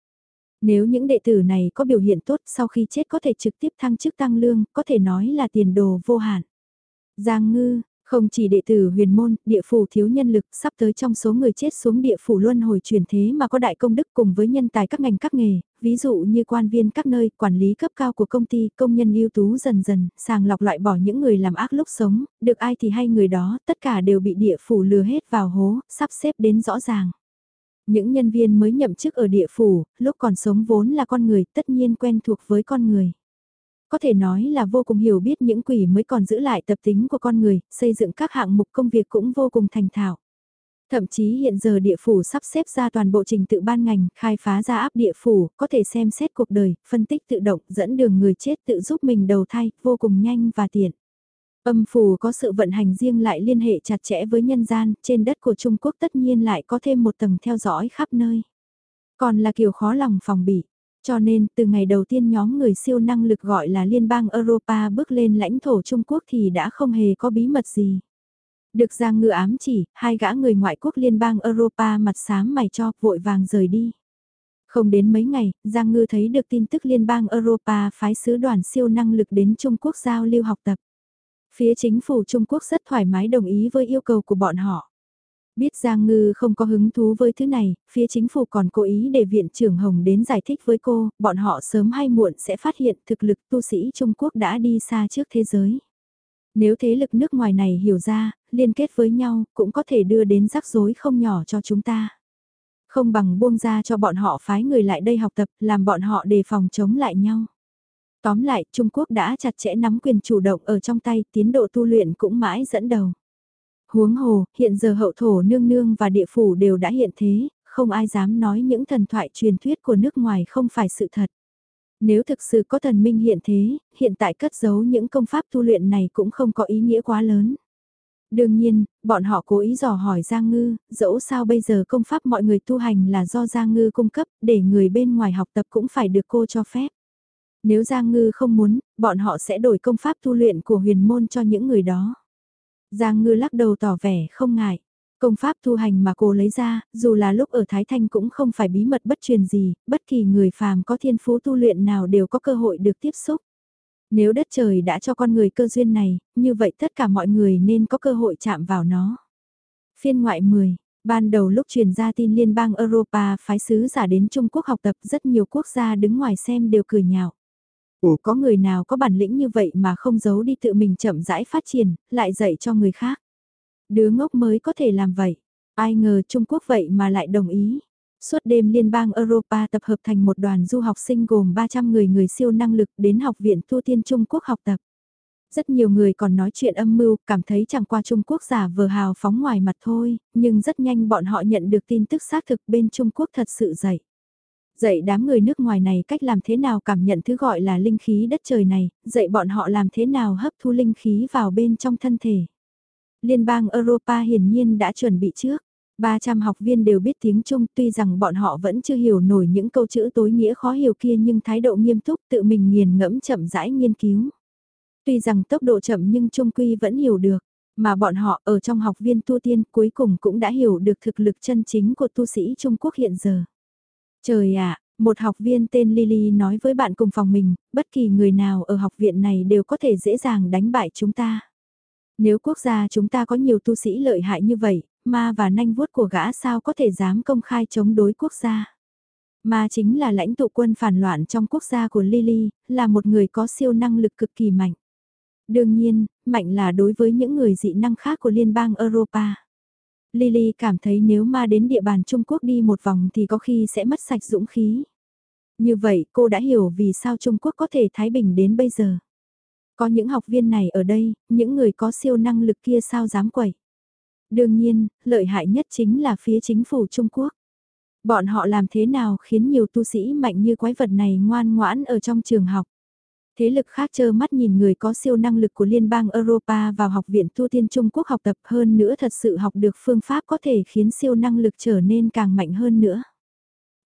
Speaker 1: Nếu những đệ tử này có biểu hiện tốt sau khi chết có thể trực tiếp thăng chức tăng lương, có thể nói là tiền đồ vô hạn. Giang Ngư, không chỉ đệ tử huyền môn, địa phủ thiếu nhân lực, sắp tới trong số người chết xuống địa phủ luân hồi chuyển thế mà có đại công đức cùng với nhân tài các ngành các nghề, ví dụ như quan viên các nơi, quản lý cấp cao của công ty, công nhân ưu tú dần dần, sàng lọc loại bỏ những người làm ác lúc sống, được ai thì hay người đó, tất cả đều bị địa phủ lừa hết vào hố, sắp xếp đến rõ ràng. Những nhân viên mới nhậm chức ở địa phủ, lúc còn sống vốn là con người, tất nhiên quen thuộc với con người. có thể nói là vô cùng hiểu biết những quỷ mới còn giữ lại tập tính của con người, xây dựng các hạng mục công việc cũng vô cùng thành thạo. Thậm chí hiện giờ địa phủ sắp xếp ra toàn bộ trình tự ban ngành, khai phá ra áp địa phủ, có thể xem xét cuộc đời, phân tích tự động, dẫn đường người chết tự giúp mình đầu thai, vô cùng nhanh và tiện. Âm phủ có sự vận hành riêng lại liên hệ chặt chẽ với nhân gian, trên đất của Trung Quốc tất nhiên lại có thêm một tầng theo dõi khắp nơi. Còn là kiểu khó lòng phòng bị. Cho nên, từ ngày đầu tiên nhóm người siêu năng lực gọi là Liên bang Europa bước lên lãnh thổ Trung Quốc thì đã không hề có bí mật gì. Được Giang Ngư ám chỉ, hai gã người ngoại quốc liên bang Europa mặt xám mày cho, vội vàng rời đi. Không đến mấy ngày, Giang Ngư thấy được tin tức liên bang Europa phái sứ đoàn siêu năng lực đến Trung Quốc giao lưu học tập. Phía chính phủ Trung Quốc rất thoải mái đồng ý với yêu cầu của bọn họ. Biết Giang Ngư không có hứng thú với thứ này, phía chính phủ còn cố ý để viện trưởng Hồng đến giải thích với cô, bọn họ sớm hay muộn sẽ phát hiện thực lực tu sĩ Trung Quốc đã đi xa trước thế giới. Nếu thế lực nước ngoài này hiểu ra, liên kết với nhau, cũng có thể đưa đến rắc rối không nhỏ cho chúng ta. Không bằng buông ra cho bọn họ phái người lại đây học tập, làm bọn họ đề phòng chống lại nhau. Tóm lại, Trung Quốc đã chặt chẽ nắm quyền chủ động ở trong tay, tiến độ tu luyện cũng mãi dẫn đầu. Huống hồ, hiện giờ hậu thổ nương nương và địa phủ đều đã hiện thế, không ai dám nói những thần thoại truyền thuyết của nước ngoài không phải sự thật. Nếu thực sự có thần minh hiện thế, hiện tại cất giấu những công pháp tu luyện này cũng không có ý nghĩa quá lớn. Đương nhiên, bọn họ cố ý dò hỏi Giang Ngư, dẫu sao bây giờ công pháp mọi người tu hành là do Giang Ngư cung cấp, để người bên ngoài học tập cũng phải được cô cho phép. Nếu Giang Ngư không muốn, bọn họ sẽ đổi công pháp tu luyện của huyền môn cho những người đó. Giang Ngư lắc đầu tỏ vẻ không ngại. Công pháp tu hành mà cô lấy ra, dù là lúc ở Thái Thanh cũng không phải bí mật bất truyền gì, bất kỳ người phàm có thiên phú tu luyện nào đều có cơ hội được tiếp xúc. Nếu đất trời đã cho con người cơ duyên này, như vậy tất cả mọi người nên có cơ hội chạm vào nó. Phiên ngoại 10, ban đầu lúc truyền ra tin liên bang Europa phái sứ giả đến Trung Quốc học tập rất nhiều quốc gia đứng ngoài xem đều cười nhạo. Ủa có người nào có bản lĩnh như vậy mà không giấu đi tự mình chậm rãi phát triển, lại dạy cho người khác. Đứa ngốc mới có thể làm vậy. Ai ngờ Trung Quốc vậy mà lại đồng ý. Suốt đêm liên bang Europa tập hợp thành một đoàn du học sinh gồm 300 người người siêu năng lực đến học viện Thu Tiên Trung Quốc học tập. Rất nhiều người còn nói chuyện âm mưu, cảm thấy chẳng qua Trung Quốc giả vờ hào phóng ngoài mặt thôi, nhưng rất nhanh bọn họ nhận được tin tức xác thực bên Trung Quốc thật sự dậy. Dạy đám người nước ngoài này cách làm thế nào cảm nhận thứ gọi là linh khí đất trời này, dạy bọn họ làm thế nào hấp thu linh khí vào bên trong thân thể. Liên bang Europa hiển nhiên đã chuẩn bị trước. 300 học viên đều biết tiếng Trung tuy rằng bọn họ vẫn chưa hiểu nổi những câu chữ tối nghĩa khó hiểu kia nhưng thái độ nghiêm túc tự mình nghiền ngẫm chậm rãi nghiên cứu. Tuy rằng tốc độ chậm nhưng Trung Quy vẫn hiểu được, mà bọn họ ở trong học viên tu tiên cuối cùng cũng đã hiểu được thực lực chân chính của tu sĩ Trung Quốc hiện giờ. Trời ạ, một học viên tên Lily nói với bạn cùng phòng mình, bất kỳ người nào ở học viện này đều có thể dễ dàng đánh bại chúng ta. Nếu quốc gia chúng ta có nhiều tu sĩ lợi hại như vậy, ma và nanh vuốt của gã sao có thể dám công khai chống đối quốc gia. Ma chính là lãnh tụ quân phản loạn trong quốc gia của Lily, là một người có siêu năng lực cực kỳ mạnh. Đương nhiên, mạnh là đối với những người dị năng khác của liên bang Europa. Lily cảm thấy nếu ma đến địa bàn Trung Quốc đi một vòng thì có khi sẽ mất sạch dũng khí. Như vậy cô đã hiểu vì sao Trung Quốc có thể thái bình đến bây giờ. Có những học viên này ở đây, những người có siêu năng lực kia sao dám quẩy. Đương nhiên, lợi hại nhất chính là phía chính phủ Trung Quốc. Bọn họ làm thế nào khiến nhiều tu sĩ mạnh như quái vật này ngoan ngoãn ở trong trường học. Thế lực khác chơ mắt nhìn người có siêu năng lực của Liên bang Europa vào học viện tu tiên Trung Quốc học tập hơn nữa thật sự học được phương pháp có thể khiến siêu năng lực trở nên càng mạnh hơn nữa.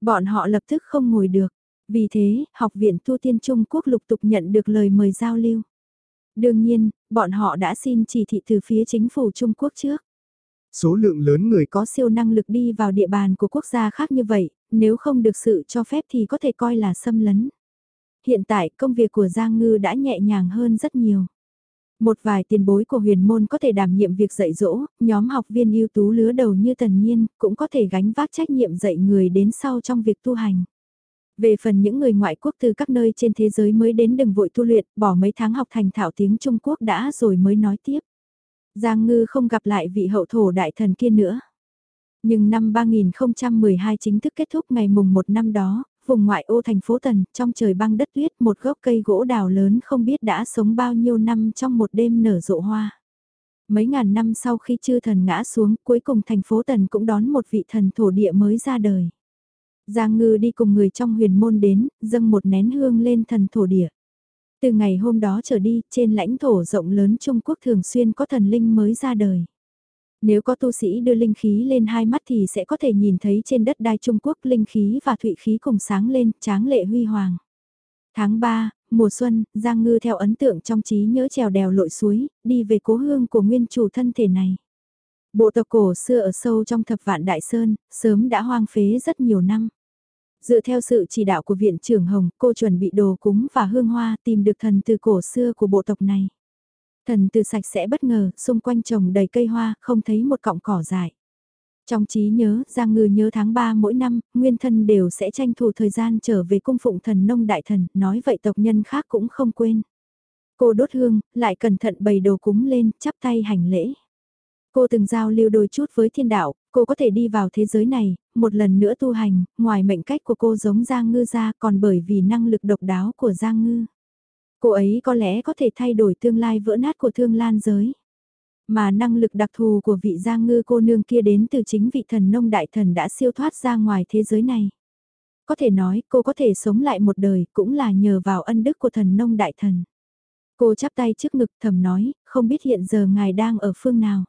Speaker 1: Bọn họ lập tức không ngồi được. Vì thế, học viện tu tiên Trung Quốc lục tục nhận được lời mời giao lưu. Đương nhiên, bọn họ đã xin chỉ thị từ phía chính phủ Trung Quốc trước.
Speaker 2: Số lượng lớn người
Speaker 1: có siêu năng lực đi vào địa bàn của quốc gia khác như vậy, nếu không được sự cho phép thì có thể coi là xâm lấn. Hiện tại công việc của Giang Ngư đã nhẹ nhàng hơn rất nhiều. Một vài tiền bối của huyền môn có thể đảm nhiệm việc dạy dỗ, nhóm học viên ưu tú lứa đầu như tần nhiên cũng có thể gánh vác trách nhiệm dạy người đến sau trong việc tu hành. Về phần những người ngoại quốc từ các nơi trên thế giới mới đến đừng vội tu luyện, bỏ mấy tháng học thành thạo tiếng Trung Quốc đã rồi mới nói tiếp. Giang Ngư không gặp lại vị hậu thổ đại thần kia nữa. Nhưng năm 3012 chính thức kết thúc ngày mùng 1 năm đó, vùng ngoại ô thành phố Tần, trong trời băng đất tuyết một gốc cây gỗ đào lớn không biết đã sống bao nhiêu năm trong một đêm nở rộ hoa. Mấy ngàn năm sau khi chư thần ngã xuống, cuối cùng thành phố Tần cũng đón một vị thần thổ địa mới ra đời. Giang ngư đi cùng người trong huyền môn đến, dâng một nén hương lên thần thổ địa. Từ ngày hôm đó trở đi, trên lãnh thổ rộng lớn Trung Quốc thường xuyên có thần linh mới ra đời. Nếu có tu sĩ đưa linh khí lên hai mắt thì sẽ có thể nhìn thấy trên đất đai Trung Quốc linh khí và thụy khí cùng sáng lên, tráng lệ huy hoàng. Tháng 3, mùa xuân, Giang Ngư theo ấn tượng trong trí nhớ trèo đèo lội suối, đi về cố hương của nguyên chủ thân thể này. Bộ tộc cổ xưa ở sâu trong thập vạn đại sơn, sớm đã hoang phế rất nhiều năm. Dựa theo sự chỉ đạo của viện trưởng Hồng, cô chuẩn bị đồ cúng và hương hoa tìm được thần từ cổ xưa của bộ tộc này. Thần từ sạch sẽ bất ngờ, xung quanh trồng đầy cây hoa, không thấy một cọng cỏ dại. Trong trí nhớ, Giang Ngư nhớ tháng 3 mỗi năm, nguyên thân đều sẽ tranh thủ thời gian trở về cung phụng thần nông đại thần, nói vậy tộc nhân khác cũng không quên. Cô đốt hương, lại cẩn thận bày đồ cúng lên, chắp tay hành lễ. Cô từng giao lưu đôi chút với thiên đạo, cô có thể đi vào thế giới này, một lần nữa tu hành, ngoài mệnh cách của cô giống Giang Ngư ra còn bởi vì năng lực độc đáo của Giang Ngư. Cô ấy có lẽ có thể thay đổi tương lai vỡ nát của thương lan giới. Mà năng lực đặc thù của vị Giang Ngư cô nương kia đến từ chính vị thần nông đại thần đã siêu thoát ra ngoài thế giới này. Có thể nói cô có thể sống lại một đời cũng là nhờ vào ân đức của thần nông đại thần. Cô chắp tay trước ngực thầm nói, không biết hiện giờ ngài đang ở phương nào.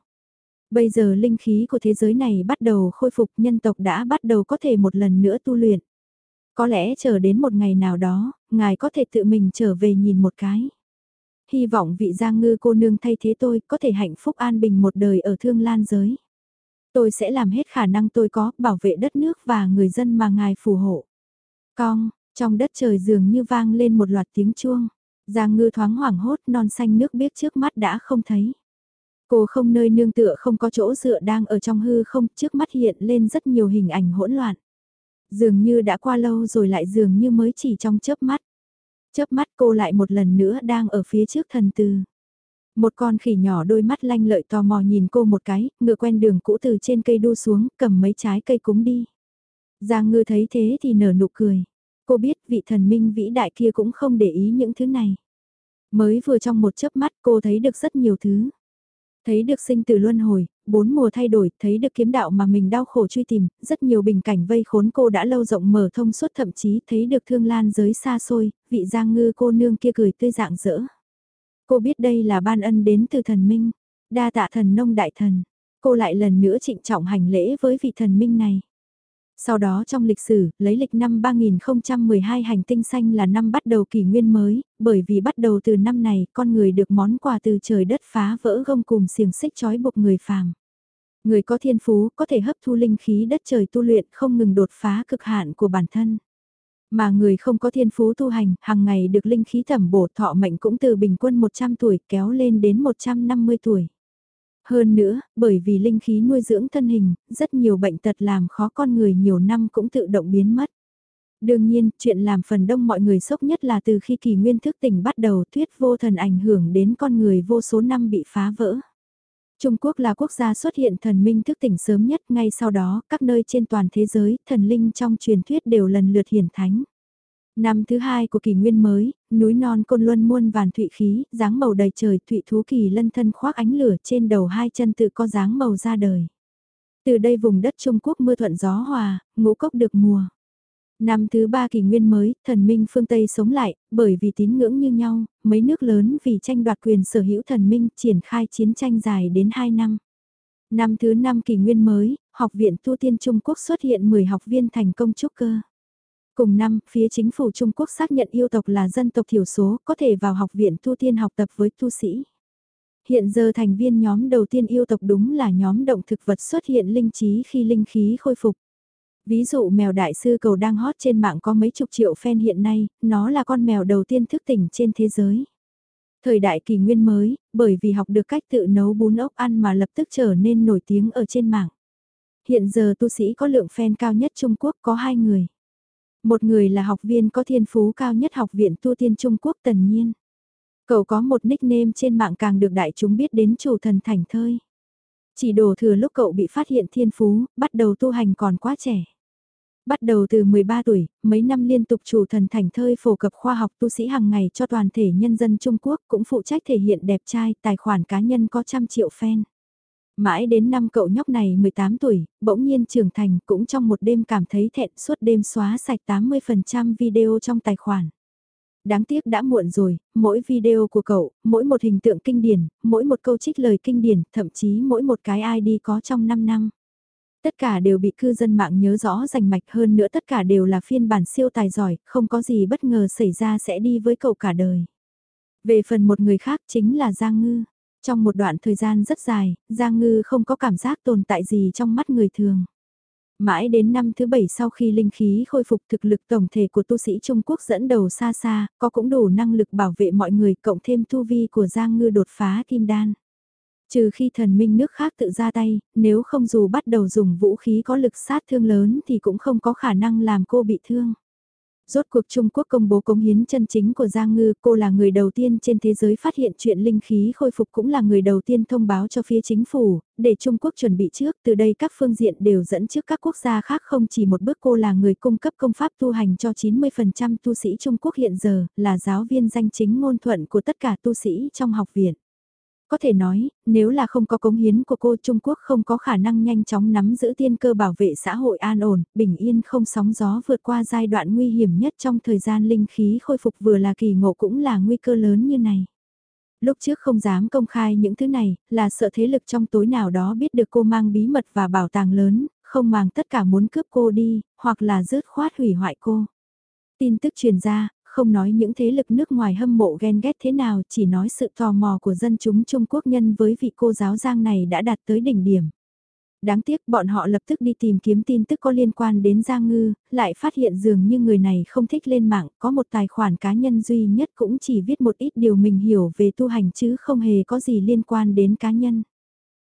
Speaker 1: Bây giờ linh khí của thế giới này bắt đầu khôi phục nhân tộc đã bắt đầu có thể một lần nữa tu luyện. Có lẽ chờ đến một ngày nào đó, ngài có thể tự mình trở về nhìn một cái. Hy vọng vị giang ngư cô nương thay thế tôi có thể hạnh phúc an bình một đời ở thương lan giới. Tôi sẽ làm hết khả năng tôi có bảo vệ đất nước và người dân mà ngài phù hộ. Cong, trong đất trời dường như vang lên một loạt tiếng chuông. Giang ngư thoáng hoảng hốt non xanh nước biếc trước mắt đã không thấy. Cô không nơi nương tựa không có chỗ dựa đang ở trong hư không trước mắt hiện lên rất nhiều hình ảnh hỗn loạn. Dường như đã qua lâu rồi lại dường như mới chỉ trong chớp mắt. Chớp mắt cô lại một lần nữa đang ở phía trước thần tư. Một con khỉ nhỏ đôi mắt lanh lợi tò mò nhìn cô một cái, ngựa quen đường cũ từ trên cây đu xuống, cầm mấy trái cây cúng đi. Giang ngư thấy thế thì nở nụ cười. Cô biết vị thần minh vĩ đại kia cũng không để ý những thứ này. Mới vừa trong một chớp mắt cô thấy được rất nhiều thứ. Thấy được sinh tử luân hồi, bốn mùa thay đổi, thấy được kiếm đạo mà mình đau khổ truy tìm, rất nhiều bình cảnh vây khốn cô đã lâu rộng mở thông suốt thậm chí thấy được thương lan giới xa xôi, vị giang ngư cô nương kia cười tươi dạng dỡ. Cô biết đây là ban ân đến từ thần minh, đa tạ thần nông đại thần. Cô lại lần nữa trịnh trọng hành lễ với vị thần minh này. Sau đó trong lịch sử, lấy lịch năm 3012 hành tinh xanh là năm bắt đầu kỷ nguyên mới, bởi vì bắt đầu từ năm này con người được món quà từ trời đất phá vỡ gông cùng xiềng xích trói buộc người phàm. Người có thiên phú có thể hấp thu linh khí đất trời tu luyện không ngừng đột phá cực hạn của bản thân. Mà người không có thiên phú tu hành, hàng ngày được linh khí thẩm bổ thọ mệnh cũng từ bình quân 100 tuổi kéo lên đến 150 tuổi. Hơn nữa, bởi vì linh khí nuôi dưỡng thân hình, rất nhiều bệnh tật làm khó con người nhiều năm cũng tự động biến mất. Đương nhiên, chuyện làm phần đông mọi người sốc nhất là từ khi kỳ nguyên thức tỉnh bắt đầu thuyết vô thần ảnh hưởng đến con người vô số năm bị phá vỡ. Trung Quốc là quốc gia xuất hiện thần minh thức tỉnh sớm nhất, ngay sau đó, các nơi trên toàn thế giới, thần linh trong truyền thuyết đều lần lượt hiển thánh. Năm thứ hai của kỷ nguyên mới, núi non côn luân muôn vàn thụy khí, dáng màu đầy trời thụy thú kỳ lân thân khoác ánh lửa trên đầu hai chân tự có dáng màu ra đời. Từ đây vùng đất Trung Quốc mưa thuận gió hòa, ngũ cốc được mùa. Năm thứ ba kỷ nguyên mới, thần minh phương Tây sống lại, bởi vì tín ngưỡng như nhau, mấy nước lớn vì tranh đoạt quyền sở hữu thần minh triển khai chiến tranh dài đến 2 năm. Năm thứ năm kỷ nguyên mới, Học viện Tu Tiên Trung Quốc xuất hiện 10 học viên thành công trúc cơ. Cùng năm, phía chính phủ Trung Quốc xác nhận yêu tộc là dân tộc thiểu số, có thể vào học viện tu tiên học tập với tu sĩ. Hiện giờ thành viên nhóm đầu tiên yêu tộc đúng là nhóm động thực vật xuất hiện linh trí khi linh khí khôi phục. Ví dụ mèo đại sư cầu đang hot trên mạng có mấy chục triệu fan hiện nay, nó là con mèo đầu tiên thức tỉnh trên thế giới. Thời đại kỳ nguyên mới, bởi vì học được cách tự nấu bún ốc ăn mà lập tức trở nên nổi tiếng ở trên mạng. Hiện giờ tu sĩ có lượng fan cao nhất Trung Quốc có hai người. Một người là học viên có thiên phú cao nhất học viện tu tiên Trung Quốc tần nhiên. Cậu có một nickname trên mạng càng được đại chúng biết đến chủ thần thành thơi. Chỉ đổ thừa lúc cậu bị phát hiện thiên phú, bắt đầu tu hành còn quá trẻ. Bắt đầu từ 13 tuổi, mấy năm liên tục chủ thần thành thơi phổ cập khoa học tu sĩ hàng ngày cho toàn thể nhân dân Trung Quốc cũng phụ trách thể hiện đẹp trai, tài khoản cá nhân có trăm triệu fan. Mãi đến năm cậu nhóc này 18 tuổi, bỗng nhiên trưởng thành cũng trong một đêm cảm thấy thẹn suốt đêm xóa sạch 80% video trong tài khoản. Đáng tiếc đã muộn rồi, mỗi video của cậu, mỗi một hình tượng kinh điển, mỗi một câu trích lời kinh điển, thậm chí mỗi một cái ID có trong 5 năm. Tất cả đều bị cư dân mạng nhớ rõ rành mạch hơn nữa tất cả đều là phiên bản siêu tài giỏi, không có gì bất ngờ xảy ra sẽ đi với cậu cả đời. Về phần một người khác chính là Giang Ngư. Trong một đoạn thời gian rất dài, Giang Ngư không có cảm giác tồn tại gì trong mắt người thường. Mãi đến năm thứ bảy sau khi linh khí khôi phục thực lực tổng thể của tu sĩ Trung Quốc dẫn đầu xa xa, có cũng đủ năng lực bảo vệ mọi người cộng thêm tu vi của Giang Ngư đột phá kim đan. Trừ khi thần minh nước khác tự ra tay, nếu không dù bắt đầu dùng vũ khí có lực sát thương lớn thì cũng không có khả năng làm cô bị thương. Rốt cuộc Trung Quốc công bố cống hiến chân chính của Giang Ngư, cô là người đầu tiên trên thế giới phát hiện chuyện linh khí khôi phục cũng là người đầu tiên thông báo cho phía chính phủ, để Trung Quốc chuẩn bị trước, từ đây các phương diện đều dẫn trước các quốc gia khác không chỉ một bước cô là người cung cấp công pháp tu hành cho 90% tu sĩ Trung Quốc hiện giờ, là giáo viên danh chính ngôn thuận của tất cả tu sĩ trong học viện. Có thể nói, nếu là không có cống hiến của cô Trung Quốc không có khả năng nhanh chóng nắm giữ tiên cơ bảo vệ xã hội an ổn, bình yên không sóng gió vượt qua giai đoạn nguy hiểm nhất trong thời gian linh khí khôi phục vừa là kỳ ngộ cũng là nguy cơ lớn như này. Lúc trước không dám công khai những thứ này, là sợ thế lực trong tối nào đó biết được cô mang bí mật và bảo tàng lớn, không mang tất cả muốn cướp cô đi, hoặc là rớt khoát hủy hoại cô. Tin tức truyền ra, không nói những thế lực nước ngoài hâm mộ ghen ghét thế nào, chỉ nói sự tò mò của dân chúng Trung Quốc nhân với vị cô giáo Giang này đã đạt tới đỉnh điểm. Đáng tiếc bọn họ lập tức đi tìm kiếm tin tức có liên quan đến Giang Ngư, lại phát hiện dường như người này không thích lên mạng, có một tài khoản cá nhân duy nhất cũng chỉ viết một ít điều mình hiểu về tu hành chứ không hề có gì liên quan đến cá nhân.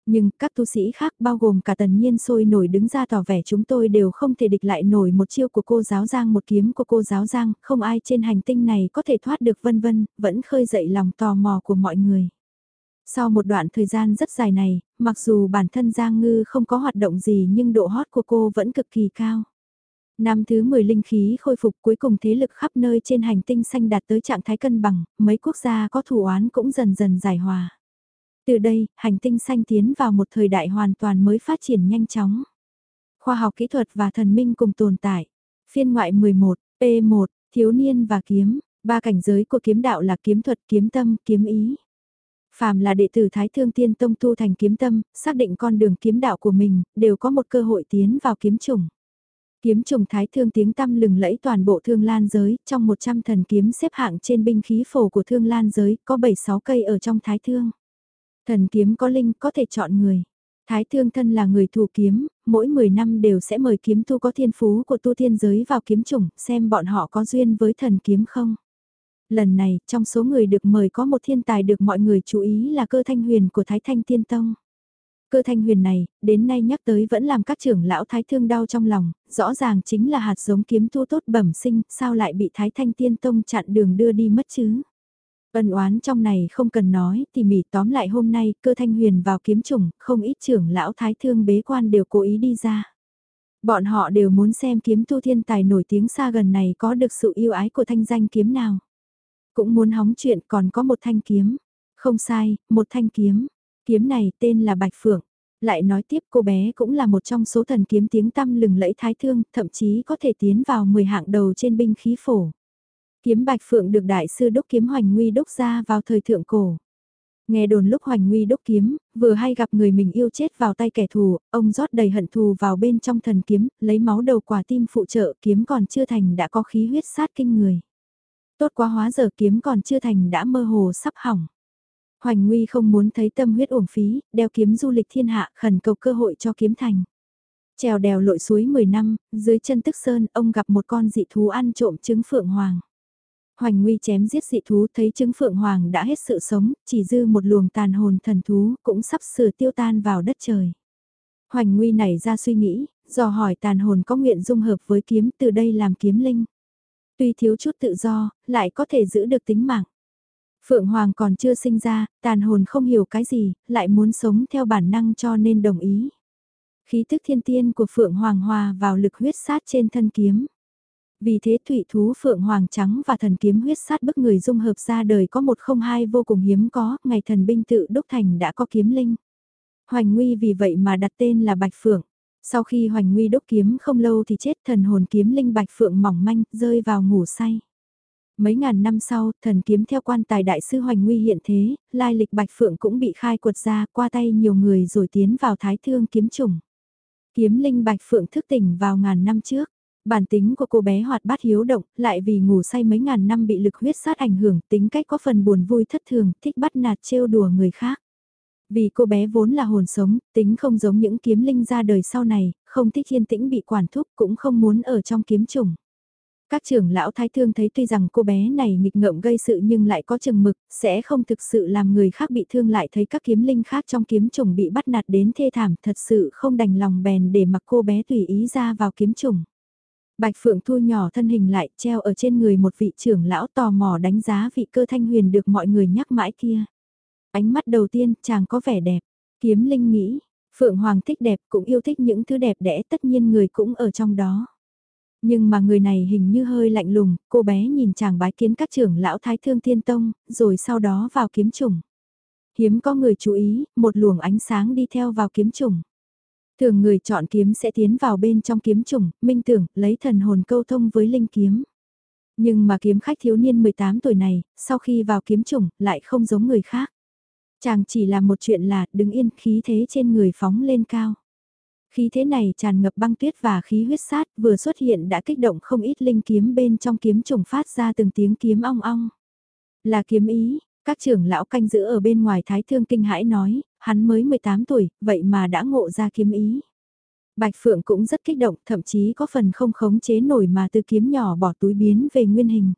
Speaker 1: Nhưng các tu sĩ khác bao gồm cả tần nhiên sôi nổi đứng ra tỏ vẻ chúng tôi đều không thể địch lại nổi một chiêu của cô giáo Giang một kiếm của cô giáo Giang, không ai trên hành tinh này có thể thoát được vân vân, vẫn khơi dậy lòng tò mò của mọi người. Sau một đoạn thời gian rất dài này, mặc dù bản thân Giang Ngư không có hoạt động gì nhưng độ hot của cô vẫn cực kỳ cao. Năm thứ 10 linh khí khôi phục cuối cùng thế lực khắp nơi trên hành tinh xanh đạt tới trạng thái cân bằng, mấy quốc gia có thủ oán cũng dần dần giải hòa. Từ đây, hành tinh xanh tiến vào một thời đại hoàn toàn mới phát triển nhanh chóng. Khoa học kỹ thuật và thần minh cùng tồn tại. Phiên ngoại 11, P1, thiếu niên và kiếm, ba cảnh giới của kiếm đạo là kiếm thuật, kiếm tâm, kiếm ý. Phàm là đệ tử Thái Thương Tiên Tông tu thành kiếm tâm, xác định con đường kiếm đạo của mình, đều có một cơ hội tiến vào kiếm chủng. Kiếm trùng thái thương tiếng tăm lừng lẫy toàn bộ thương lan giới, trong 100 thần kiếm xếp hạng trên binh khí phổ của thương lan giới, có 7-6 cây ở trong thái thương. Thần kiếm có linh có thể chọn người. Thái thương thân là người thủ kiếm, mỗi 10 năm đều sẽ mời kiếm tu có thiên phú của tu thiên giới vào kiếm chủng, xem bọn họ có duyên với thần kiếm không. Lần này, trong số người được mời có một thiên tài được mọi người chú ý là cơ thanh huyền của Thái Thanh Tiên Tông. Cơ thanh huyền này, đến nay nhắc tới vẫn làm các trưởng lão thái thương đau trong lòng, rõ ràng chính là hạt giống kiếm tu tốt bẩm sinh, sao lại bị Thái Thanh Tiên Tông chặn đường đưa đi mất chứ? Ân oán trong này không cần nói, thì mỉ tóm lại hôm nay cơ thanh huyền vào kiếm chủng, không ít trưởng lão thái thương bế quan đều cố ý đi ra. Bọn họ đều muốn xem kiếm tu thiên tài nổi tiếng xa gần này có được sự yêu ái của thanh danh kiếm nào. Cũng muốn hóng chuyện còn có một thanh kiếm. Không sai, một thanh kiếm. Kiếm này tên là Bạch Phượng. Lại nói tiếp cô bé cũng là một trong số thần kiếm tiếng tăm lừng lẫy thái thương, thậm chí có thể tiến vào 10 hạng đầu trên binh khí phổ. Kiếm Bạch Phượng được đại sư đúc kiếm Hoành Nguy đúc ra vào thời thượng cổ. Nghe đồn lúc Hoành Nguy đúc kiếm, vừa hay gặp người mình yêu chết vào tay kẻ thù, ông rót đầy hận thù vào bên trong thần kiếm, lấy máu đầu quả tim phụ trợ kiếm còn chưa thành đã có khí huyết sát kinh người. Tốt quá hóa giờ kiếm còn chưa thành đã mơ hồ sắp hỏng. Hoành Nguy không muốn thấy tâm huyết uổng phí, đeo kiếm du lịch thiên hạ khẩn cầu cơ hội cho kiếm thành. Trèo đèo lội suối 10 năm, dưới chân tức sơn ông gặp một con dị thú ăn trộm trứng phượng hoàng. Hoành Nguy chém giết dị thú thấy trứng phượng hoàng đã hết sự sống, chỉ dư một luồng tàn hồn thần thú cũng sắp sửa tiêu tan vào đất trời. Hoành Nguy nảy ra suy nghĩ, dò hỏi tàn hồn có nguyện dung hợp với kiếm từ đây làm kiếm linh. Tuy thiếu chút tự do, lại có thể giữ được tính mạng. Phượng Hoàng còn chưa sinh ra, tàn hồn không hiểu cái gì, lại muốn sống theo bản năng cho nên đồng ý. Khí tức thiên tiên của Phượng Hoàng hòa vào lực huyết sát trên thân kiếm. Vì thế thủy thú Phượng Hoàng trắng và thần kiếm huyết sát bức người dung hợp ra đời có một không hai vô cùng hiếm có, ngày thần binh tự đúc thành đã có kiếm linh. Hoành Nguy vì vậy mà đặt tên là Bạch Phượng. Sau khi Hoành Nguy đúc kiếm không lâu thì chết thần hồn kiếm linh Bạch Phượng mỏng manh, rơi vào ngủ say. Mấy ngàn năm sau, thần kiếm theo quan tài đại sư Hoành Nguy hiện thế, lai lịch Bạch Phượng cũng bị khai quật ra qua tay nhiều người rồi tiến vào thái thương kiếm trùng. Kiếm linh Bạch Phượng thức tỉnh vào ngàn năm trước. Bản tính của cô bé hoạt bát hiếu động, lại vì ngủ say mấy ngàn năm bị lực huyết sát ảnh hưởng, tính cách có phần buồn vui thất thường, thích bắt nạt trêu đùa người khác. Vì cô bé vốn là hồn sống, tính không giống những kiếm linh ra đời sau này, không thích yên tĩnh bị quản thúc cũng không muốn ở trong kiếm trùng. Các trưởng lão thái thương thấy tuy rằng cô bé này nghịch ngợm gây sự nhưng lại có chừng mực, sẽ không thực sự làm người khác bị thương lại thấy các kiếm linh khác trong kiếm trùng bị bắt nạt đến thê thảm thật sự không đành lòng bèn để mặc cô bé tùy ý ra vào kiếm trùng. Bạch Phượng thu nhỏ thân hình lại treo ở trên người một vị trưởng lão tò mò đánh giá vị cơ thanh huyền được mọi người nhắc mãi kia. Ánh mắt đầu tiên chàng có vẻ đẹp, kiếm linh nghĩ, Phượng Hoàng thích đẹp cũng yêu thích những thứ đẹp đẽ tất nhiên người cũng ở trong đó. Nhưng mà người này hình như hơi lạnh lùng, cô bé nhìn chàng bái kiến các trưởng lão thái thương thiên tông, rồi sau đó vào kiếm trùng. Hiếm có người chú ý, một luồng ánh sáng đi theo vào kiếm trùng. Thường người chọn kiếm sẽ tiến vào bên trong kiếm trùng, minh tưởng, lấy thần hồn câu thông với linh kiếm. Nhưng mà kiếm khách thiếu niên 18 tuổi này, sau khi vào kiếm trùng, lại không giống người khác. Chàng chỉ làm một chuyện là đứng yên khí thế trên người phóng lên cao. Khí thế này tràn ngập băng tuyết và khí huyết sát vừa xuất hiện đã kích động không ít linh kiếm bên trong kiếm trùng phát ra từng tiếng kiếm ong ong. Là kiếm ý, các trưởng lão canh giữ ở bên ngoài thái thương kinh hãi nói, hắn mới 18 tuổi, vậy mà đã ngộ ra kiếm ý. Bạch Phượng cũng rất kích động, thậm chí có phần không khống chế nổi mà từ kiếm nhỏ bỏ túi biến về nguyên hình.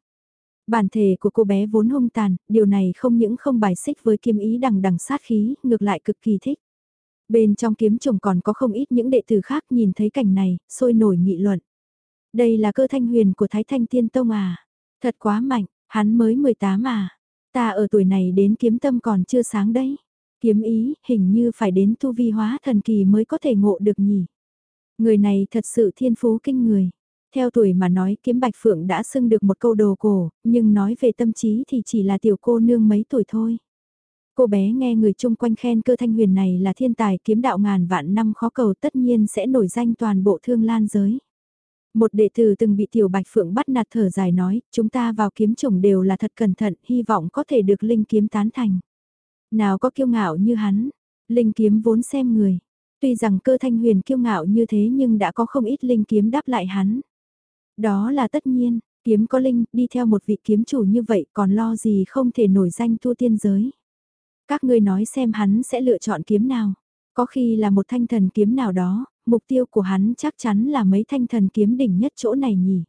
Speaker 1: Bản thể của cô bé vốn hung tàn, điều này không những không bài xích với kiếm ý đằng đằng sát khí, ngược lại cực kỳ thích. Bên trong kiếm trùng còn có không ít những đệ tử khác nhìn thấy cảnh này, sôi nổi nghị luận. Đây là cơ thanh huyền của Thái Thanh Tiên Tông à? Thật quá mạnh, hắn mới 18 à? Ta ở tuổi này đến kiếm tâm còn chưa sáng đấy. Kiếm ý, hình như phải đến tu vi hóa thần kỳ mới có thể ngộ được nhỉ. Người này thật sự thiên phú kinh người. Theo tuổi mà nói kiếm bạch phượng đã xưng được một câu đồ cổ, nhưng nói về tâm trí thì chỉ là tiểu cô nương mấy tuổi thôi. Cô bé nghe người chung quanh khen cơ thanh huyền này là thiên tài kiếm đạo ngàn vạn năm khó cầu tất nhiên sẽ nổi danh toàn bộ thương lan giới. Một đệ tử từng bị tiểu bạch phượng bắt nạt thở dài nói, chúng ta vào kiếm chủng đều là thật cẩn thận, hy vọng có thể được linh kiếm tán thành. Nào có kiêu ngạo như hắn, linh kiếm vốn xem người. Tuy rằng cơ thanh huyền kiêu ngạo như thế nhưng đã có không ít linh kiếm đáp lại hắn. Đó là tất nhiên, kiếm có linh, đi theo một vị kiếm chủ như vậy còn lo gì không thể nổi danh tu tiên giới. Các ngươi nói xem hắn sẽ lựa chọn kiếm nào. Có khi là một thanh thần kiếm nào đó, mục tiêu của hắn chắc chắn là mấy thanh thần kiếm đỉnh nhất chỗ này nhỉ.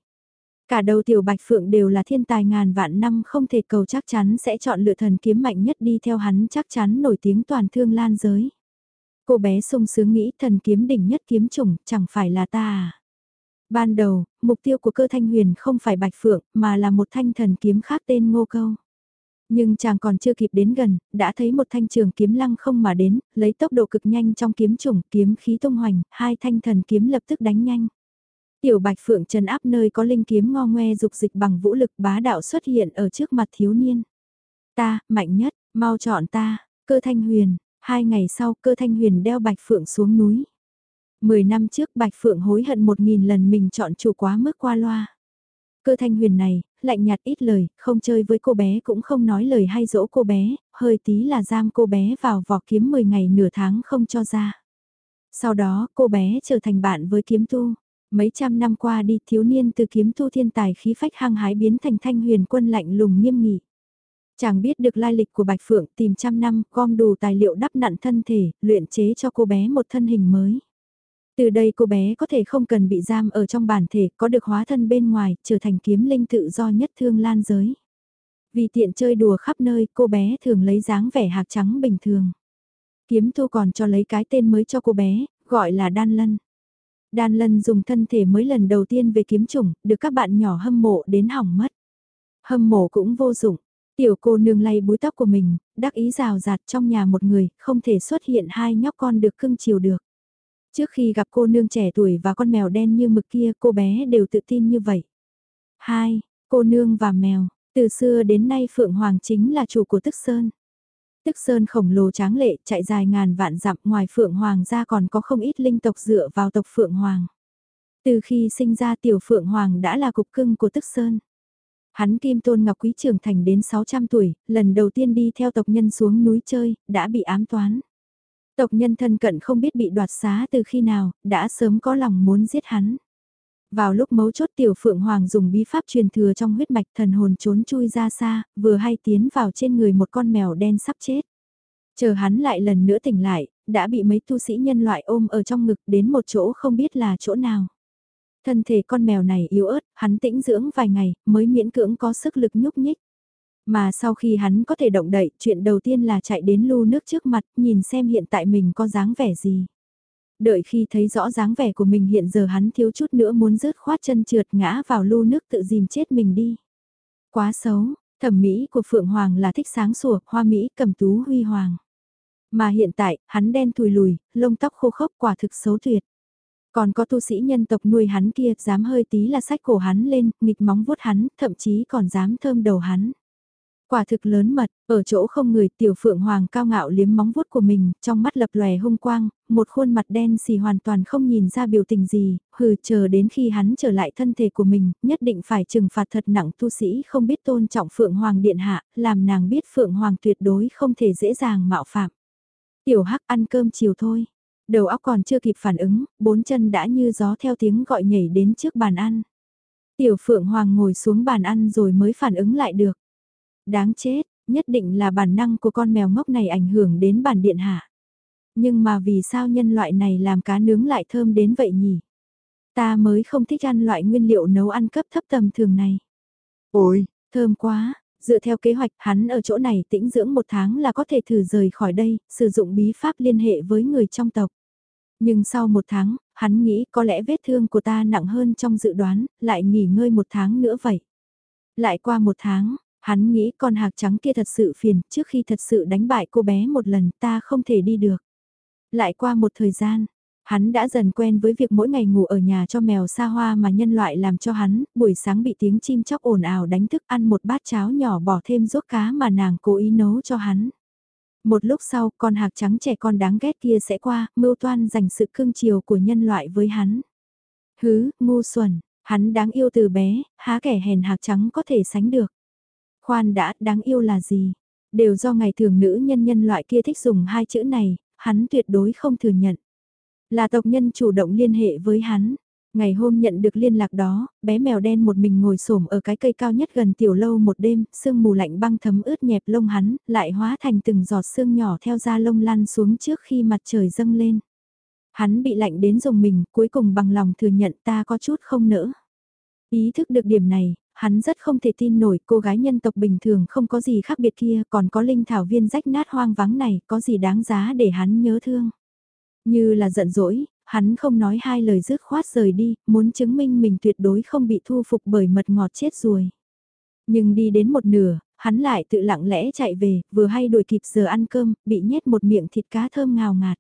Speaker 1: Cả đầu tiểu bạch phượng đều là thiên tài ngàn vạn năm không thể cầu chắc chắn sẽ chọn lựa thần kiếm mạnh nhất đi theo hắn chắc chắn nổi tiếng toàn thương lan giới. Cô bé sung sướng nghĩ thần kiếm đỉnh nhất kiếm chủng chẳng phải là ta à. Ban đầu, mục tiêu của cơ thanh huyền không phải bạch phượng mà là một thanh thần kiếm khác tên ngô câu. Nhưng chàng còn chưa kịp đến gần, đã thấy một thanh trường kiếm lăng không mà đến, lấy tốc độ cực nhanh trong kiếm trùng, kiếm khí tung hoành, hai thanh thần kiếm lập tức đánh nhanh. Tiểu Bạch Phượng trần áp nơi có linh kiếm ngo ngoe dục dịch bằng vũ lực bá đạo xuất hiện ở trước mặt thiếu niên. Ta, mạnh nhất, mau chọn ta, cơ thanh huyền, hai ngày sau cơ thanh huyền đeo Bạch Phượng xuống núi. Mười năm trước Bạch Phượng hối hận một nghìn lần mình chọn chủ quá mức qua loa. Cơ thanh huyền này, lạnh nhạt ít lời, không chơi với cô bé cũng không nói lời hay dỗ cô bé, hơi tí là giam cô bé vào vỏ kiếm 10 ngày nửa tháng không cho ra. Sau đó, cô bé trở thành bạn với kiếm tu. Mấy trăm năm qua đi thiếu niên từ kiếm tu thiên tài khí phách hăng hái biến thành thanh huyền quân lạnh lùng nghiêm nghị. Chàng biết được lai lịch của Bạch Phượng tìm trăm năm gom đủ tài liệu đắp nặn thân thể, luyện chế cho cô bé một thân hình mới. Từ đây cô bé có thể không cần bị giam ở trong bản thể, có được hóa thân bên ngoài, trở thành kiếm linh tự do nhất thương lan giới. Vì tiện chơi đùa khắp nơi, cô bé thường lấy dáng vẻ hạc trắng bình thường. Kiếm tu còn cho lấy cái tên mới cho cô bé, gọi là Đan Lân. Đan Lân dùng thân thể mới lần đầu tiên về kiếm chủng, được các bạn nhỏ hâm mộ đến hỏng mất. Hâm mộ cũng vô dụng, tiểu cô nương lay búi tóc của mình, đắc ý rào rạt trong nhà một người, không thể xuất hiện hai nhóc con được cưng chiều được. Trước khi gặp cô nương trẻ tuổi và con mèo đen như mực kia cô bé đều tự tin như vậy. hai Cô nương và mèo, từ xưa đến nay Phượng Hoàng chính là chủ của Tức Sơn. Tức Sơn khổng lồ tráng lệ chạy dài ngàn vạn dặm ngoài Phượng Hoàng ra còn có không ít linh tộc dựa vào tộc Phượng Hoàng. Từ khi sinh ra tiểu Phượng Hoàng đã là cục cưng của Tức Sơn. Hắn Kim Tôn Ngọc Quý trưởng thành đến 600 tuổi, lần đầu tiên đi theo tộc nhân xuống núi chơi, đã bị ám toán. Tộc nhân thân cận không biết bị đoạt xá từ khi nào, đã sớm có lòng muốn giết hắn. Vào lúc mấu chốt tiểu phượng hoàng dùng bí pháp truyền thừa trong huyết mạch thần hồn trốn chui ra xa, vừa hay tiến vào trên người một con mèo đen sắp chết. Chờ hắn lại lần nữa tỉnh lại, đã bị mấy tu sĩ nhân loại ôm ở trong ngực đến một chỗ không biết là chỗ nào. Thân thể con mèo này yếu ớt, hắn tĩnh dưỡng vài ngày, mới miễn cưỡng có sức lực nhúc nhích. Mà sau khi hắn có thể động đậy, chuyện đầu tiên là chạy đến lu nước trước mặt, nhìn xem hiện tại mình có dáng vẻ gì. Đợi khi thấy rõ dáng vẻ của mình hiện giờ hắn thiếu chút nữa muốn rớt khoát chân trượt ngã vào lu nước tự dìm chết mình đi. Quá xấu, thẩm mỹ của Phượng Hoàng là thích sáng sủa, hoa mỹ, cầm tú huy hoàng. Mà hiện tại, hắn đen thùi lùi, lông tóc khô khốc quả thực xấu tuyệt. Còn có tu sĩ nhân tộc nuôi hắn kia, dám hơi tí là sách cổ hắn lên, nghịch móng vuốt hắn, thậm chí còn dám thơm đầu hắn. Quả thực lớn mật, ở chỗ không người tiểu phượng hoàng cao ngạo liếm móng vuốt của mình, trong mắt lập lòe hung quang, một khuôn mặt đen xì hoàn toàn không nhìn ra biểu tình gì, hừ chờ đến khi hắn trở lại thân thể của mình, nhất định phải trừng phạt thật nặng tu sĩ không biết tôn trọng phượng hoàng điện hạ, làm nàng biết phượng hoàng tuyệt đối không thể dễ dàng mạo phạm. Tiểu hắc ăn cơm chiều thôi, đầu óc còn chưa kịp phản ứng, bốn chân đã như gió theo tiếng gọi nhảy đến trước bàn ăn. Tiểu phượng hoàng ngồi xuống bàn ăn rồi mới phản ứng lại được Đáng chết, nhất định là bản năng của con mèo ngốc này ảnh hưởng đến bản điện hạ. Nhưng mà vì sao nhân loại này làm cá nướng lại thơm đến vậy nhỉ? Ta mới không thích ăn loại nguyên liệu nấu ăn cấp thấp tầm thường này.
Speaker 2: Ôi,
Speaker 1: thơm quá, dựa theo kế hoạch hắn ở chỗ này tĩnh dưỡng một tháng là có thể thử rời khỏi đây, sử dụng bí pháp liên hệ với người trong tộc. Nhưng sau một tháng, hắn nghĩ có lẽ vết thương của ta nặng hơn trong dự đoán, lại nghỉ ngơi một tháng nữa vậy. Lại qua một tháng, Hắn nghĩ con hạc trắng kia thật sự phiền, trước khi thật sự đánh bại cô bé một lần ta không thể đi được. Lại qua một thời gian, hắn đã dần quen với việc mỗi ngày ngủ ở nhà cho mèo xa hoa mà nhân loại làm cho hắn, buổi sáng bị tiếng chim chóc ồn ào đánh thức ăn một bát cháo nhỏ bỏ thêm ruốc cá mà nàng cố ý nấu cho hắn. Một lúc sau, con hạc trắng trẻ con đáng ghét kia sẽ qua, mưu toan dành sự cưng chiều của nhân loại với hắn. Hứ, ngu xuẩn, hắn đáng yêu từ bé, há kẻ hèn hạc trắng có thể sánh được. Khoan đã, đáng yêu là gì? Đều do ngày thường nữ nhân nhân loại kia thích dùng hai chữ này, hắn tuyệt đối không thừa nhận. Là tộc nhân chủ động liên hệ với hắn. Ngày hôm nhận được liên lạc đó, bé mèo đen một mình ngồi xổm ở cái cây cao nhất gần tiểu lâu một đêm, sương mù lạnh băng thấm ướt nhẹp lông hắn, lại hóa thành từng giọt sương nhỏ theo da lông lăn xuống trước khi mặt trời dâng lên. Hắn bị lạnh đến dùng mình, cuối cùng bằng lòng thừa nhận ta có chút không nỡ. Ý thức được điểm này, hắn rất không thể tin nổi cô gái nhân tộc bình thường không có gì khác biệt kia còn có linh thảo viên rách nát hoang vắng này có gì đáng giá để hắn nhớ thương. Như là giận dỗi, hắn không nói hai lời dứt khoát rời đi, muốn chứng minh mình tuyệt đối không bị thu phục bởi mật ngọt chết ruồi. Nhưng đi đến một nửa, hắn lại tự lặng lẽ chạy về, vừa hay đuổi kịp giờ ăn cơm, bị nhét một miệng thịt cá thơm ngào ngạt.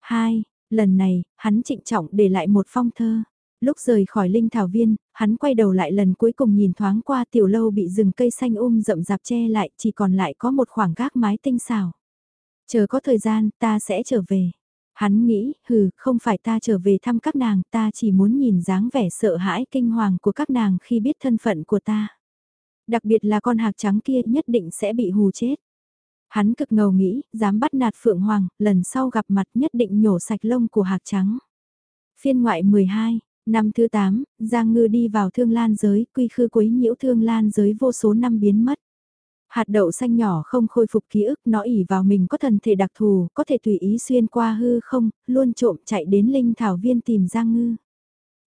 Speaker 1: Hai, lần này, hắn trịnh trọng để lại một phong thơ lúc rời khỏi linh thảo viên, hắn quay đầu lại lần cuối cùng nhìn thoáng qua tiểu lâu bị rừng cây xanh um rậm rạp che lại, chỉ còn lại có một khoảng gác mái tinh xảo. Chờ có thời gian, ta sẽ trở về. Hắn nghĩ, hừ, không phải ta trở về thăm các nàng, ta chỉ muốn nhìn dáng vẻ sợ hãi kinh hoàng của các nàng khi biết thân phận của ta. Đặc biệt là con hạc trắng kia nhất định sẽ bị hù chết. Hắn cực ngầu nghĩ, dám bắt nạt Phượng Hoàng, lần sau gặp mặt nhất định nhổ sạch lông của hạc trắng. Phiên ngoại 12, Năm thứ 8, Giang Ngư đi vào thương lan giới, quy khư quấy nhiễu thương lan giới vô số năm biến mất. Hạt đậu xanh nhỏ không khôi phục ký ức, nó ỉ vào mình có thần thể đặc thù, có thể tùy ý xuyên qua hư không, luôn trộm chạy đến linh thảo viên tìm Giang Ngư.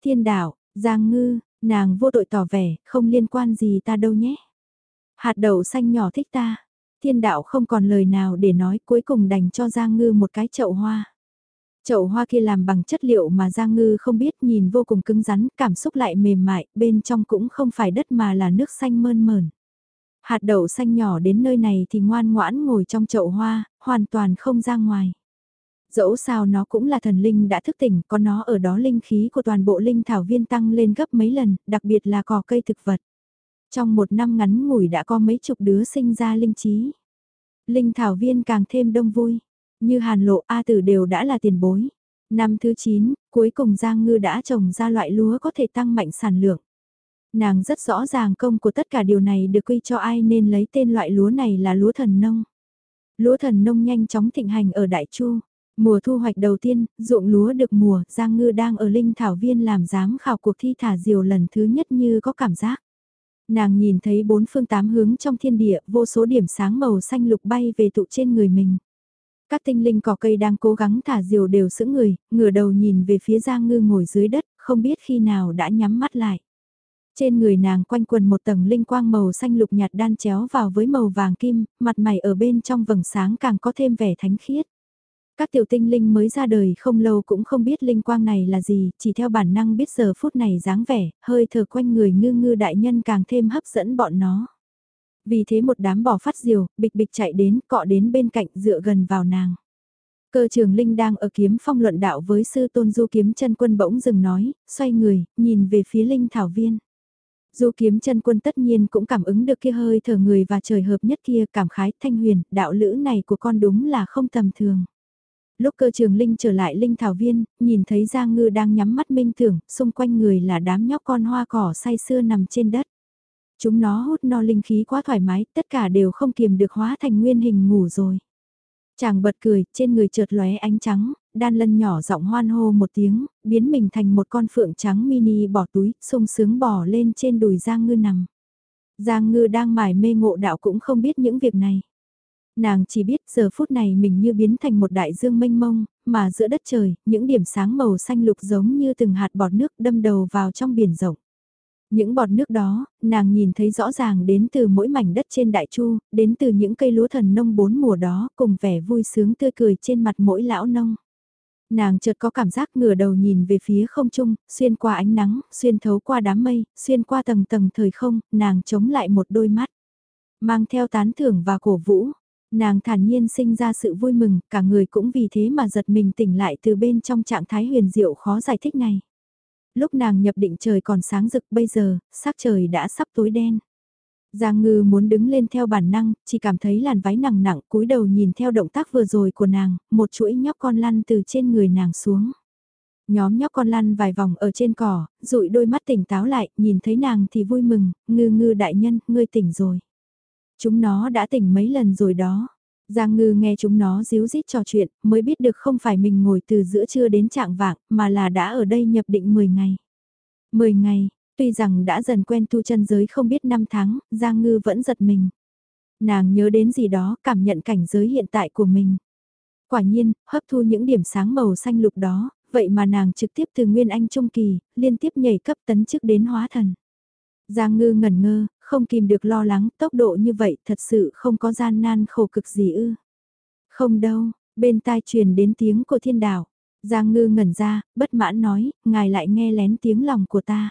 Speaker 1: Thiên đảo, Giang Ngư, nàng vô tội tỏ vẻ, không liên quan gì ta đâu nhé. Hạt đậu xanh nhỏ thích ta. Thiên đạo không còn lời nào để nói cuối cùng đành cho Giang Ngư một cái chậu hoa. Chậu hoa kia làm bằng chất liệu mà Giang Ngư không biết nhìn vô cùng cứng rắn, cảm xúc lại mềm mại, bên trong cũng không phải đất mà là nước xanh mơn mờn. Hạt đậu xanh nhỏ đến nơi này thì ngoan ngoãn ngồi trong chậu hoa, hoàn toàn không ra ngoài. Dẫu sao nó cũng là thần linh đã thức tỉnh, có nó ở đó linh khí của toàn bộ linh thảo viên tăng lên gấp mấy lần, đặc biệt là cỏ cây thực vật. Trong một năm ngắn ngủi đã có mấy chục đứa sinh ra linh trí. Linh thảo viên càng thêm đông vui, như hàn lộ A tử đều đã là tiền bối. Năm thứ 9, cuối cùng Giang Ngư đã trồng ra loại lúa có thể tăng mạnh sản lượng. Nàng rất rõ ràng công của tất cả điều này được quy cho ai nên lấy tên loại lúa này là lúa thần nông. Lúa thần nông nhanh chóng thịnh hành ở Đại Chu. Mùa thu hoạch đầu tiên, ruộng lúa được mùa, Giang Ngư đang ở Linh Thảo Viên làm giám khảo cuộc thi thả diều lần thứ nhất như có cảm giác. Nàng nhìn thấy bốn phương tám hướng trong thiên địa, vô số điểm sáng màu xanh lục bay về tụ trên người mình. Các tinh linh cỏ cây đang cố gắng thả diều đều sững người, ngửa đầu nhìn về phía Giang Ngư ngồi dưới đất, không biết khi nào đã nhắm mắt lại. Trên người nàng quanh quần một tầng linh quang màu xanh lục nhạt đan chéo vào với màu vàng kim, mặt mày ở bên trong vầng sáng càng có thêm vẻ thánh khiết. Các tiểu tinh linh mới ra đời không lâu cũng không biết linh quang này là gì, chỉ theo bản năng biết giờ phút này dáng vẻ, hơi thở quanh người ngư ngư đại nhân càng thêm hấp dẫn bọn nó. Vì thế một đám bò phát diều, bịch bịch chạy đến, cọ đến bên cạnh dựa gần vào nàng. Cơ trường Linh đang ở kiếm phong luận đạo với sư tôn du kiếm chân quân bỗng dừng nói, xoay người, nhìn về phía Linh Thảo Viên. Du kiếm chân quân tất nhiên cũng cảm ứng được kia hơi thở người và trời hợp nhất kia cảm khái thanh huyền, đạo lữ này của con đúng là không tầm thường. Lúc cơ trường Linh trở lại Linh Thảo Viên, nhìn thấy Giang Ngư đang nhắm mắt minh tưởng, xung quanh người là đám nhóc con hoa cỏ say sưa nằm trên đất. Chúng nó hút no linh khí quá thoải mái, tất cả đều không kiềm được hóa thành nguyên hình ngủ rồi. Chàng bật cười, trên người chợt lóe ánh trắng, đan lân nhỏ giọng hoan hô một tiếng, biến mình thành một con phượng trắng mini bỏ túi, sung sướng bỏ lên trên đùi Giang Ngư nằm. Giang Ngư đang mải mê ngộ đạo cũng không biết những việc này. Nàng chỉ biết giờ phút này mình như biến thành một đại dương mênh mông, mà giữa đất trời, những điểm sáng màu xanh lục giống như từng hạt bọt nước đâm đầu vào trong biển rộng. Những bọt nước đó, nàng nhìn thấy rõ ràng đến từ mỗi mảnh đất trên đại chu, đến từ những cây lúa thần nông bốn mùa đó, cùng vẻ vui sướng tươi cười trên mặt mỗi lão nông. Nàng chợt có cảm giác ngửa đầu nhìn về phía không trung, xuyên qua ánh nắng, xuyên thấu qua đám mây, xuyên qua tầng tầng thời không, nàng chống lại một đôi mắt. Mang theo tán thưởng và cổ vũ, nàng thản nhiên sinh ra sự vui mừng, cả người cũng vì thế mà giật mình tỉnh lại từ bên trong trạng thái huyền diệu khó giải thích này. Lúc nàng nhập định trời còn sáng rực bây giờ, sắc trời đã sắp tối đen. Giang ngư muốn đứng lên theo bản năng, chỉ cảm thấy làn váy nặng nặng cúi đầu nhìn theo động tác vừa rồi của nàng, một chuỗi nhóc con lăn từ trên người nàng xuống. Nhóm nhóc con lăn vài vòng ở trên cỏ, rụi đôi mắt tỉnh táo lại, nhìn thấy nàng thì vui mừng, ngư ngư đại nhân, ngươi tỉnh rồi. Chúng nó đã tỉnh mấy lần rồi đó. Giang ngư nghe chúng nó díu dít trò chuyện, mới biết được không phải mình ngồi từ giữa trưa đến trạng vạng, mà là đã ở đây nhập định 10 ngày. 10 ngày, tuy rằng đã dần quen tu chân giới không biết năm tháng, Giang ngư vẫn giật mình. Nàng nhớ đến gì đó, cảm nhận cảnh giới hiện tại của mình. Quả nhiên, hấp thu những điểm sáng màu xanh lục đó, vậy mà nàng trực tiếp từ Nguyên Anh Trung Kỳ, liên tiếp nhảy cấp tấn chức đến hóa thần. Giang ngư ngẩn ngơ, không kìm được lo lắng, tốc độ như vậy thật sự không có gian nan khổ cực gì ư. Không đâu, bên tai truyền đến tiếng của thiên đảo. Giang ngư ngẩn ra, bất mãn nói, ngài lại nghe lén tiếng lòng của ta.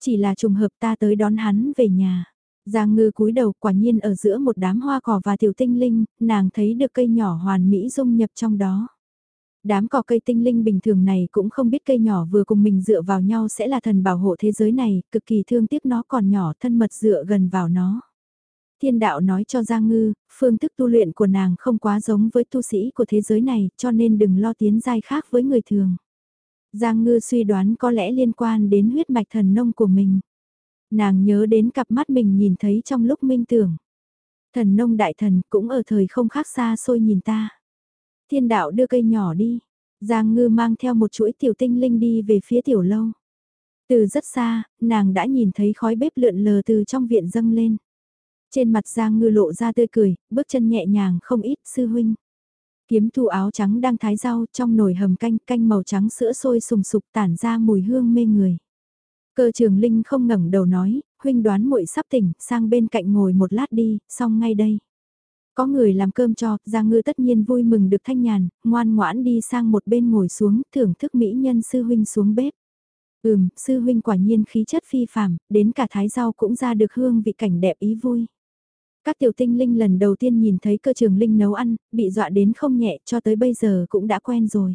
Speaker 1: Chỉ là trùng hợp ta tới đón hắn về nhà. Giang ngư cúi đầu quả nhiên ở giữa một đám hoa cỏ và tiểu tinh linh, nàng thấy được cây nhỏ hoàn mỹ dung nhập trong đó. Đám cỏ cây tinh linh bình thường này cũng không biết cây nhỏ vừa cùng mình dựa vào nhau sẽ là thần bảo hộ thế giới này, cực kỳ thương tiếc nó còn nhỏ thân mật dựa gần vào nó. Thiên đạo nói cho Giang Ngư, phương thức tu luyện của nàng không quá giống với tu sĩ của thế giới này, cho nên đừng lo tiến giai khác với người thường. Giang Ngư suy đoán có lẽ liên quan đến huyết mạch thần nông của mình. Nàng nhớ đến cặp mắt mình nhìn thấy trong lúc minh tưởng. Thần nông đại thần cũng ở thời không khác xa xôi nhìn ta. Thiên đạo đưa cây nhỏ đi. Giang ngư mang theo một chuỗi tiểu tinh linh đi về phía tiểu lâu. Từ rất xa, nàng đã nhìn thấy khói bếp lượn lờ từ trong viện dâng lên. Trên mặt Giang ngư lộ ra tươi cười, bước chân nhẹ nhàng không ít sư huynh. Kiếm thu áo trắng đang thái rau trong nồi hầm canh, canh màu trắng sữa sôi sùng sục tản ra mùi hương mê người. Cơ trường Linh không ngẩng đầu nói, huynh đoán muội sắp tỉnh, sang bên cạnh ngồi một lát đi, xong ngay đây. Có người làm cơm cho, Giang Ngư tất nhiên vui mừng được thanh nhàn, ngoan ngoãn đi sang một bên ngồi xuống, thưởng thức mỹ nhân sư huynh xuống bếp. Ừm, sư huynh quả nhiên khí chất phi phàm, đến cả thái rau cũng ra được hương vị cảnh đẹp ý vui. Các tiểu tinh linh lần đầu tiên nhìn thấy cơ trường linh nấu ăn, bị dọa đến không nhẹ cho tới bây giờ cũng đã quen rồi.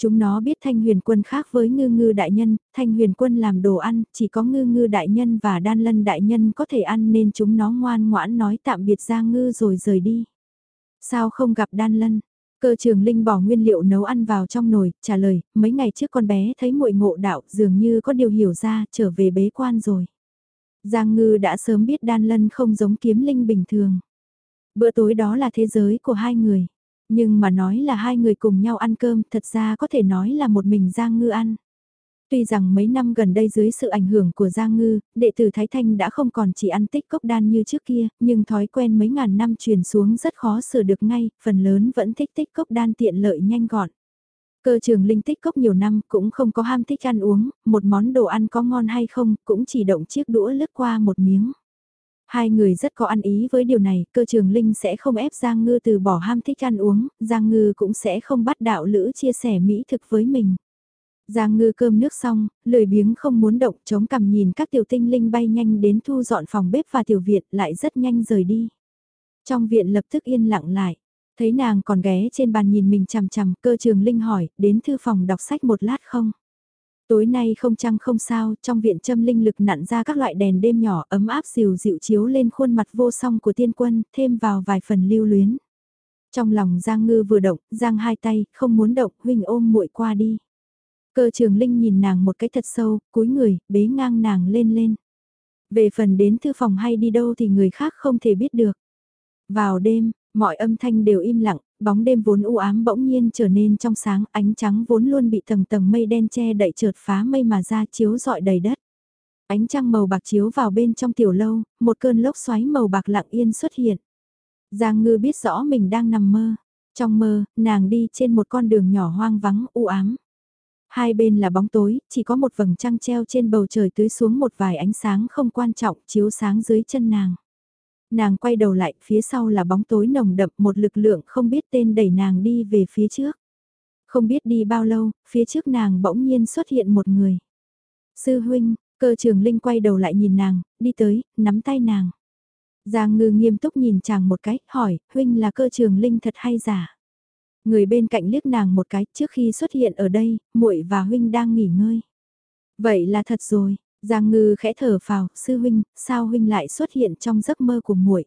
Speaker 1: Chúng nó biết thanh huyền quân khác với ngư ngư đại nhân, thanh huyền quân làm đồ ăn, chỉ có ngư ngư đại nhân và đan lân đại nhân có thể ăn nên chúng nó ngoan ngoãn nói tạm biệt ra ngư rồi rời đi. Sao không gặp đan lân? Cơ trường linh bỏ nguyên liệu nấu ăn vào trong nồi, trả lời, mấy ngày trước con bé thấy muội ngộ đạo dường như có điều hiểu ra, trở về bế quan rồi. Giang ngư đã sớm biết đan lân không giống kiếm linh bình thường. Bữa tối đó là thế giới của hai người. Nhưng mà nói là hai người cùng nhau ăn cơm thật ra có thể nói là một mình Giang ngư ăn. Tuy rằng mấy năm gần đây dưới sự ảnh hưởng của Giang Ngư, đệ tử Thái Thanh đã không còn chỉ ăn tích cốc đan như trước kia, nhưng thói quen mấy ngàn năm truyền xuống rất khó sửa được ngay, phần lớn vẫn thích tích cốc đan tiện lợi nhanh gọn. Cơ trường linh tích cốc nhiều năm cũng không có ham thích ăn uống, một món đồ ăn có ngon hay không cũng chỉ động chiếc đũa lướt qua một miếng. Hai người rất có ăn ý với điều này, cơ trường linh sẽ không ép Giang Ngư từ bỏ ham thích ăn uống, Giang Ngư cũng sẽ không bắt đạo lữ chia sẻ mỹ thực với mình. Giang ngư cơm nước xong, lười biếng không muốn động chống cằm nhìn các tiểu tinh linh bay nhanh đến thu dọn phòng bếp và tiểu viện lại rất nhanh rời đi. Trong viện lập tức yên lặng lại, thấy nàng còn ghé trên bàn nhìn mình chằm chằm cơ trường linh hỏi, đến thư phòng đọc sách một lát không? Tối nay không trăng không sao, trong viện châm linh lực nặn ra các loại đèn đêm nhỏ ấm áp dịu dịu chiếu lên khuôn mặt vô song của tiên quân, thêm vào vài phần lưu luyến. Trong lòng Giang Ngư vừa động, Giang hai tay, không muốn động, huynh ôm muội qua đi. Cơ trường linh nhìn nàng một cái thật sâu, cúi người, bế ngang nàng lên lên. Về phần đến thư phòng hay đi đâu thì người khác không thể biết được. Vào đêm, mọi âm thanh đều im lặng, bóng đêm vốn u ám bỗng nhiên trở nên trong sáng, ánh trắng vốn luôn bị tầng tầng mây đen che đậy trượt phá mây mà ra chiếu rọi đầy đất. Ánh trăng màu bạc chiếu vào bên trong tiểu lâu, một cơn lốc xoáy màu bạc lặng yên xuất hiện. Giang ngư biết rõ mình đang nằm mơ. Trong mơ, nàng đi trên một con đường nhỏ hoang vắng u ám. Hai bên là bóng tối, chỉ có một vầng trăng treo trên bầu trời tưới xuống một vài ánh sáng không quan trọng chiếu sáng dưới chân nàng. Nàng quay đầu lại, phía sau là bóng tối nồng đậm một lực lượng không biết tên đẩy nàng đi về phía trước. Không biết đi bao lâu, phía trước nàng bỗng nhiên xuất hiện một người. Sư huynh, cơ trường linh quay đầu lại nhìn nàng, đi tới, nắm tay nàng. Giang ngư nghiêm túc nhìn chàng một cái, hỏi, huynh là cơ trường linh thật hay giả? Người bên cạnh liếc nàng một cái trước khi xuất hiện ở đây, muội và huynh đang nghỉ ngơi. Vậy là thật rồi, Giang Ngư khẽ thở phào, sư huynh, sao huynh lại xuất hiện trong giấc mơ của muội?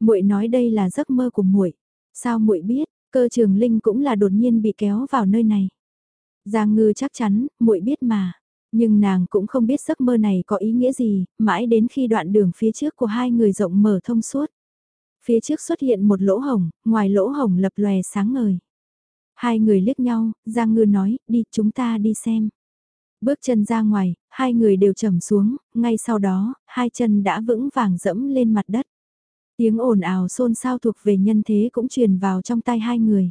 Speaker 1: Muội nói đây là giấc mơ của muội. Sao muội biết, cơ trường linh cũng là đột nhiên bị kéo vào nơi này. Giang Ngư chắc chắn, muội biết mà. Nhưng nàng cũng không biết giấc mơ này có ý nghĩa gì, mãi đến khi đoạn đường phía trước của hai người rộng mở thông suốt. Phía trước xuất hiện một lỗ hồng, ngoài lỗ hồng lập lòe sáng ngời. Hai người liếc nhau, Giang Ngư nói, đi chúng ta đi xem. Bước chân ra ngoài, hai người đều trầm xuống, ngay sau đó, hai chân đã vững vàng dẫm lên mặt đất. Tiếng ồn ào xôn xao thuộc về nhân thế cũng truyền vào trong tai hai người.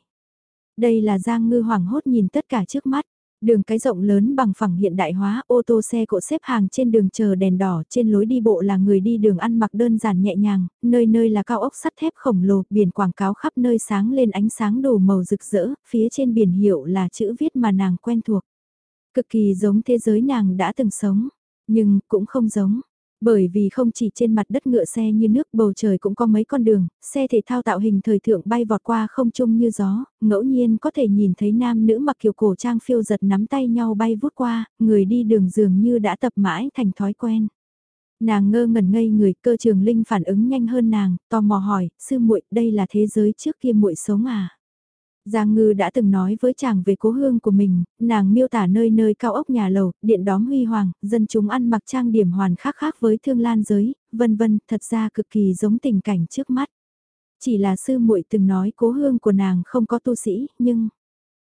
Speaker 1: Đây là Giang Ngư hoảng hốt nhìn tất cả trước mắt. Đường cái rộng lớn bằng phẳng hiện đại hóa, ô tô xe cộ xếp hàng trên đường chờ đèn đỏ, trên lối đi bộ là người đi đường ăn mặc đơn giản nhẹ nhàng, nơi nơi là cao ốc sắt thép khổng lồ, biển quảng cáo khắp nơi sáng lên ánh sáng đủ màu rực rỡ, phía trên biển hiệu là chữ viết mà nàng quen thuộc. Cực kỳ giống thế giới nàng đã từng sống, nhưng cũng không giống. Bởi vì không chỉ trên mặt đất ngựa xe như nước bầu trời cũng có mấy con đường, xe thể thao tạo hình thời thượng bay vọt qua không trung như gió, ngẫu nhiên có thể nhìn thấy nam nữ mặc kiểu cổ trang phiêu giật nắm tay nhau bay vút qua, người đi đường dường như đã tập mãi thành thói quen. Nàng ngơ ngẩn ngây người cơ trường linh phản ứng nhanh hơn nàng, tò mò hỏi, sư muội đây là thế giới trước kia muội sống à? Giang Ngư đã từng nói với chàng về cố hương của mình, nàng miêu tả nơi nơi cao ốc nhà lầu, điện đóm huy hoàng, dân chúng ăn mặc trang điểm hoàn khác khác với thương lan giới, vân vân, thật ra cực kỳ giống tình cảnh trước mắt. Chỉ là sư muội từng nói cố hương của nàng không có tu sĩ, nhưng...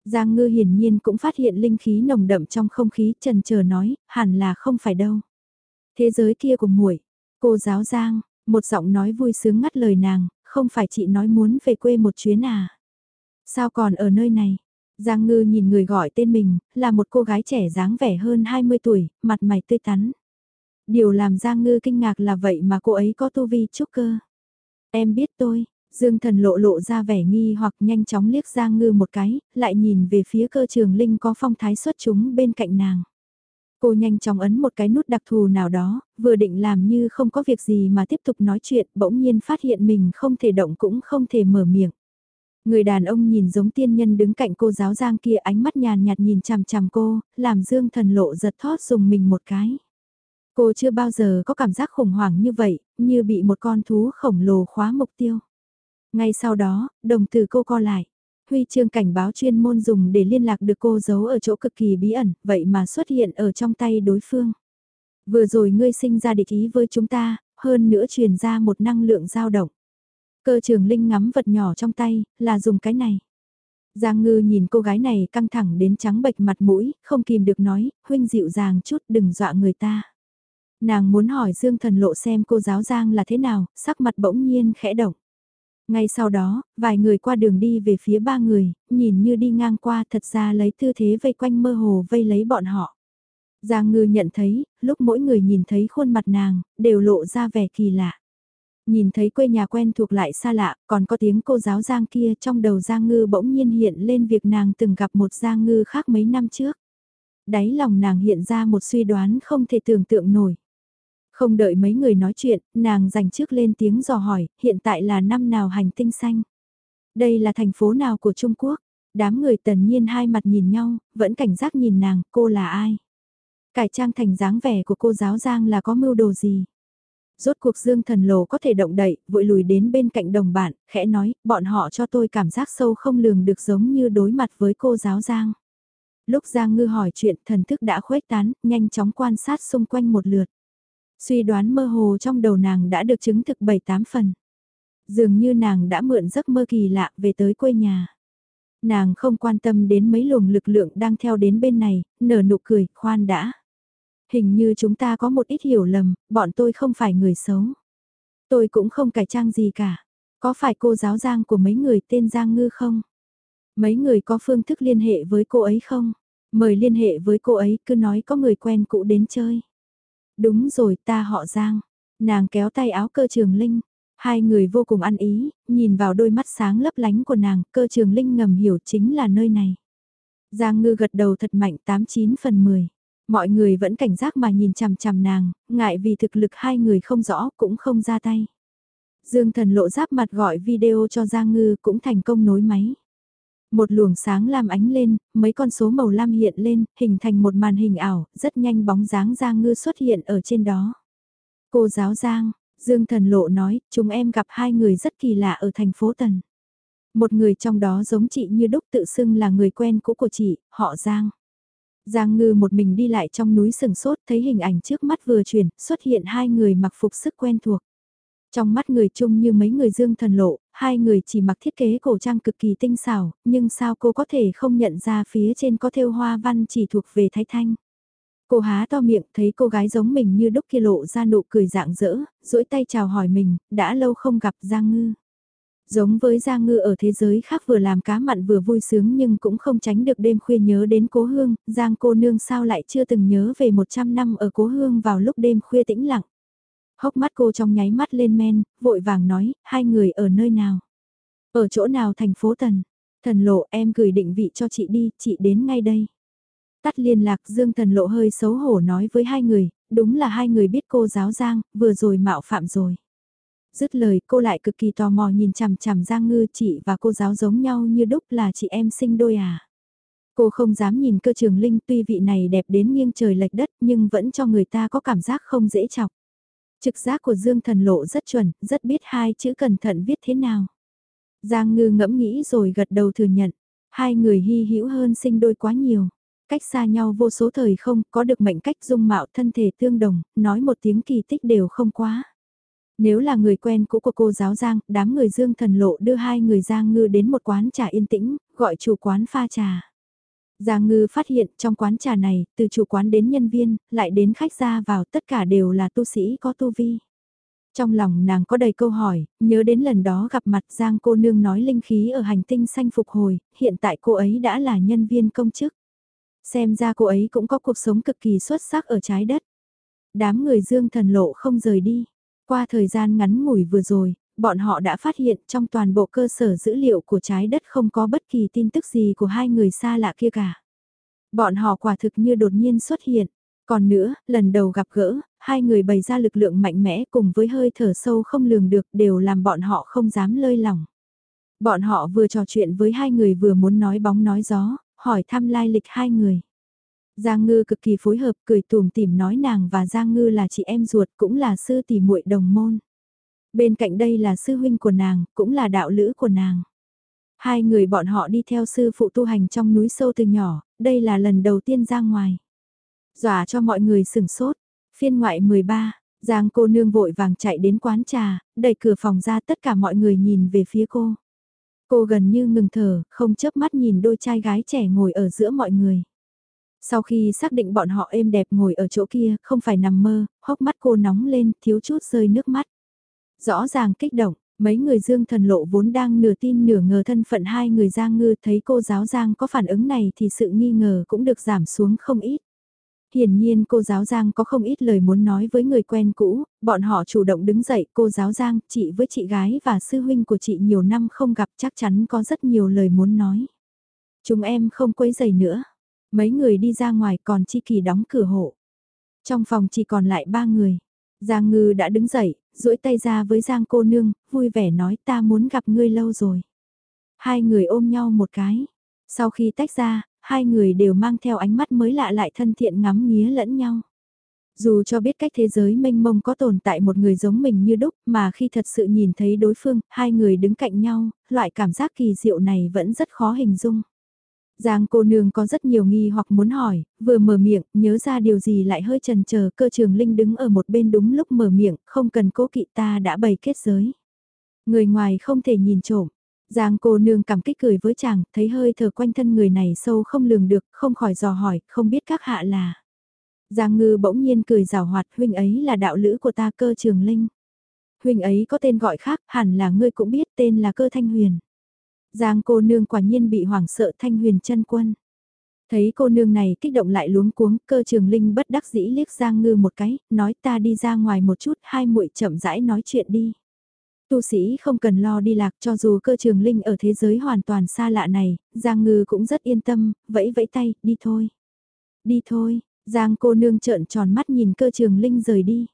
Speaker 1: Giang Ngư hiển nhiên cũng phát hiện linh khí nồng đậm trong không khí, trần chờ nói, hẳn là không phải đâu. Thế giới kia của muội, cô giáo Giang, một giọng nói vui sướng ngắt lời nàng, không phải chị nói muốn về quê một chuyến à. Sao còn ở nơi này? Giang Ngư nhìn người gọi tên mình, là một cô gái trẻ dáng vẻ hơn 20 tuổi, mặt mày tươi tắn. Điều làm Giang Ngư kinh ngạc là vậy mà cô ấy có tu vi trúc cơ. Em biết tôi, Dương Thần lộ lộ ra vẻ nghi hoặc nhanh chóng liếc Giang Ngư một cái, lại nhìn về phía cơ trường Linh có phong thái xuất chúng bên cạnh nàng. Cô nhanh chóng ấn một cái nút đặc thù nào đó, vừa định làm như không có việc gì mà tiếp tục nói chuyện, bỗng nhiên phát hiện mình không thể động cũng không thể mở miệng. Người đàn ông nhìn giống tiên nhân đứng cạnh cô giáo giang kia ánh mắt nhàn nhạt nhìn chằm chằm cô, làm dương thần lộ giật thót dùng mình một cái. Cô chưa bao giờ có cảm giác khủng hoảng như vậy, như bị một con thú khổng lồ khóa mục tiêu. Ngay sau đó, đồng từ cô co lại. Huy chương cảnh báo chuyên môn dùng để liên lạc được cô giấu ở chỗ cực kỳ bí ẩn, vậy mà xuất hiện ở trong tay đối phương. Vừa rồi ngươi sinh ra địch ý với chúng ta, hơn nữa truyền ra một năng lượng dao động. Cơ trường Linh ngắm vật nhỏ trong tay, là dùng cái này. Giang ngư nhìn cô gái này căng thẳng đến trắng bệch mặt mũi, không kìm được nói, huynh dịu dàng chút đừng dọa người ta. Nàng muốn hỏi Dương Thần Lộ xem cô giáo Giang là thế nào, sắc mặt bỗng nhiên khẽ động. Ngay sau đó, vài người qua đường đi về phía ba người, nhìn như đi ngang qua thật ra lấy tư thế vây quanh mơ hồ vây lấy bọn họ. Giang ngư nhận thấy, lúc mỗi người nhìn thấy khuôn mặt nàng, đều lộ ra vẻ kỳ lạ. Nhìn thấy quê nhà quen thuộc lại xa lạ, còn có tiếng cô giáo Giang kia trong đầu Giang ngư bỗng nhiên hiện lên việc nàng từng gặp một Giang ngư khác mấy năm trước. Đáy lòng nàng hiện ra một suy đoán không thể tưởng tượng nổi. Không đợi mấy người nói chuyện, nàng dành trước lên tiếng dò hỏi, hiện tại là năm nào hành tinh xanh? Đây là thành phố nào của Trung Quốc? Đám người tần nhiên hai mặt nhìn nhau, vẫn cảnh giác nhìn nàng, cô là ai? Cải trang thành dáng vẻ của cô giáo Giang là có mưu đồ gì? Rốt cuộc Dương Thần Lồ có thể động đậy, vội lùi đến bên cạnh đồng bạn, khẽ nói, bọn họ cho tôi cảm giác sâu không lường được giống như đối mặt với cô giáo Giang. Lúc Giang Ngư hỏi chuyện thần thức đã khuếch tán, nhanh chóng quan sát xung quanh một lượt. Suy đoán mơ hồ trong đầu nàng đã được chứng thực 7-8 phần. Dường như nàng đã mượn giấc mơ kỳ lạ về tới quê nhà. Nàng không quan tâm đến mấy luồng lực lượng đang theo đến bên này, nở nụ cười, khoan đã. Hình như chúng ta có một ít hiểu lầm, bọn tôi không phải người xấu. Tôi cũng không cải trang gì cả. Có phải cô giáo Giang của mấy người tên Giang Ngư không? Mấy người có phương thức liên hệ với cô ấy không? Mời liên hệ với cô ấy cứ nói có người quen cũ đến chơi. Đúng rồi ta họ Giang. Nàng kéo tay áo cơ trường Linh. Hai người vô cùng ăn ý, nhìn vào đôi mắt sáng lấp lánh của nàng, cơ trường Linh ngầm hiểu chính là nơi này. Giang ngư gật đầu thật mạnh 89 phần 10. Mọi người vẫn cảnh giác mà nhìn chằm chằm nàng, ngại vì thực lực hai người không rõ cũng không ra tay. Dương thần lộ giáp mặt gọi video cho Giang Ngư cũng thành công nối máy. Một luồng sáng lam ánh lên, mấy con số màu lam hiện lên, hình thành một màn hình ảo, rất nhanh bóng dáng Giang Ngư xuất hiện ở trên đó. Cô giáo Giang, Dương Thần Lộ nói, chúng em gặp hai người rất kỳ lạ ở thành phố Tần. Một người trong đó giống chị như đúc tự xưng là người quen cũ của chị, họ Giang. Giang Ngư một mình đi lại trong núi sừng sốt thấy hình ảnh trước mắt vừa chuyển, xuất hiện hai người mặc phục sức quen thuộc. Trong mắt người chung như mấy người dương thần lộ, hai người chỉ mặc thiết kế cổ trang cực kỳ tinh xảo, nhưng sao cô có thể không nhận ra phía trên có thêu hoa văn chỉ thuộc về Thái Thanh. Cô há to miệng thấy cô gái giống mình như đúc kia lộ ra nụ cười dạng dỡ, duỗi tay chào hỏi mình, đã lâu không gặp Giang Ngư. Giống với Giang Ngư ở thế giới khác vừa làm cá mặn vừa vui sướng nhưng cũng không tránh được đêm khuya nhớ đến cố hương, Giang cô nương sao lại chưa từng nhớ về 100 năm ở cố hương vào lúc đêm khuya tĩnh lặng. Hốc mắt cô trong nháy mắt lên men, vội vàng nói, hai người ở nơi nào? Ở chỗ nào thành phố Tần? Thần lộ em gửi định vị cho chị đi, chị đến ngay đây. Tắt liên lạc Dương Thần lộ hơi xấu hổ nói với hai người, đúng là hai người biết cô giáo Giang, vừa rồi mạo phạm rồi. Dứt lời cô lại cực kỳ tò mò nhìn chằm chằm Giang Ngư chị và cô giáo giống nhau như đúc là chị em sinh đôi à. Cô không dám nhìn cơ trường Linh tuy vị này đẹp đến nghiêng trời lệch đất nhưng vẫn cho người ta có cảm giác không dễ chọc. Trực giác của Dương Thần Lộ rất chuẩn, rất biết hai chữ cẩn thận viết thế nào. Giang Ngư ngẫm nghĩ rồi gật đầu thừa nhận, hai người hy hữu hơn sinh đôi quá nhiều. Cách xa nhau vô số thời không, có được mệnh cách dung mạo thân thể tương đồng, nói một tiếng kỳ tích đều không quá. Nếu là người quen cũ của cô giáo Giang, đám người Dương Thần Lộ đưa hai người Giang Ngư đến một quán trà yên tĩnh, gọi chủ quán pha trà. Giang Ngư phát hiện trong quán trà này, từ chủ quán đến nhân viên, lại đến khách ra vào tất cả đều là tu sĩ có tu vi. Trong lòng nàng có đầy câu hỏi, nhớ đến lần đó gặp mặt Giang cô nương nói linh khí ở hành tinh xanh phục hồi, hiện tại cô ấy đã là nhân viên công chức. Xem ra cô ấy cũng có cuộc sống cực kỳ xuất sắc ở trái đất. Đám người dương thần lộ không rời đi. Qua thời gian ngắn ngủi vừa rồi, bọn họ đã phát hiện trong toàn bộ cơ sở dữ liệu của trái đất không có bất kỳ tin tức gì của hai người xa lạ kia cả. Bọn họ quả thực như đột nhiên xuất hiện, Còn nữa, lần đầu gặp gỡ, hai người bày ra lực lượng mạnh mẽ cùng với hơi thở sâu không lường được đều làm bọn họ không dám lơi lỏng. Bọn họ vừa trò chuyện với hai người vừa muốn nói bóng nói gió, hỏi thăm lai lịch hai người. Giang Ngư cực kỳ phối hợp cười tùm tìm nói nàng và Giang Ngư là chị em ruột cũng là sư tỷ muội đồng môn. Bên cạnh đây là sư huynh của nàng, cũng là đạo lữ của nàng. Hai người bọn họ đi theo sư phụ tu hành trong núi sâu từ nhỏ, đây là lần đầu tiên ra ngoài. Dọa cho mọi người sửng sốt. Phiên ngoại 13, Giang cô nương vội vàng chạy đến quán trà, đẩy cửa phòng ra tất cả mọi người nhìn về phía cô. Cô gần như ngừng thở, không chớp mắt nhìn đôi trai gái trẻ ngồi ở giữa mọi người. Sau khi xác định bọn họ êm đẹp ngồi ở chỗ kia, không phải nằm mơ, hốc mắt cô nóng lên, thiếu chút rơi nước mắt. Rõ ràng kích động, mấy người dương thần lộ vốn đang nửa tin nửa ngờ thân phận hai người giang ngư thấy cô giáo giang có phản ứng này thì sự nghi ngờ cũng được giảm xuống không ít. Hiển nhiên cô giáo Giang có không ít lời muốn nói với người quen cũ, bọn họ chủ động đứng dậy cô giáo Giang, chị với chị gái và sư huynh của chị nhiều năm không gặp chắc chắn có rất nhiều lời muốn nói. Chúng em không quấy giày nữa. Mấy người đi ra ngoài còn Chi Kỳ đóng cửa hộ. Trong phòng chỉ còn lại ba người. Giang Ngư đã đứng dậy, duỗi tay ra với Giang cô nương, vui vẻ nói ta muốn gặp ngươi lâu rồi. Hai người ôm nhau một cái. Sau khi tách ra, hai người đều mang theo ánh mắt mới lạ lại thân thiện ngắm nghía lẫn nhau. Dù cho biết cách thế giới mênh mông có tồn tại một người giống mình như đúc mà khi thật sự nhìn thấy đối phương, hai người đứng cạnh nhau, loại cảm giác kỳ diệu này vẫn rất khó hình dung. Giang cô nương có rất nhiều nghi hoặc muốn hỏi, vừa mở miệng, nhớ ra điều gì lại hơi chần chờ cơ trường linh đứng ở một bên đúng lúc mở miệng, không cần cố kỵ ta đã bày kết giới. Người ngoài không thể nhìn trộm, Giang cô nương cảm kích cười với chàng, thấy hơi thở quanh thân người này sâu không lường được, không khỏi dò hỏi, không biết các hạ là. Giang ngư bỗng nhiên cười rào hoạt, huynh ấy là đạo lữ của ta cơ trường linh. Huynh ấy có tên gọi khác, hẳn là ngươi cũng biết tên là cơ thanh huyền. Giang cô nương quả nhiên bị hoảng sợ thanh huyền chân quân. Thấy cô nương này kích động lại luống cuống, cơ trường linh bất đắc dĩ liếc Giang ngư một cái, nói ta đi ra ngoài một chút, hai muội chậm rãi nói chuyện đi. Tu sĩ không cần lo đi lạc cho dù cơ trường linh ở thế giới hoàn toàn xa lạ này, Giang Ngư cũng rất yên tâm, vẫy vẫy tay, đi thôi. Đi thôi, Giang cô nương trợn tròn mắt nhìn cơ trường linh rời đi.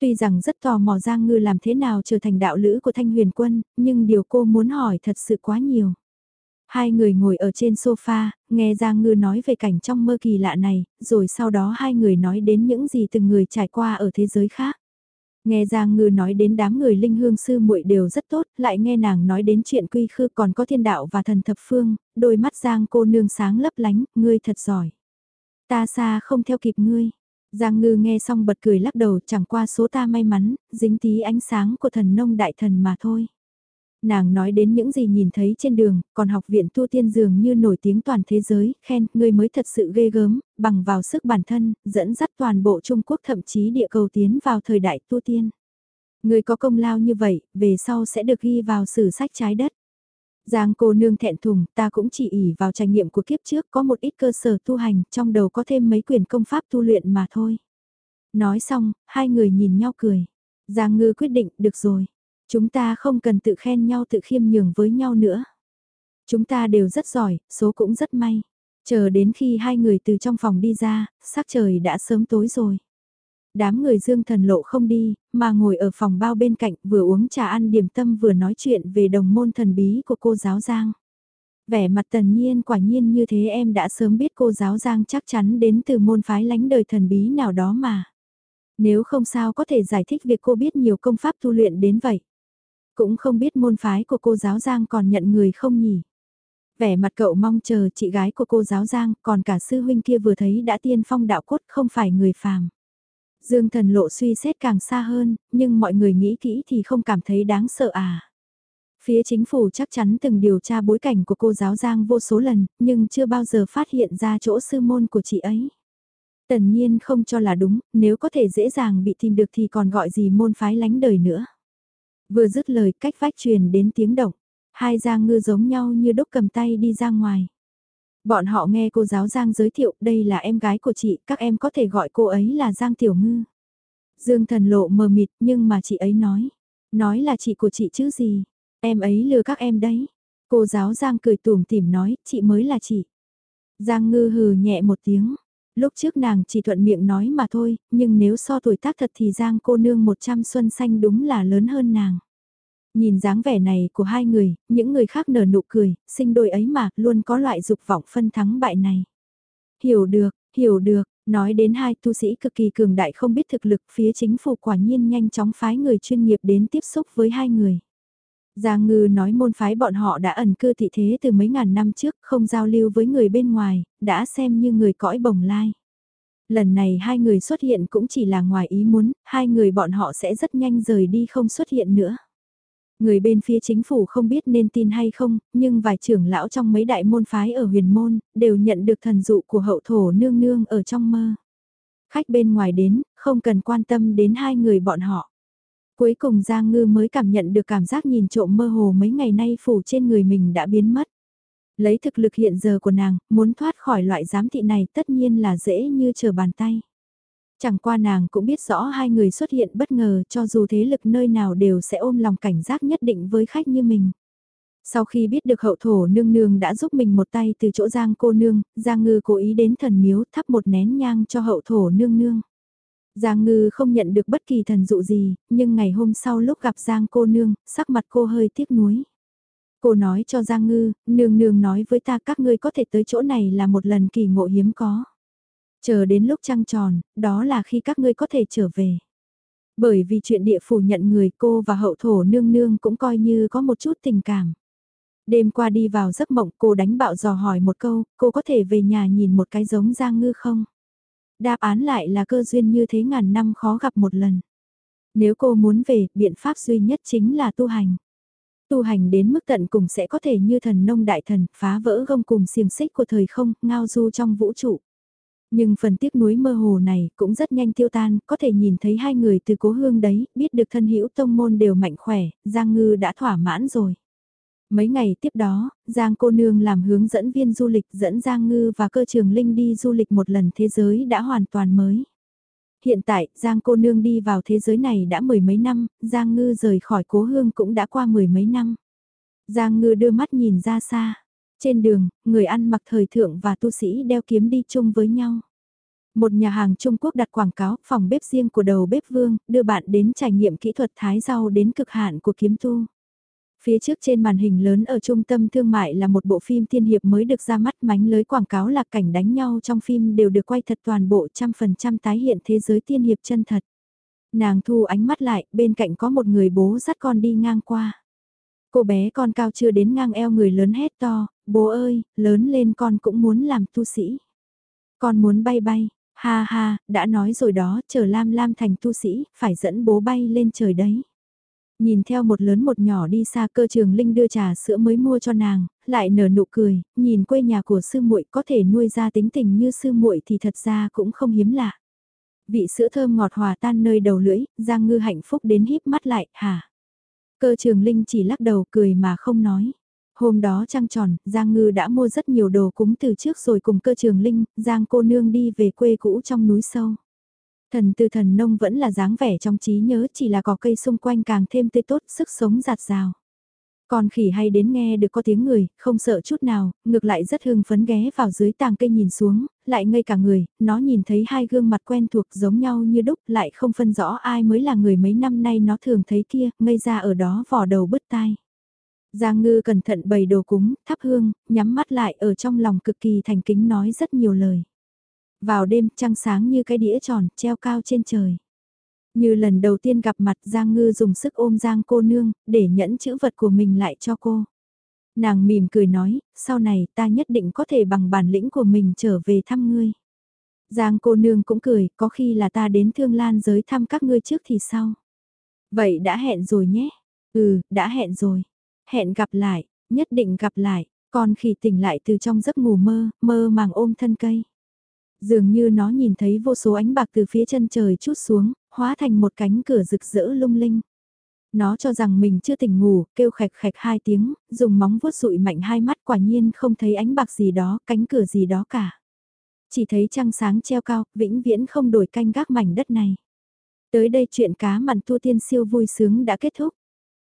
Speaker 1: Tuy rằng rất tò mò Giang Ngư làm thế nào trở thành đạo lữ của Thanh Huyền Quân, nhưng điều cô muốn hỏi thật sự quá nhiều. Hai người ngồi ở trên sofa, nghe Giang Ngư nói về cảnh trong mơ kỳ lạ này, rồi sau đó hai người nói đến những gì từng người trải qua ở thế giới khác. Nghe Giang Ngư nói đến đám người linh hương sư muội đều rất tốt, lại nghe nàng nói đến chuyện quy khư còn có thiên đạo và thần thập phương, đôi mắt Giang cô nương sáng lấp lánh, ngươi thật giỏi. Ta xa không theo kịp ngươi. Giang Ngư nghe xong bật cười lắc đầu chẳng qua số ta may mắn, dính tí ánh sáng của thần nông đại thần mà thôi. Nàng nói đến những gì nhìn thấy trên đường, còn học viện tu tiên dường như nổi tiếng toàn thế giới, khen, ngươi mới thật sự ghê gớm, bằng vào sức bản thân, dẫn dắt toàn bộ Trung Quốc thậm chí địa cầu tiến vào thời đại tu tiên. Ngươi có công lao như vậy, về sau sẽ được ghi vào sử sách trái đất. Giang cô nương thẹn thùng, ta cũng chỉ ỉ vào trải nghiệm của kiếp trước có một ít cơ sở tu hành, trong đầu có thêm mấy quyền công pháp tu luyện mà thôi. Nói xong, hai người nhìn nhau cười. Giang ngư quyết định, được rồi. Chúng ta không cần tự khen nhau tự khiêm nhường với nhau nữa. Chúng ta đều rất giỏi, số cũng rất may. Chờ đến khi hai người từ trong phòng đi ra, sắc trời đã sớm tối rồi. Đám người dương thần lộ không đi, mà ngồi ở phòng bao bên cạnh vừa uống trà ăn điểm tâm vừa nói chuyện về đồng môn thần bí của cô giáo Giang. Vẻ mặt tần nhiên quả nhiên như thế em đã sớm biết cô giáo Giang chắc chắn đến từ môn phái lánh đời thần bí nào đó mà. Nếu không sao có thể giải thích việc cô biết nhiều công pháp tu luyện đến vậy. Cũng không biết môn phái của cô giáo Giang còn nhận người không nhỉ. Vẻ mặt cậu mong chờ chị gái của cô giáo Giang, còn cả sư huynh kia vừa thấy đã tiên phong đạo cốt không phải người phàm. Dương thần lộ suy xét càng xa hơn, nhưng mọi người nghĩ kỹ thì không cảm thấy đáng sợ à. Phía chính phủ chắc chắn từng điều tra bối cảnh của cô giáo Giang vô số lần, nhưng chưa bao giờ phát hiện ra chỗ sư môn của chị ấy. Tần nhiên không cho là đúng, nếu có thể dễ dàng bị tìm được thì còn gọi gì môn phái lánh đời nữa. Vừa dứt lời cách vách truyền đến tiếng động, hai giang ngư giống nhau như đúc cầm tay đi ra ngoài. Bọn họ nghe cô giáo Giang giới thiệu đây là em gái của chị, các em có thể gọi cô ấy là Giang Tiểu Ngư. Dương thần lộ mờ mịt nhưng mà chị ấy nói. Nói là chị của chị chứ gì. Em ấy lừa các em đấy. Cô giáo Giang cười tủm tỉm nói, chị mới là chị. Giang ngư hừ nhẹ một tiếng. Lúc trước nàng chỉ thuận miệng nói mà thôi, nhưng nếu so tuổi tác thật thì Giang cô nương 100 xuân xanh đúng là lớn hơn nàng. Nhìn dáng vẻ này của hai người, những người khác nở nụ cười, sinh đôi ấy mà, luôn có loại dục vọng phân thắng bại này. Hiểu được, hiểu được, nói đến hai tu sĩ cực kỳ cường đại không biết thực lực phía chính phủ quả nhiên nhanh chóng phái người chuyên nghiệp đến tiếp xúc với hai người. Giang Ngư nói môn phái bọn họ đã ẩn cư thị thế từ mấy ngàn năm trước, không giao lưu với người bên ngoài, đã xem như người cõi bồng lai. Lần này hai người xuất hiện cũng chỉ là ngoài ý muốn, hai người bọn họ sẽ rất nhanh rời đi không xuất hiện nữa. Người bên phía chính phủ không biết nên tin hay không, nhưng vài trưởng lão trong mấy đại môn phái ở huyền môn, đều nhận được thần dụ của hậu thổ nương nương ở trong mơ. Khách bên ngoài đến, không cần quan tâm đến hai người bọn họ. Cuối cùng Giang Ngư mới cảm nhận được cảm giác nhìn trộm mơ hồ mấy ngày nay phủ trên người mình đã biến mất. Lấy thực lực hiện giờ của nàng, muốn thoát khỏi loại giám thị này tất nhiên là dễ như chờ bàn tay. Chẳng qua nàng cũng biết rõ hai người xuất hiện bất ngờ cho dù thế lực nơi nào đều sẽ ôm lòng cảnh giác nhất định với khách như mình. Sau khi biết được hậu thổ nương nương đã giúp mình một tay từ chỗ Giang cô nương, Giang ngư cố ý đến thần miếu thắp một nén nhang cho hậu thổ nương nương. Giang ngư không nhận được bất kỳ thần dụ gì, nhưng ngày hôm sau lúc gặp Giang cô nương, sắc mặt cô hơi tiếc nuối. Cô nói cho Giang ngư, nương nương nói với ta các ngươi có thể tới chỗ này là một lần kỳ ngộ hiếm có. Chờ đến lúc trăng tròn, đó là khi các ngươi có thể trở về. Bởi vì chuyện địa phủ nhận người cô và hậu thổ nương nương cũng coi như có một chút tình cảm. Đêm qua đi vào giấc mộng cô đánh bạo dò hỏi một câu, cô có thể về nhà nhìn một cái giống Giang Ngư không? Đáp án lại là cơ duyên như thế ngàn năm khó gặp một lần. Nếu cô muốn về, biện pháp duy nhất chính là tu hành. Tu hành đến mức tận cùng sẽ có thể như thần nông đại thần, phá vỡ gông cùng xiềng xích của thời không, ngao du trong vũ trụ. Nhưng phần tiếc nuối mơ hồ này cũng rất nhanh tiêu tan, có thể nhìn thấy hai người từ cố hương đấy, biết được thân hữu tông môn đều mạnh khỏe, Giang Ngư đã thỏa mãn rồi. Mấy ngày tiếp đó, Giang cô nương làm hướng dẫn viên du lịch dẫn Giang Ngư và cơ trường Linh đi du lịch một lần thế giới đã hoàn toàn mới. Hiện tại, Giang cô nương đi vào thế giới này đã mười mấy năm, Giang Ngư rời khỏi cố hương cũng đã qua mười mấy năm. Giang Ngư đưa mắt nhìn ra xa. Trên đường, người ăn mặc thời thượng và tu sĩ đeo kiếm đi chung với nhau. Một nhà hàng Trung Quốc đặt quảng cáo phòng bếp riêng của đầu bếp vương, đưa bạn đến trải nghiệm kỹ thuật thái rau đến cực hạn của kiếm tu. Phía trước trên màn hình lớn ở trung tâm thương mại là một bộ phim tiên hiệp mới được ra mắt mánh lưới quảng cáo là cảnh đánh nhau trong phim đều được quay thật toàn bộ trăm phần trăm tái hiện thế giới tiên hiệp chân thật. Nàng thu ánh mắt lại, bên cạnh có một người bố dắt con đi ngang qua. Cô bé con cao chưa đến ngang eo người lớn hét to, bố ơi, lớn lên con cũng muốn làm tu sĩ. Con muốn bay bay, ha ha, đã nói rồi đó, chờ Lam Lam thành tu sĩ, phải dẫn bố bay lên trời đấy. Nhìn theo một lớn một nhỏ đi xa cơ trường Linh đưa trà sữa mới mua cho nàng, lại nở nụ cười, nhìn quê nhà của sư muội có thể nuôi ra tính tình như sư muội thì thật ra cũng không hiếm lạ. Vị sữa thơm ngọt hòa tan nơi đầu lưỡi, Giang Ngư hạnh phúc đến híp mắt lại, hả? Cơ trường Linh chỉ lắc đầu cười mà không nói. Hôm đó trăng tròn, Giang Ngư đã mua rất nhiều đồ cúng từ trước rồi cùng cơ trường Linh, Giang cô nương đi về quê cũ trong núi sâu. Thần từ thần nông vẫn là dáng vẻ trong trí nhớ chỉ là cỏ cây xung quanh càng thêm tươi tốt, sức sống giạt rào. Còn khỉ hay đến nghe được có tiếng người, không sợ chút nào, ngược lại rất hưng phấn ghé vào dưới tàng cây nhìn xuống, lại ngây cả người, nó nhìn thấy hai gương mặt quen thuộc giống nhau như đúc, lại không phân rõ ai mới là người mấy năm nay nó thường thấy kia, ngây ra ở đó vò đầu bứt tai. Giang ngư cẩn thận bày đồ cúng, thắp hương, nhắm mắt lại ở trong lòng cực kỳ thành kính nói rất nhiều lời. Vào đêm trăng sáng như cái đĩa tròn, treo cao trên trời. Như lần đầu tiên gặp mặt Giang Ngư dùng sức ôm Giang cô nương, để nhẫn chữ vật của mình lại cho cô. Nàng mỉm cười nói, sau này ta nhất định có thể bằng bản lĩnh của mình trở về thăm ngươi. Giang cô nương cũng cười, có khi là ta đến thương lan giới thăm các ngươi trước thì sau. Vậy đã hẹn rồi nhé. Ừ, đã hẹn rồi. Hẹn gặp lại, nhất định gặp lại. Còn khi tỉnh lại từ trong giấc ngủ mơ, mơ màng ôm thân cây. Dường như nó nhìn thấy vô số ánh bạc từ phía chân trời chút xuống, hóa thành một cánh cửa rực rỡ lung linh. Nó cho rằng mình chưa tỉnh ngủ, kêu khạch khạch hai tiếng, dùng móng vuốt sụi mạnh hai mắt quả nhiên không thấy ánh bạc gì đó, cánh cửa gì đó cả. Chỉ thấy trăng sáng treo cao, vĩnh viễn không đổi canh gác mảnh đất này. Tới đây chuyện cá mặn tu tiên siêu vui sướng đã kết thúc.